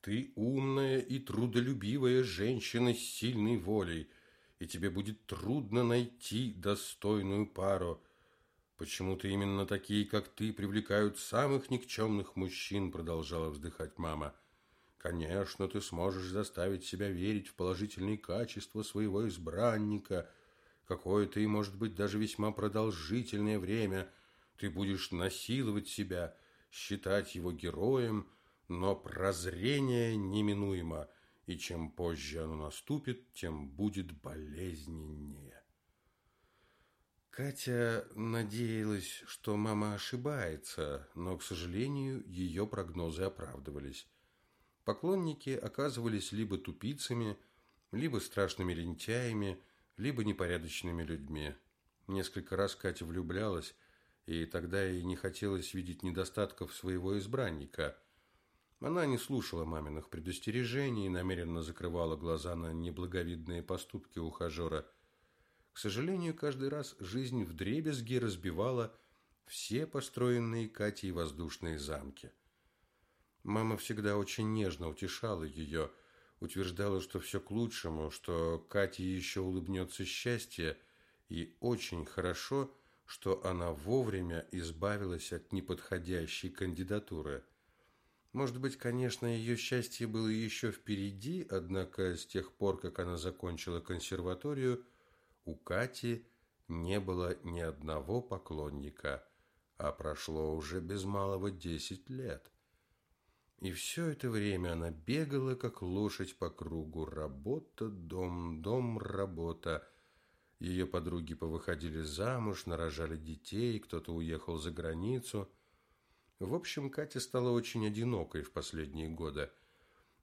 «Ты умная и трудолюбивая женщина с сильной волей», и тебе будет трудно найти достойную пару. Почему-то именно такие, как ты, привлекают самых никчемных мужчин, продолжала вздыхать мама. Конечно, ты сможешь заставить себя верить в положительные качества своего избранника. Какое-то и, может быть, даже весьма продолжительное время ты будешь насиловать себя, считать его героем, но прозрение неминуемо – и чем позже оно наступит, тем будет болезненнее. Катя надеялась, что мама ошибается, но, к сожалению, ее прогнозы оправдывались. Поклонники оказывались либо тупицами, либо страшными лентяями, либо непорядочными людьми. Несколько раз Катя влюблялась, и тогда ей не хотелось видеть недостатков своего избранника – она не слушала маминых предостережений и намеренно закрывала глаза на неблаговидные поступки ухажера. К сожалению, каждый раз жизнь вдребезги разбивала все построенные Катей воздушные замки. Мама всегда очень нежно утешала ее, утверждала, что все к лучшему, что Кате еще улыбнется счастье, и очень хорошо, что она вовремя избавилась от неподходящей кандидатуры – может быть, конечно, ее счастье было еще впереди, однако с тех пор, как она закончила консерваторию, у Кати не было ни одного поклонника, а прошло уже без малого десять лет. И все это время она бегала, как лошадь по кругу. Работа, дом, дом, работа. Ее подруги повыходили замуж, нарожали детей, кто-то уехал за границу – в общем, Катя стала очень одинокой в последние годы.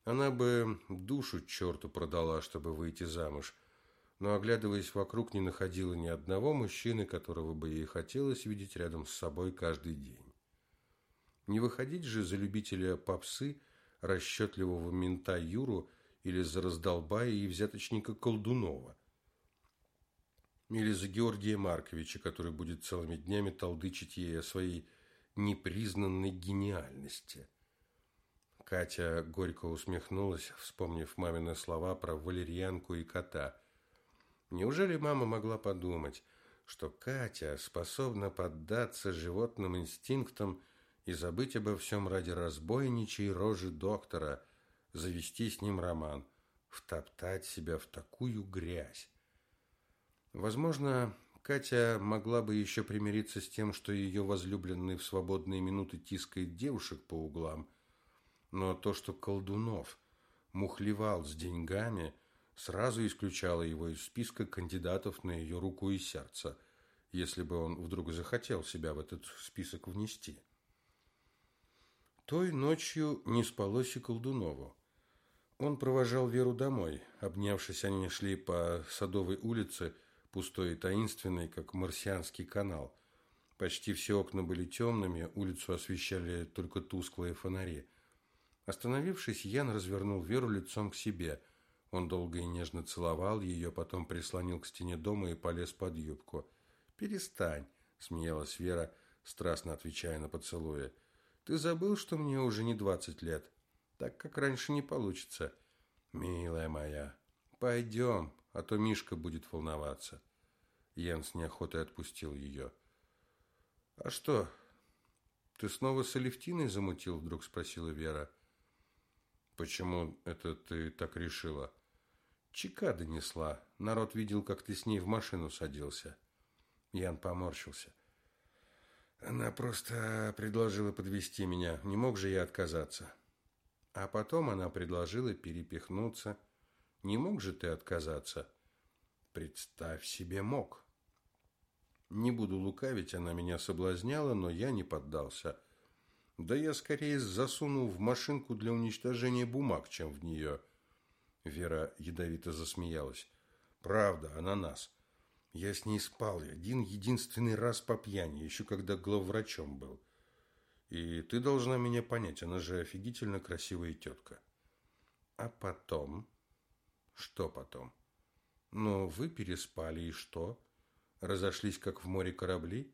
Она бы душу черту продала, чтобы выйти замуж, но, оглядываясь вокруг, не находила ни одного мужчины, которого бы ей хотелось видеть рядом с собой каждый день. Не выходить же за любителя попсы, расчетливого мента Юру или за раздолбая и взяточника Колдунова. Или за Георгия Марковича, который будет целыми днями толдычить ей о своей непризнанной гениальности. Катя горько усмехнулась, вспомнив мамины слова про валерьянку и кота. Неужели мама могла подумать, что Катя способна поддаться животным инстинктам и забыть обо всем ради разбойничьей рожи доктора, завести с ним роман, втоптать себя в такую грязь? Возможно, Катя могла бы еще примириться с тем, что ее возлюбленный в свободные минуты тискает девушек по углам, но то, что Колдунов мухлевал с деньгами, сразу исключала его из списка кандидатов на ее руку и сердце, если бы он вдруг захотел себя в этот список внести. Той ночью не спалось и Колдунову. Он провожал Веру домой. Обнявшись, они шли по Садовой улице, пустой и таинственной, как марсианский канал. Почти все окна были темными, улицу освещали только тусклые фонари. Остановившись, Ян развернул Веру лицом к себе. Он долго и нежно целовал ее, потом прислонил к стене дома и полез под юбку. «Перестань», – смеялась Вера, страстно отвечая на поцелуи. «Ты забыл, что мне уже не двадцать лет? Так, как раньше, не получится». «Милая моя, пойдем, а то Мишка будет волноваться». Ян с неохотой отпустил ее. «А что, ты снова с Алевтиной замутил?» – вдруг спросила Вера. «Почему это ты так решила?» «Чека донесла. Народ видел, как ты с ней в машину садился». Ян поморщился. Она просто предложила подвести меня. Не мог же я отказаться. А потом она предложила перепихнуться. Не мог же ты отказаться? Представь себе, мог. Не буду лукавить, она меня соблазняла, но я не поддался. Да я скорее засунул в машинку для уничтожения бумаг, чем в нее. Вера ядовито засмеялась. Правда, ананас. Я с ней спал один единственный раз по пьяни, еще когда главврачом был. И ты должна меня понять, она же офигительно красивая тетка. А потом? Что потом? Ну, вы переспали, и что? разошлись, как в море корабли?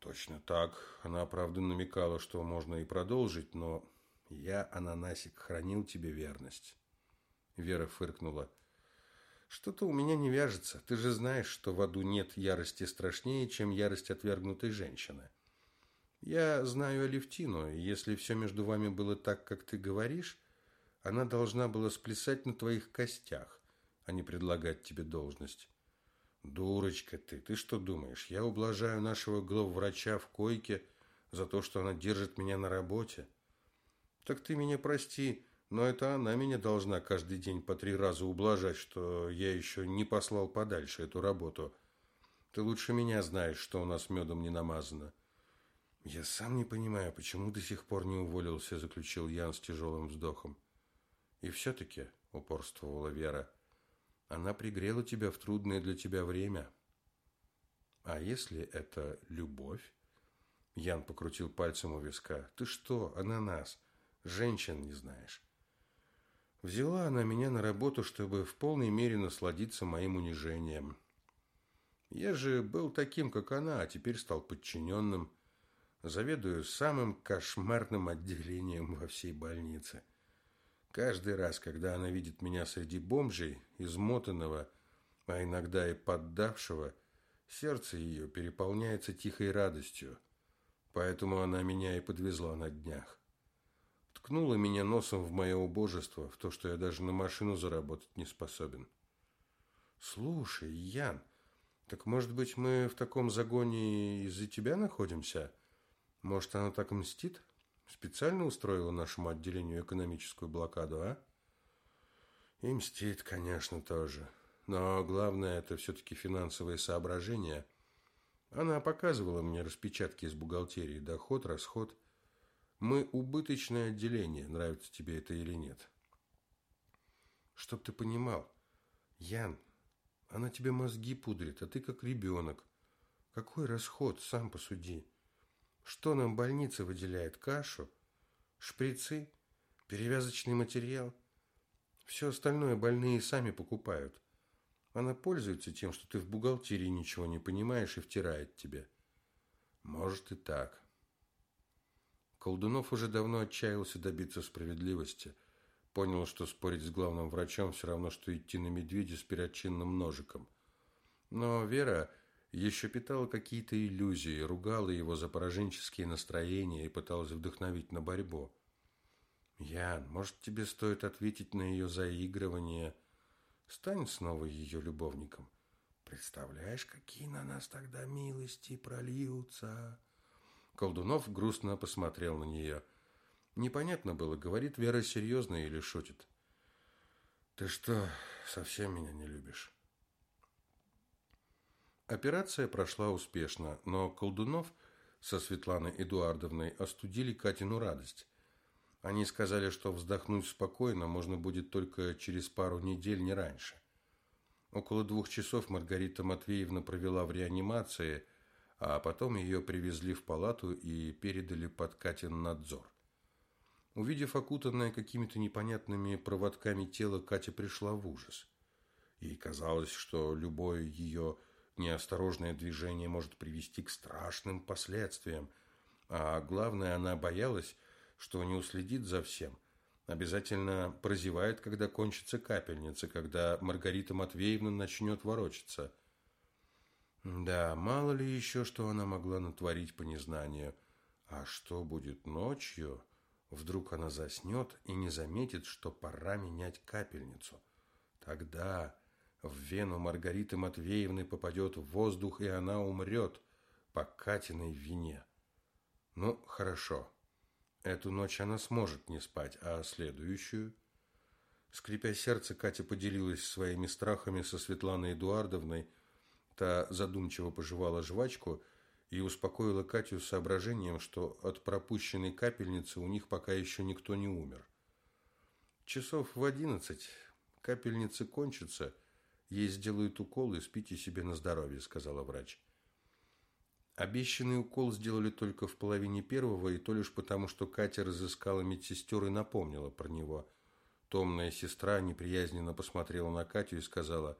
Точно так. Она, правда, намекала, что можно и продолжить, но я, ананасик, хранил тебе верность. Вера фыркнула. Что-то у меня не вяжется. Ты же знаешь, что в аду нет ярости страшнее, чем ярость отвергнутой женщины. Я знаю Алевтину, и если все между вами было так, как ты говоришь, она должна была сплясать на твоих костях, а не предлагать тебе должность. Дурочка ты, ты что думаешь, я ублажаю нашего главврача в койке за то, что она держит меня на работе? Так ты меня прости, но это она меня должна каждый день по три раза ублажать, что я еще не послал подальше эту работу. Ты лучше меня знаешь, что у нас медом не намазано. Я сам не понимаю, почему до сих пор не уволился, заключил Ян с тяжелым вздохом. И все-таки, упорствовала Вера, — она пригрела тебя в трудное для тебя время. А если это любовь? Ян покрутил пальцем у виска. Ты что, ананас? Женщин не знаешь. Взяла она меня на работу, чтобы в полной мере насладиться моим унижением. Я же был таким, как она, а теперь стал подчиненным. Заведую самым кошмарным отделением во всей больнице. Каждый раз, когда она видит меня среди бомжей, измотанного, а иногда и поддавшего, сердце ее переполняется тихой радостью. Поэтому она меня и подвезла на днях. Ткнула меня носом в мое убожество, в то, что я даже на машину заработать не способен. Слушай, Ян, так может быть мы в таком загоне из-за тебя находимся? Может, она так мстит? Специально устроила нашему отделению экономическую блокаду, а? И мстит, конечно, тоже. Но главное это все-таки финансовые соображения. Она показывала мне распечатки из бухгалтерии, доход, расход. Мы убыточное отделение, нравится тебе это или нет. Чтоб ты понимал, Ян, она тебе мозги пудрит, а ты как ребенок. Какой расход, сам посуди. Что нам больница выделяет? Кашу? Шприцы? Перевязочный материал? Все остальное больные сами покупают. Она пользуется тем, что ты в бухгалтерии ничего не понимаешь и втирает тебе. Может и так. Колдунов уже давно отчаялся добиться справедливости. Понял, что спорить с главным врачом все равно, что идти на медведя с перочинным ножиком. Но Вера еще питала какие-то иллюзии, ругала его за пораженческие настроения и пыталась вдохновить на борьбу. Ян, может, тебе стоит ответить на ее заигрывание? Стань снова ее любовником. Представляешь, какие на нас тогда милости прольются? Колдунов грустно посмотрел на нее. Непонятно было, говорит Вера серьезно или шутит. Ты что, совсем меня не любишь. Операция прошла успешно, но Колдунов со Светланой Эдуардовной остудили Катину радость. Они сказали, что вздохнуть спокойно можно будет только через пару недель, не раньше. Около двух часов Маргарита Матвеевна провела в реанимации, а потом ее привезли в палату и передали под Катин надзор. Увидев окутанное какими-то непонятными проводками тело, Катя пришла в ужас. Ей казалось, что любое ее неосторожное движение может привести к страшным последствиям, а главное, она боялась, что не уследит за всем. Обязательно прозевает, когда кончится капельница, когда Маргарита Матвеевна начнет ворочаться. Да, мало ли еще, что она могла натворить по незнанию. А что будет ночью? Вдруг она заснет и не заметит, что пора менять капельницу. Тогда в вену Маргариты Матвеевны попадет воздух, и она умрет по Катиной вине. Ну, хорошо. Эту ночь она сможет не спать, а следующую... Скрипя сердце, Катя поделилась своими страхами со Светланой Эдуардовной. Та задумчиво пожевала жвачку и успокоила Катю соображением, что от пропущенной капельницы у них пока еще никто не умер. Часов в одиннадцать капельницы кончатся, ей сделают укол и спите себе на здоровье, сказала врач. Обещанный укол сделали только в половине первого, и то лишь потому, что Катя разыскала медсестер и напомнила про него. Томная сестра неприязненно посмотрела на Катю и сказала,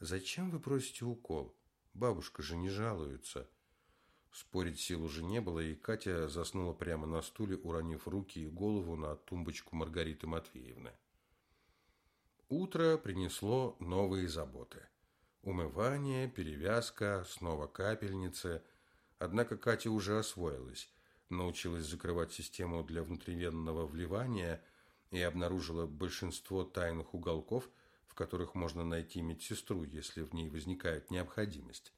«Зачем вы просите укол? Бабушка же не жалуется». Спорить сил уже не было, и Катя заснула прямо на стуле, уронив руки и голову на тумбочку Маргариты Матвеевны. Утро принесло новые заботы. Умывание, перевязка, снова капельницы. Однако Катя уже освоилась, научилась закрывать систему для внутривенного вливания и обнаружила большинство тайных уголков, в которых можно найти медсестру, если в ней возникает необходимость.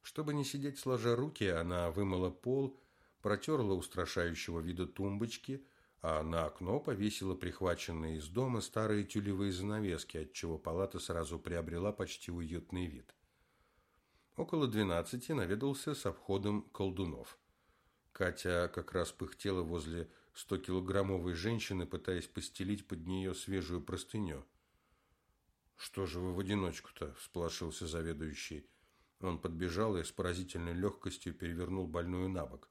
Чтобы не сидеть сложа руки, она вымыла пол, протерла устрашающего вида тумбочки, а на окно повесила прихваченные из дома старые тюлевые занавески, отчего палата сразу приобрела почти уютный вид. Около двенадцати наведался с обходом колдунов. Катя как раз пыхтела возле стокилограммовой женщины, пытаясь постелить под нее свежую простыню. «Что же вы в одиночку-то?» – всполошился заведующий. Он подбежал и с поразительной легкостью перевернул больную на бок.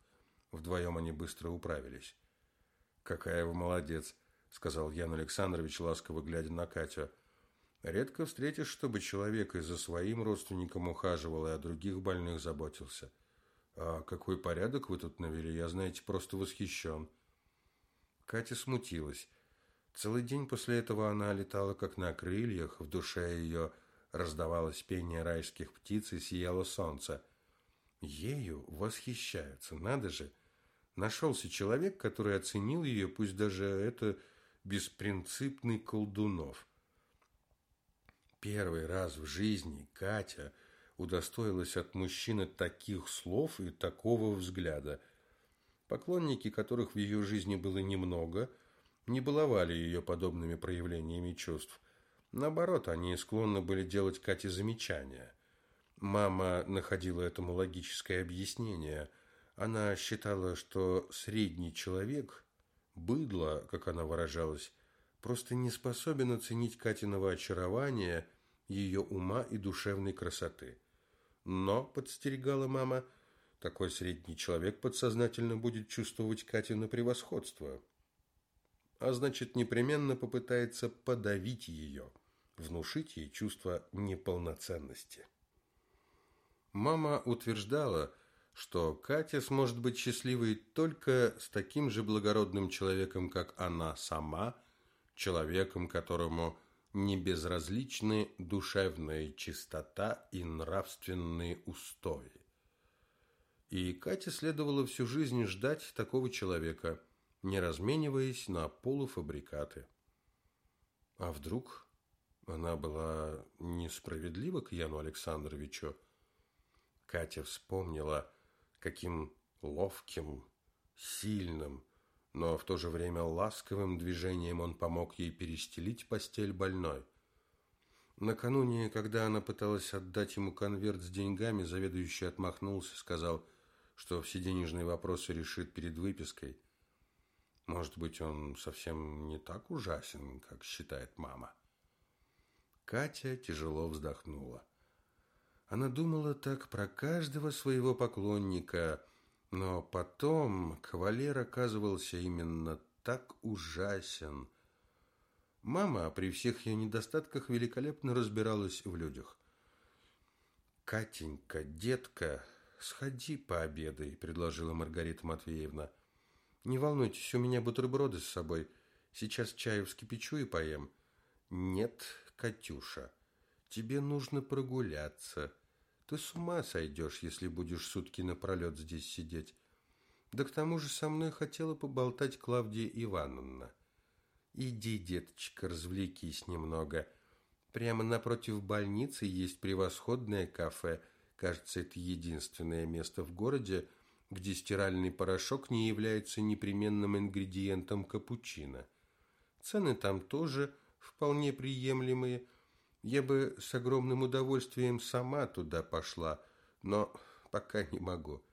Вдвоем они быстро управились. «Какая вы молодец!» – сказал Ян Александрович, ласково глядя на Катю. «Редко встретишь, чтобы человек и за своим родственником ухаживал, и о других больных заботился. А какой порядок вы тут навели, я, знаете, просто восхищен». Катя смутилась. Целый день после этого она летала как на крыльях, в душе ее – раздавалось пение райских птиц и сияло солнце. Ею восхищаются, надо же. Нашелся человек, который оценил ее, пусть даже это беспринципный колдунов. Первый раз в жизни Катя удостоилась от мужчины таких слов и такого взгляда. Поклонники, которых в ее жизни было немного, не баловали ее подобными проявлениями чувств. Наоборот, они склонны были делать Кате замечания. Мама находила этому логическое объяснение. Она считала, что средний человек, быдло, как она выражалась, просто не способен оценить Катиного очарования, ее ума и душевной красоты. Но, подстерегала мама, такой средний человек подсознательно будет чувствовать Катина превосходство – а значит непременно попытается подавить ее, внушить ей чувство неполноценности. Мама утверждала, что Катя сможет быть счастливой только с таким же благородным человеком, как она сама, человеком, которому не безразличны душевная чистота и нравственные устои. И Кате следовало всю жизнь ждать такого человека – не размениваясь на полуфабрикаты. А вдруг она была несправедлива к Яну Александровичу? Катя вспомнила, каким ловким, сильным, но в то же время ласковым движением он помог ей перестелить постель больной. Накануне, когда она пыталась отдать ему конверт с деньгами, заведующий отмахнулся, сказал, что все денежные вопросы решит перед выпиской. Может быть, он совсем не так ужасен, как считает мама. Катя тяжело вздохнула. Она думала так про каждого своего поклонника, но потом кавалер оказывался именно так ужасен. Мама при всех ее недостатках великолепно разбиралась в людях. «Катенька, детка, сходи пообедай», – предложила Маргарита Матвеевна. «Не волнуйтесь, у меня бутерброды с собой. Сейчас чаю вскипячу и поем». «Нет, Катюша, тебе нужно прогуляться. Ты с ума сойдешь, если будешь сутки напролет здесь сидеть. Да к тому же со мной хотела поболтать Клавдия Ивановна. Иди, деточка, развлекись немного. Прямо напротив больницы есть превосходное кафе. Кажется, это единственное место в городе, где стиральный порошок не является непременным ингредиентом капучино. Цены там тоже вполне приемлемые. Я бы с огромным удовольствием сама туда пошла, но пока не могу.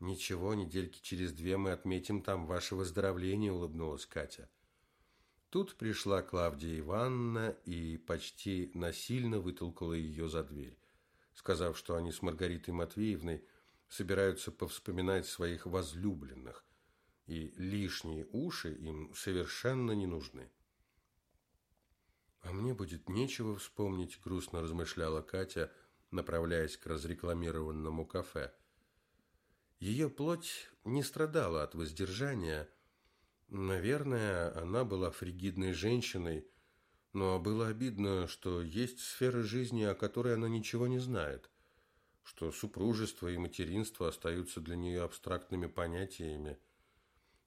Ничего, недельки через две мы отметим там ваше выздоровление, улыбнулась Катя. Тут пришла Клавдия Ивановна и почти насильно вытолкала ее за дверь, сказав, что они с Маргаритой Матвеевной собираются повспоминать своих возлюбленных, и лишние уши им совершенно не нужны. «А мне будет нечего вспомнить», – грустно размышляла Катя, направляясь к разрекламированному кафе. Ее плоть не страдала от воздержания. Наверное, она была фригидной женщиной, но было обидно, что есть сферы жизни, о которой она ничего не знает, что супружество и материнство остаются для нее абстрактными понятиями.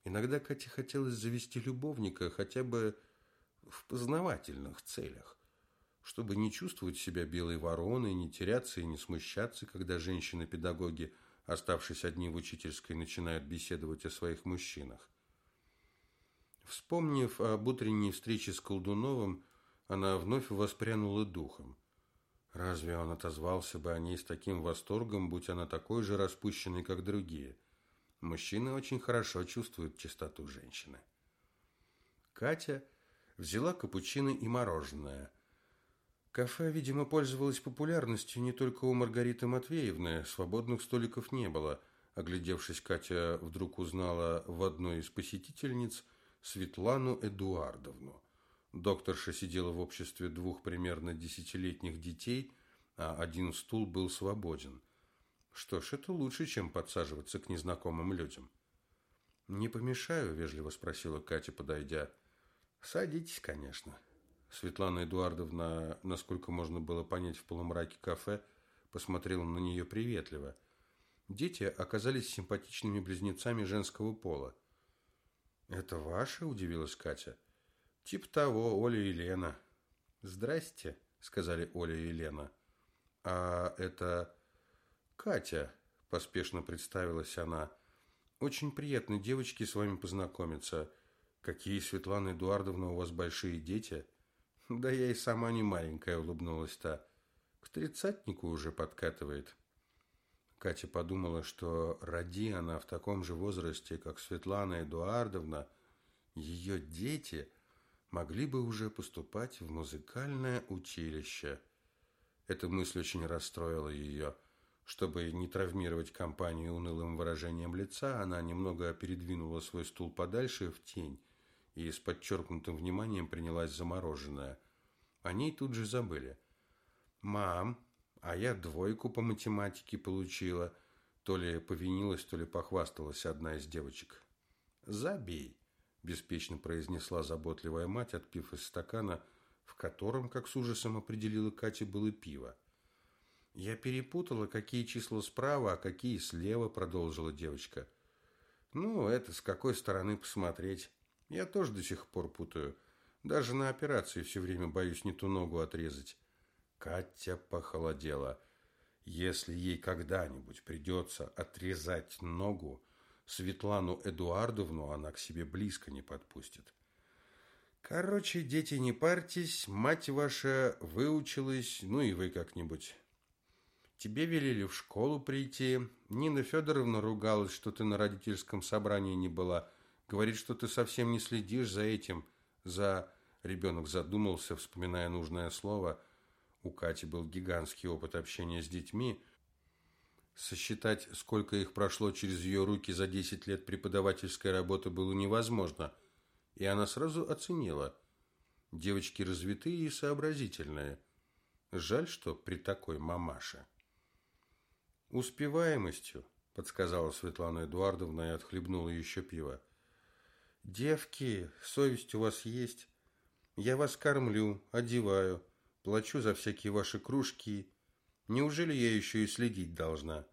Иногда Кате хотелось завести любовника хотя бы в познавательных целях, чтобы не чувствовать себя белой вороной, не теряться и не смущаться, когда женщины-педагоги, оставшись одни в учительской, начинают беседовать о своих мужчинах. Вспомнив об утренней встрече с Колдуновым, она вновь воспрянула духом. Разве он отозвался бы о ней с таким восторгом, будь она такой же распущенной, как другие? Мужчины очень хорошо чувствуют чистоту женщины. Катя – взяла капучино и мороженое. Кафе, видимо, пользовалось популярностью не только у Маргариты Матвеевны, свободных столиков не было. Оглядевшись, Катя вдруг узнала в одной из посетительниц Светлану Эдуардовну. Докторша сидела в обществе двух примерно десятилетних детей, а один стул был свободен. Что ж, это лучше, чем подсаживаться к незнакомым людям. «Не помешаю?» – вежливо спросила Катя, подойдя. Садитесь, конечно. Светлана Эдуардовна, насколько можно было понять в полумраке кафе, посмотрела на нее приветливо. Дети оказались симпатичными близнецами женского пола. «Это ваши?» – удивилась Катя. «Тип того, Оля и Лена». «Здрасте», – сказали Оля и Лена. «А это Катя», – поспешно представилась она. «Очень приятно девочки с вами познакомиться. Какие, Светлана Эдуардовна, у вас большие дети? Да я и сама не маленькая, улыбнулась та. К тридцатнику уже подкатывает. Катя подумала, что роди она в таком же возрасте, как Светлана Эдуардовна, ее дети могли бы уже поступать в музыкальное училище. Эта мысль очень расстроила ее. Чтобы не травмировать компанию унылым выражением лица, она немного передвинула свой стул подальше в тень и с подчеркнутым вниманием принялась за мороженое. О ней тут же забыли. «Мам, а я двойку по математике получила», то ли повинилась, то ли похвасталась одна из девочек. «Забей», – беспечно произнесла заботливая мать, отпив из стакана, в котором, как с ужасом определила Катя, было пиво. «Я перепутала, какие числа справа, а какие слева», – продолжила девочка. «Ну, это с какой стороны посмотреть. Я тоже до сих пор путаю. Даже на операции все время боюсь не ту ногу отрезать. Катя похолодела. Если ей когда-нибудь придется отрезать ногу, Светлану Эдуардовну она к себе близко не подпустит. Короче, дети, не парьтесь, мать ваша выучилась, ну и вы как-нибудь. Тебе велели в школу прийти. Нина Федоровна ругалась, что ты на родительском собрании не была. Говорит, что ты совсем не следишь за этим, за... Ребенок задумался, вспоминая нужное слово. У Кати был гигантский опыт общения с детьми. Сосчитать, сколько их прошло через ее руки за 10 лет преподавательской работы, было невозможно. И она сразу оценила. Девочки развитые и сообразительные. Жаль, что при такой мамаше. «Успеваемостью», – подсказала Светлана Эдуардовна и отхлебнула еще пиво. «Девки, совесть у вас есть? Я вас кормлю, одеваю, плачу за всякие ваши кружки. Неужели я еще и следить должна?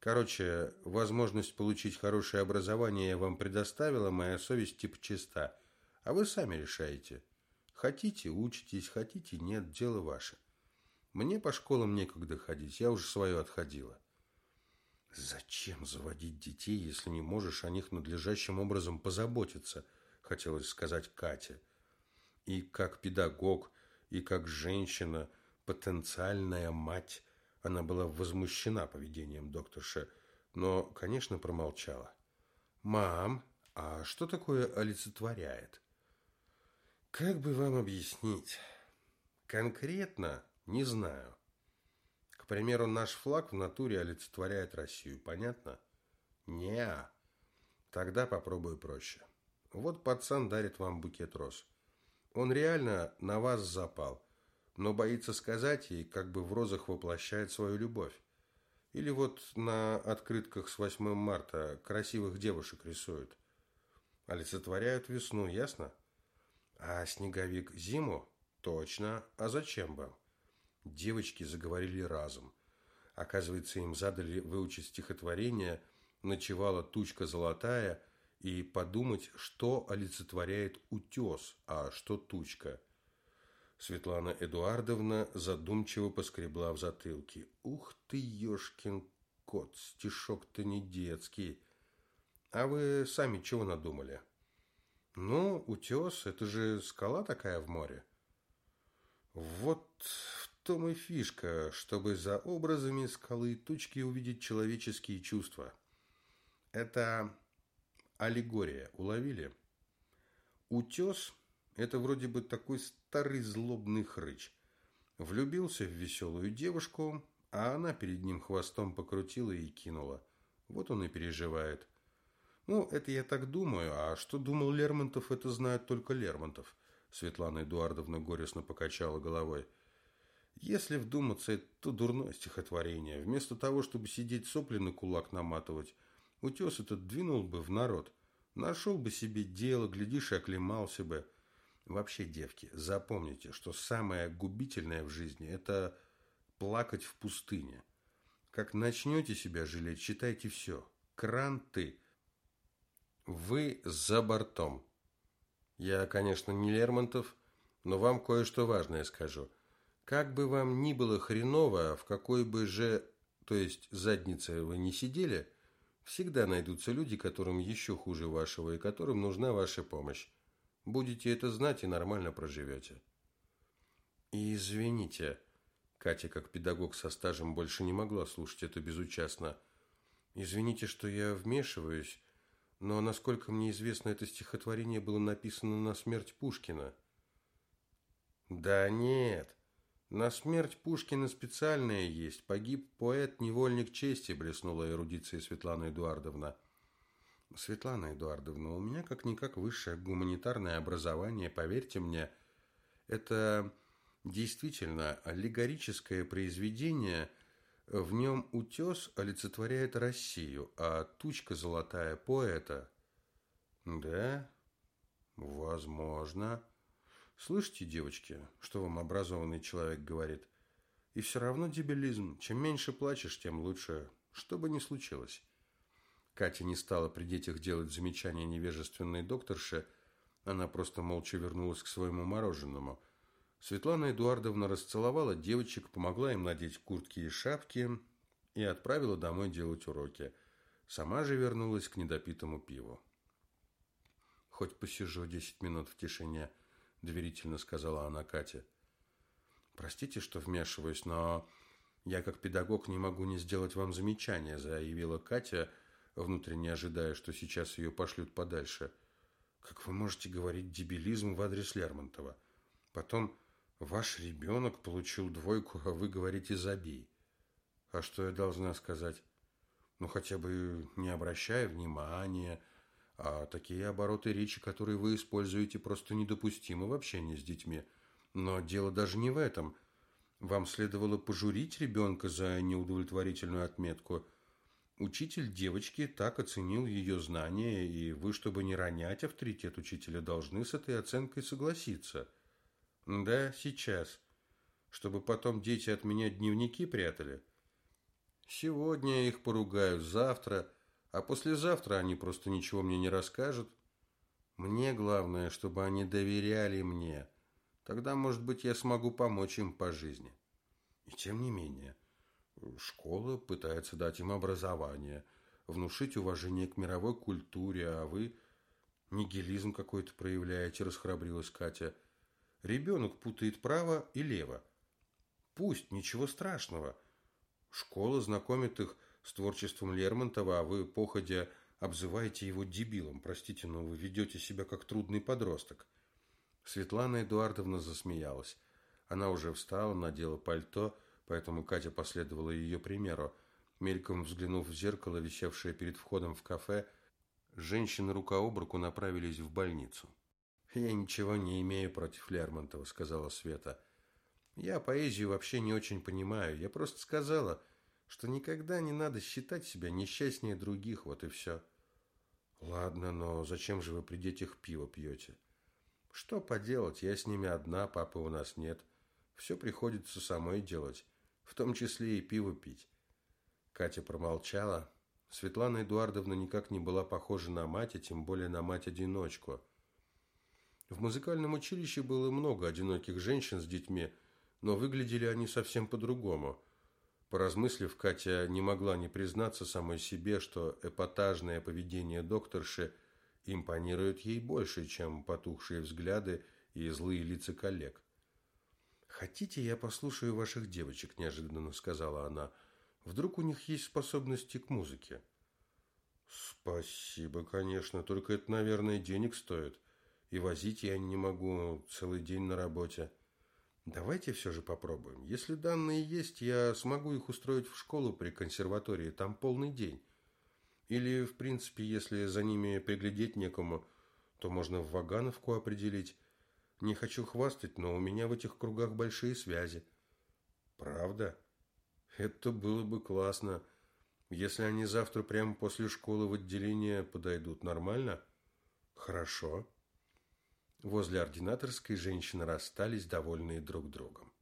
Короче, возможность получить хорошее образование я вам предоставила, моя совесть типа чиста. А вы сами решаете. Хотите – учитесь, хотите – нет, дело ваше». Мне по школам некогда ходить, я уже свое отходила. Зачем заводить детей, если не можешь о них надлежащим образом позаботиться, хотелось сказать Кате. И как педагог, и как женщина, потенциальная мать, она была возмущена поведением докторши, но, конечно, промолчала. «Мам, а что такое олицетворяет?» «Как бы вам объяснить?» «Конкретно не знаю. Примеру, наш флаг в натуре олицетворяет Россию. Понятно? не -а. Тогда попробую проще. Вот пацан дарит вам букет роз. Он реально на вас запал, но боится сказать ей, как бы в розах воплощает свою любовь. Или вот на открытках с 8 марта красивых девушек рисуют. Олицетворяют весну, ясно? А снеговик зиму? Точно. А зачем вам? Девочки заговорили разом. Оказывается, им задали выучить стихотворение «Ночевала тучка золотая» и подумать, что олицетворяет утес, а что тучка. Светлана Эдуардовна задумчиво поскребла в затылке. «Ух ты, ёшкин кот, стишок-то не детский. А вы сами чего надумали?» «Ну, утес, это же скала такая в море». «Вот том и фишка, чтобы за образами скалы и тучки увидеть человеческие чувства. Это аллегория, уловили? Утес – это вроде бы такой старый злобный хрыч. Влюбился в веселую девушку, а она перед ним хвостом покрутила и кинула. Вот он и переживает. Ну, это я так думаю, а что думал Лермонтов, это знает только Лермонтов. Светлана Эдуардовна горестно покачала головой. Если вдуматься, это дурное стихотворение. Вместо того, чтобы сидеть сопли на кулак наматывать, утес этот двинул бы в народ. Нашел бы себе дело, глядишь, и оклемался бы. Вообще, девки, запомните, что самое губительное в жизни – это плакать в пустыне. Как начнете себя жалеть, считайте все. Кранты. Вы за бортом. Я, конечно, не Лермонтов, но вам кое-что важное скажу – как бы вам ни было хреново, в какой бы же, то есть заднице вы не сидели, всегда найдутся люди, которым еще хуже вашего и которым нужна ваша помощь. Будете это знать и нормально проживете. И извините, Катя, как педагог со стажем, больше не могла слушать это безучастно. Извините, что я вмешиваюсь, но, насколько мне известно, это стихотворение было написано на смерть Пушкина. Да нет, на смерть Пушкина специальная есть. Погиб поэт, невольник чести, блеснула эрудиция Светлана Эдуардовна. Светлана Эдуардовна, у меня как-никак высшее гуманитарное образование, поверьте мне. Это действительно аллегорическое произведение. В нем утес олицетворяет Россию, а тучка золотая поэта. Да, возможно. Слышите, девочки, что вам образованный человек говорит? И все равно дебилизм. Чем меньше плачешь, тем лучше. Что бы ни случилось. Катя не стала при детях делать замечания невежественной докторше. Она просто молча вернулась к своему мороженому. Светлана Эдуардовна расцеловала девочек, помогла им надеть куртки и шапки и отправила домой делать уроки. Сама же вернулась к недопитому пиву. Хоть посижу десять минут в тишине – доверительно сказала она Кате. Простите, что вмешиваюсь, но я как педагог не могу не сделать вам замечание, заявила Катя, внутренне ожидая, что сейчас ее пошлют подальше. Как вы можете говорить дебилизм в адрес Лермонтова? Потом ваш ребенок получил двойку, а вы говорите забей. А что я должна сказать? Ну хотя бы не обращая внимания, а такие обороты речи, которые вы используете, просто недопустимы в общении с детьми. Но дело даже не в этом. Вам следовало пожурить ребенка за неудовлетворительную отметку. Учитель девочки так оценил ее знания, и вы, чтобы не ронять авторитет учителя, должны с этой оценкой согласиться. Да, сейчас. Чтобы потом дети от меня дневники прятали. Сегодня их поругаю, завтра, а послезавтра они просто ничего мне не расскажут. Мне главное, чтобы они доверяли мне. Тогда, может быть, я смогу помочь им по жизни. И тем не менее, школа пытается дать им образование, внушить уважение к мировой культуре, а вы нигилизм какой-то проявляете, расхрабрилась Катя. Ребенок путает право и лево. Пусть, ничего страшного. Школа знакомит их с творчеством Лермонтова, а вы, походя, обзываете его дебилом. Простите, но вы ведете себя как трудный подросток. Светлана Эдуардовна засмеялась. Она уже встала, надела пальто, поэтому Катя последовала ее примеру. Мельком взглянув в зеркало, висевшее перед входом в кафе, женщины рука об руку направились в больницу. «Я ничего не имею против Лермонтова», — сказала Света. «Я поэзию вообще не очень понимаю. Я просто сказала, что никогда не надо считать себя несчастнее других, вот и все». «Ладно, но зачем же вы при детях пиво пьете?» Что поделать, я с ними одна, папы у нас нет. Все приходится самой делать, в том числе и пиво пить. Катя промолчала. Светлана Эдуардовна никак не была похожа на мать, а тем более на мать-одиночку. В музыкальном училище было много одиноких женщин с детьми, но выглядели они совсем по-другому. Поразмыслив, Катя не могла не признаться самой себе, что эпатажное поведение докторши – импонируют ей больше, чем потухшие взгляды и злые лица коллег. «Хотите, я послушаю ваших девочек?» – неожиданно сказала она. «Вдруг у них есть способности к музыке?» «Спасибо, конечно, только это, наверное, денег стоит. И возить я не могу целый день на работе. Давайте все же попробуем. Если данные есть, я смогу их устроить в школу при консерватории, там полный день. Или, в принципе, если за ними приглядеть некому, то можно в Вагановку определить. Не хочу хвастать, но у меня в этих кругах большие связи. Правда? Это было бы классно. Если они завтра прямо после школы в отделение подойдут, нормально? Хорошо. Возле ординаторской женщины расстались, довольные друг другом.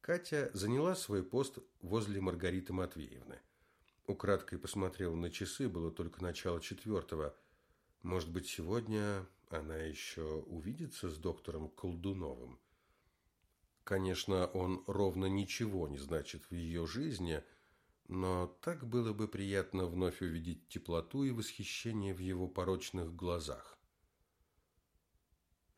Катя заняла свой пост возле Маргариты Матвеевны. Украдкой посмотрел на часы, было только начало четвертого. Может быть, сегодня она еще увидится с доктором Колдуновым? Конечно, он ровно ничего не значит в ее жизни, но так было бы приятно вновь увидеть теплоту и восхищение в его порочных глазах.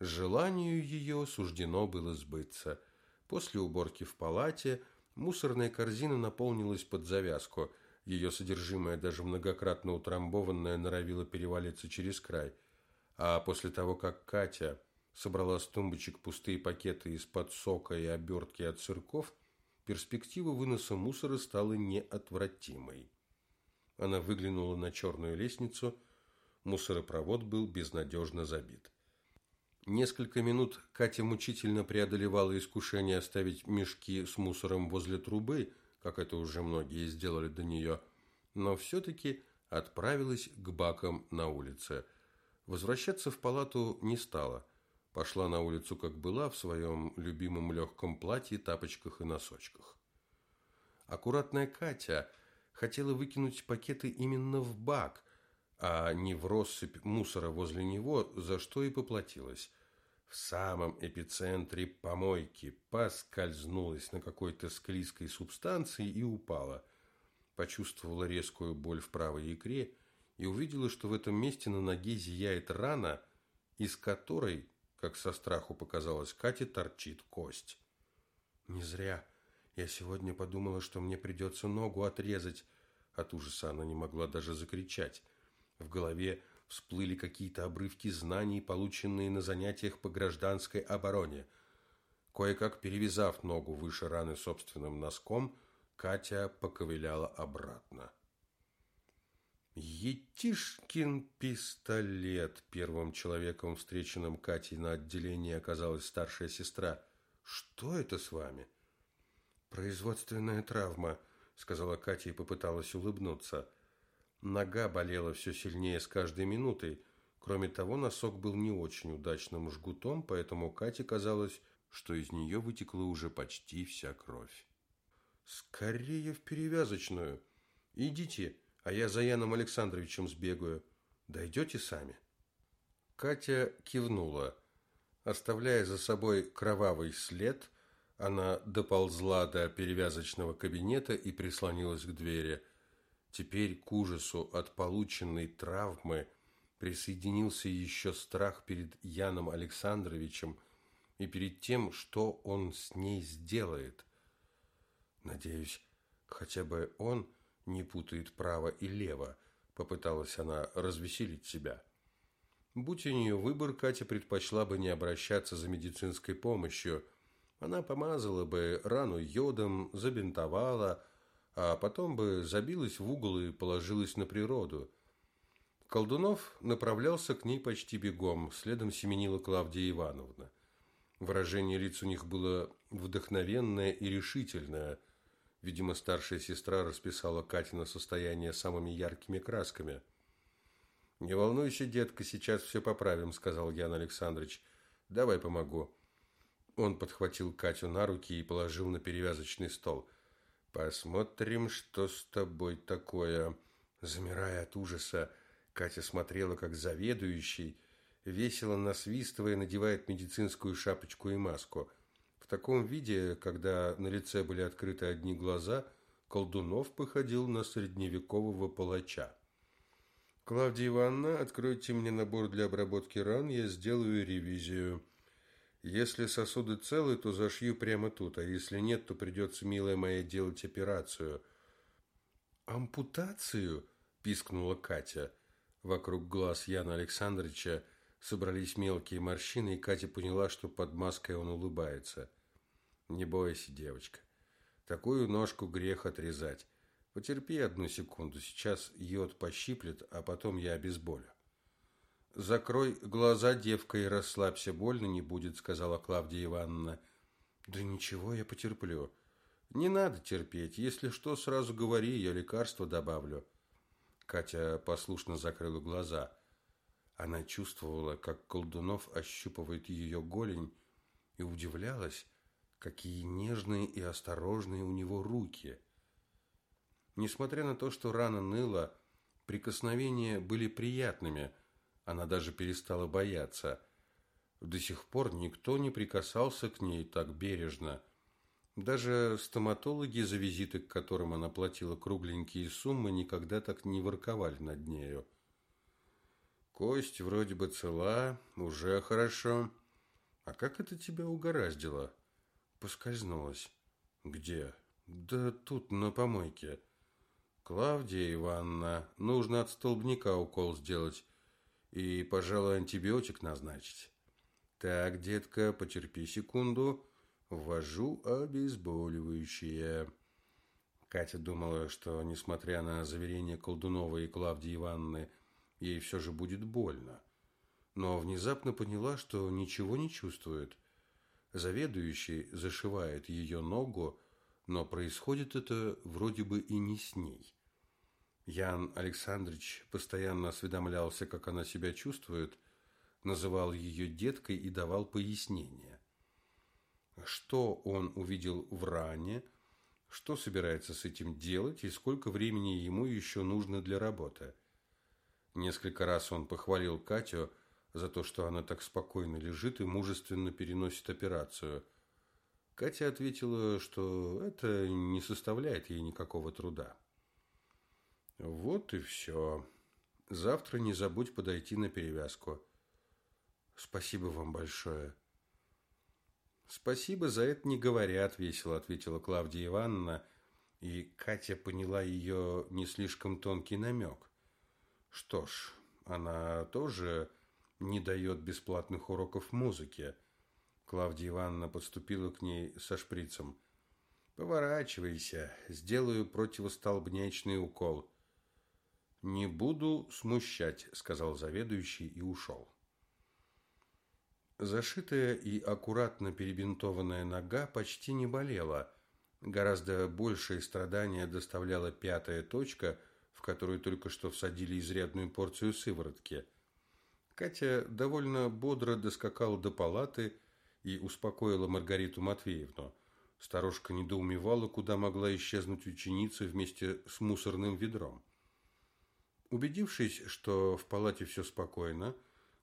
Желанию ее суждено было сбыться. После уборки в палате мусорная корзина наполнилась под завязку – ее содержимое, даже многократно утрамбованное, норовило перевалиться через край. А после того, как Катя собрала с тумбочек пустые пакеты из-под сока и обертки от сырков, перспектива выноса мусора стала неотвратимой. Она выглянула на черную лестницу, мусоропровод был безнадежно забит. Несколько минут Катя мучительно преодолевала искушение оставить мешки с мусором возле трубы, как это уже многие сделали до нее, но все-таки отправилась к бакам на улице. Возвращаться в палату не стала. Пошла на улицу, как была, в своем любимом легком платье, тапочках и носочках. Аккуратная Катя хотела выкинуть пакеты именно в бак, а не в россыпь мусора возле него, за что и поплатилась в самом эпицентре помойки, поскользнулась на какой-то склизкой субстанции и упала. Почувствовала резкую боль в правой икре и увидела, что в этом месте на ноге зияет рана, из которой как со страху показалось Кате, торчит кость. Не зря. Я сегодня подумала, что мне придется ногу отрезать. От ужаса она не могла даже закричать. В голове всплыли какие-то обрывки знаний, полученные на занятиях по гражданской обороне. Кое-как перевязав ногу выше раны собственным носком, Катя поковыляла обратно. Етишкин пистолет. Первым человеком, встреченным Катей на отделении, оказалась старшая сестра. Что это с вами? Производственная травма, сказала Катя и попыталась улыбнуться. Нога болела все сильнее с каждой минутой. Кроме того, носок был не очень удачным жгутом, поэтому Кате казалось, что из нее вытекла уже почти вся кровь. «Скорее в перевязочную! Идите, а я за Яном Александровичем сбегаю. Дойдете сами?» Катя кивнула. Оставляя за собой кровавый след, она доползла до перевязочного кабинета и прислонилась к двери – Теперь к ужасу от полученной травмы присоединился еще страх перед Яном Александровичем и перед тем, что он с ней сделает. Надеюсь, хотя бы он не путает право и лево, попыталась она развеселить себя. Будь у нее выбор, Катя предпочла бы не обращаться за медицинской помощью. Она помазала бы рану йодом, забинтовала, а потом бы забилась в угол и положилась на природу. Колдунов направлялся к ней почти бегом, следом семенила Клавдия Ивановна. Выражение лиц у них было вдохновенное и решительное. Видимо, старшая сестра расписала Катина состояние самыми яркими красками. «Не волнуйся, детка, сейчас все поправим», – сказал Ян Александрович. «Давай помогу». Он подхватил Катю на руки и положил на перевязочный стол – Посмотрим, что с тобой такое. Замирая от ужаса, Катя смотрела, как заведующий, весело насвистывая, надевает медицинскую шапочку и маску. В таком виде, когда на лице были открыты одни глаза, Колдунов походил на средневекового палача. «Клавдия Ивановна, откройте мне набор для обработки ран, я сделаю ревизию». Если сосуды целы, то зашью прямо тут, а если нет, то придется, милая моя, делать операцию. Ампутацию? пискнула Катя. Вокруг глаз Яна Александровича собрались мелкие морщины, и Катя поняла, что под маской он улыбается. Не бойся, девочка. Такую ножку грех отрезать. Потерпи одну секунду, сейчас йод пощиплет, а потом я обезболю. Закрой глаза, девка, и расслабься, больно не будет, сказала Клавдия Ивановна. Да ничего, я потерплю. Не надо терпеть, если что, сразу говори, я лекарство добавлю. Катя послушно закрыла глаза. Она чувствовала, как Колдунов ощупывает ее голень, и удивлялась, какие нежные и осторожные у него руки. Несмотря на то, что рана ныла, прикосновения были приятными – она даже перестала бояться. До сих пор никто не прикасался к ней так бережно. Даже стоматологи, за визиты к которым она платила кругленькие суммы, никогда так не ворковали над нею. Кость вроде бы цела, уже хорошо. А как это тебя угораздило? Поскользнулась. Где? Да тут, на помойке. Клавдия Ивановна, нужно от столбняка укол сделать и, пожалуй, антибиотик назначить. Так, детка, потерпи секунду. Ввожу обезболивающее. Катя думала, что, несмотря на заверения Колдуновой и Клавдии Ивановны, ей все же будет больно. Но внезапно поняла, что ничего не чувствует. Заведующий зашивает ее ногу, но происходит это вроде бы и не с ней. Ян Александрович постоянно осведомлялся, как она себя чувствует, называл ее деткой и давал пояснения. Что он увидел в ране, что собирается с этим делать и сколько времени ему еще нужно для работы. Несколько раз он похвалил Катю за то, что она так спокойно лежит и мужественно переносит операцию. Катя ответила, что это не составляет ей никакого труда. Вот и все. Завтра не забудь подойти на перевязку. Спасибо вам большое. Спасибо за это не говорят, весело ответила Клавдия Ивановна, и Катя поняла ее не слишком тонкий намек. Что ж, она тоже не дает бесплатных уроков музыки. Клавдия Ивановна подступила к ней со шприцем. Поворачивайся, сделаю противостолбнячный укол. Не буду смущать, сказал заведующий и ушел. Зашитая и аккуратно перебинтованная нога почти не болела. Гораздо большее страдание доставляла пятая точка, в которую только что всадили изрядную порцию сыворотки. Катя довольно бодро доскакала до палаты и успокоила Маргариту Матвеевну. Старушка недоумевала, куда могла исчезнуть ученица вместе с мусорным ведром. Убедившись, что в палате все спокойно,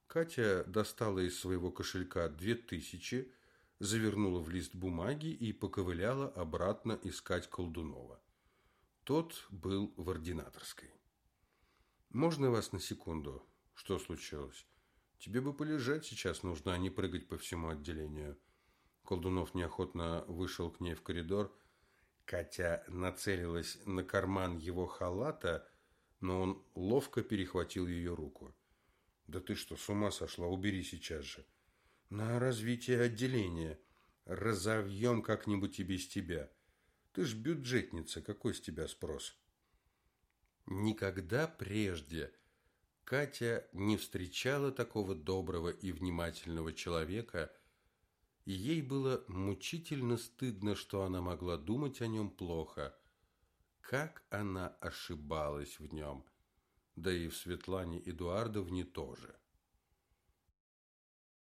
Катя достала из своего кошелька две тысячи, завернула в лист бумаги и поковыляла обратно искать Колдунова. Тот был в ординаторской. «Можно вас на секунду?» «Что случилось?» «Тебе бы полежать сейчас нужно, а не прыгать по всему отделению». Колдунов неохотно вышел к ней в коридор. Катя нацелилась на карман его халата, но он ловко перехватил ее руку. Да ты что, с ума сошла? Убери сейчас же. На развитие отделения. Разовьем как-нибудь и без тебя. Ты ж бюджетница, какой с тебя спрос? Никогда прежде Катя не встречала такого доброго и внимательного человека, и ей было мучительно стыдно, что она могла думать о нем плохо. Как она ошибалась в нем – да и в Светлане Эдуардовне тоже.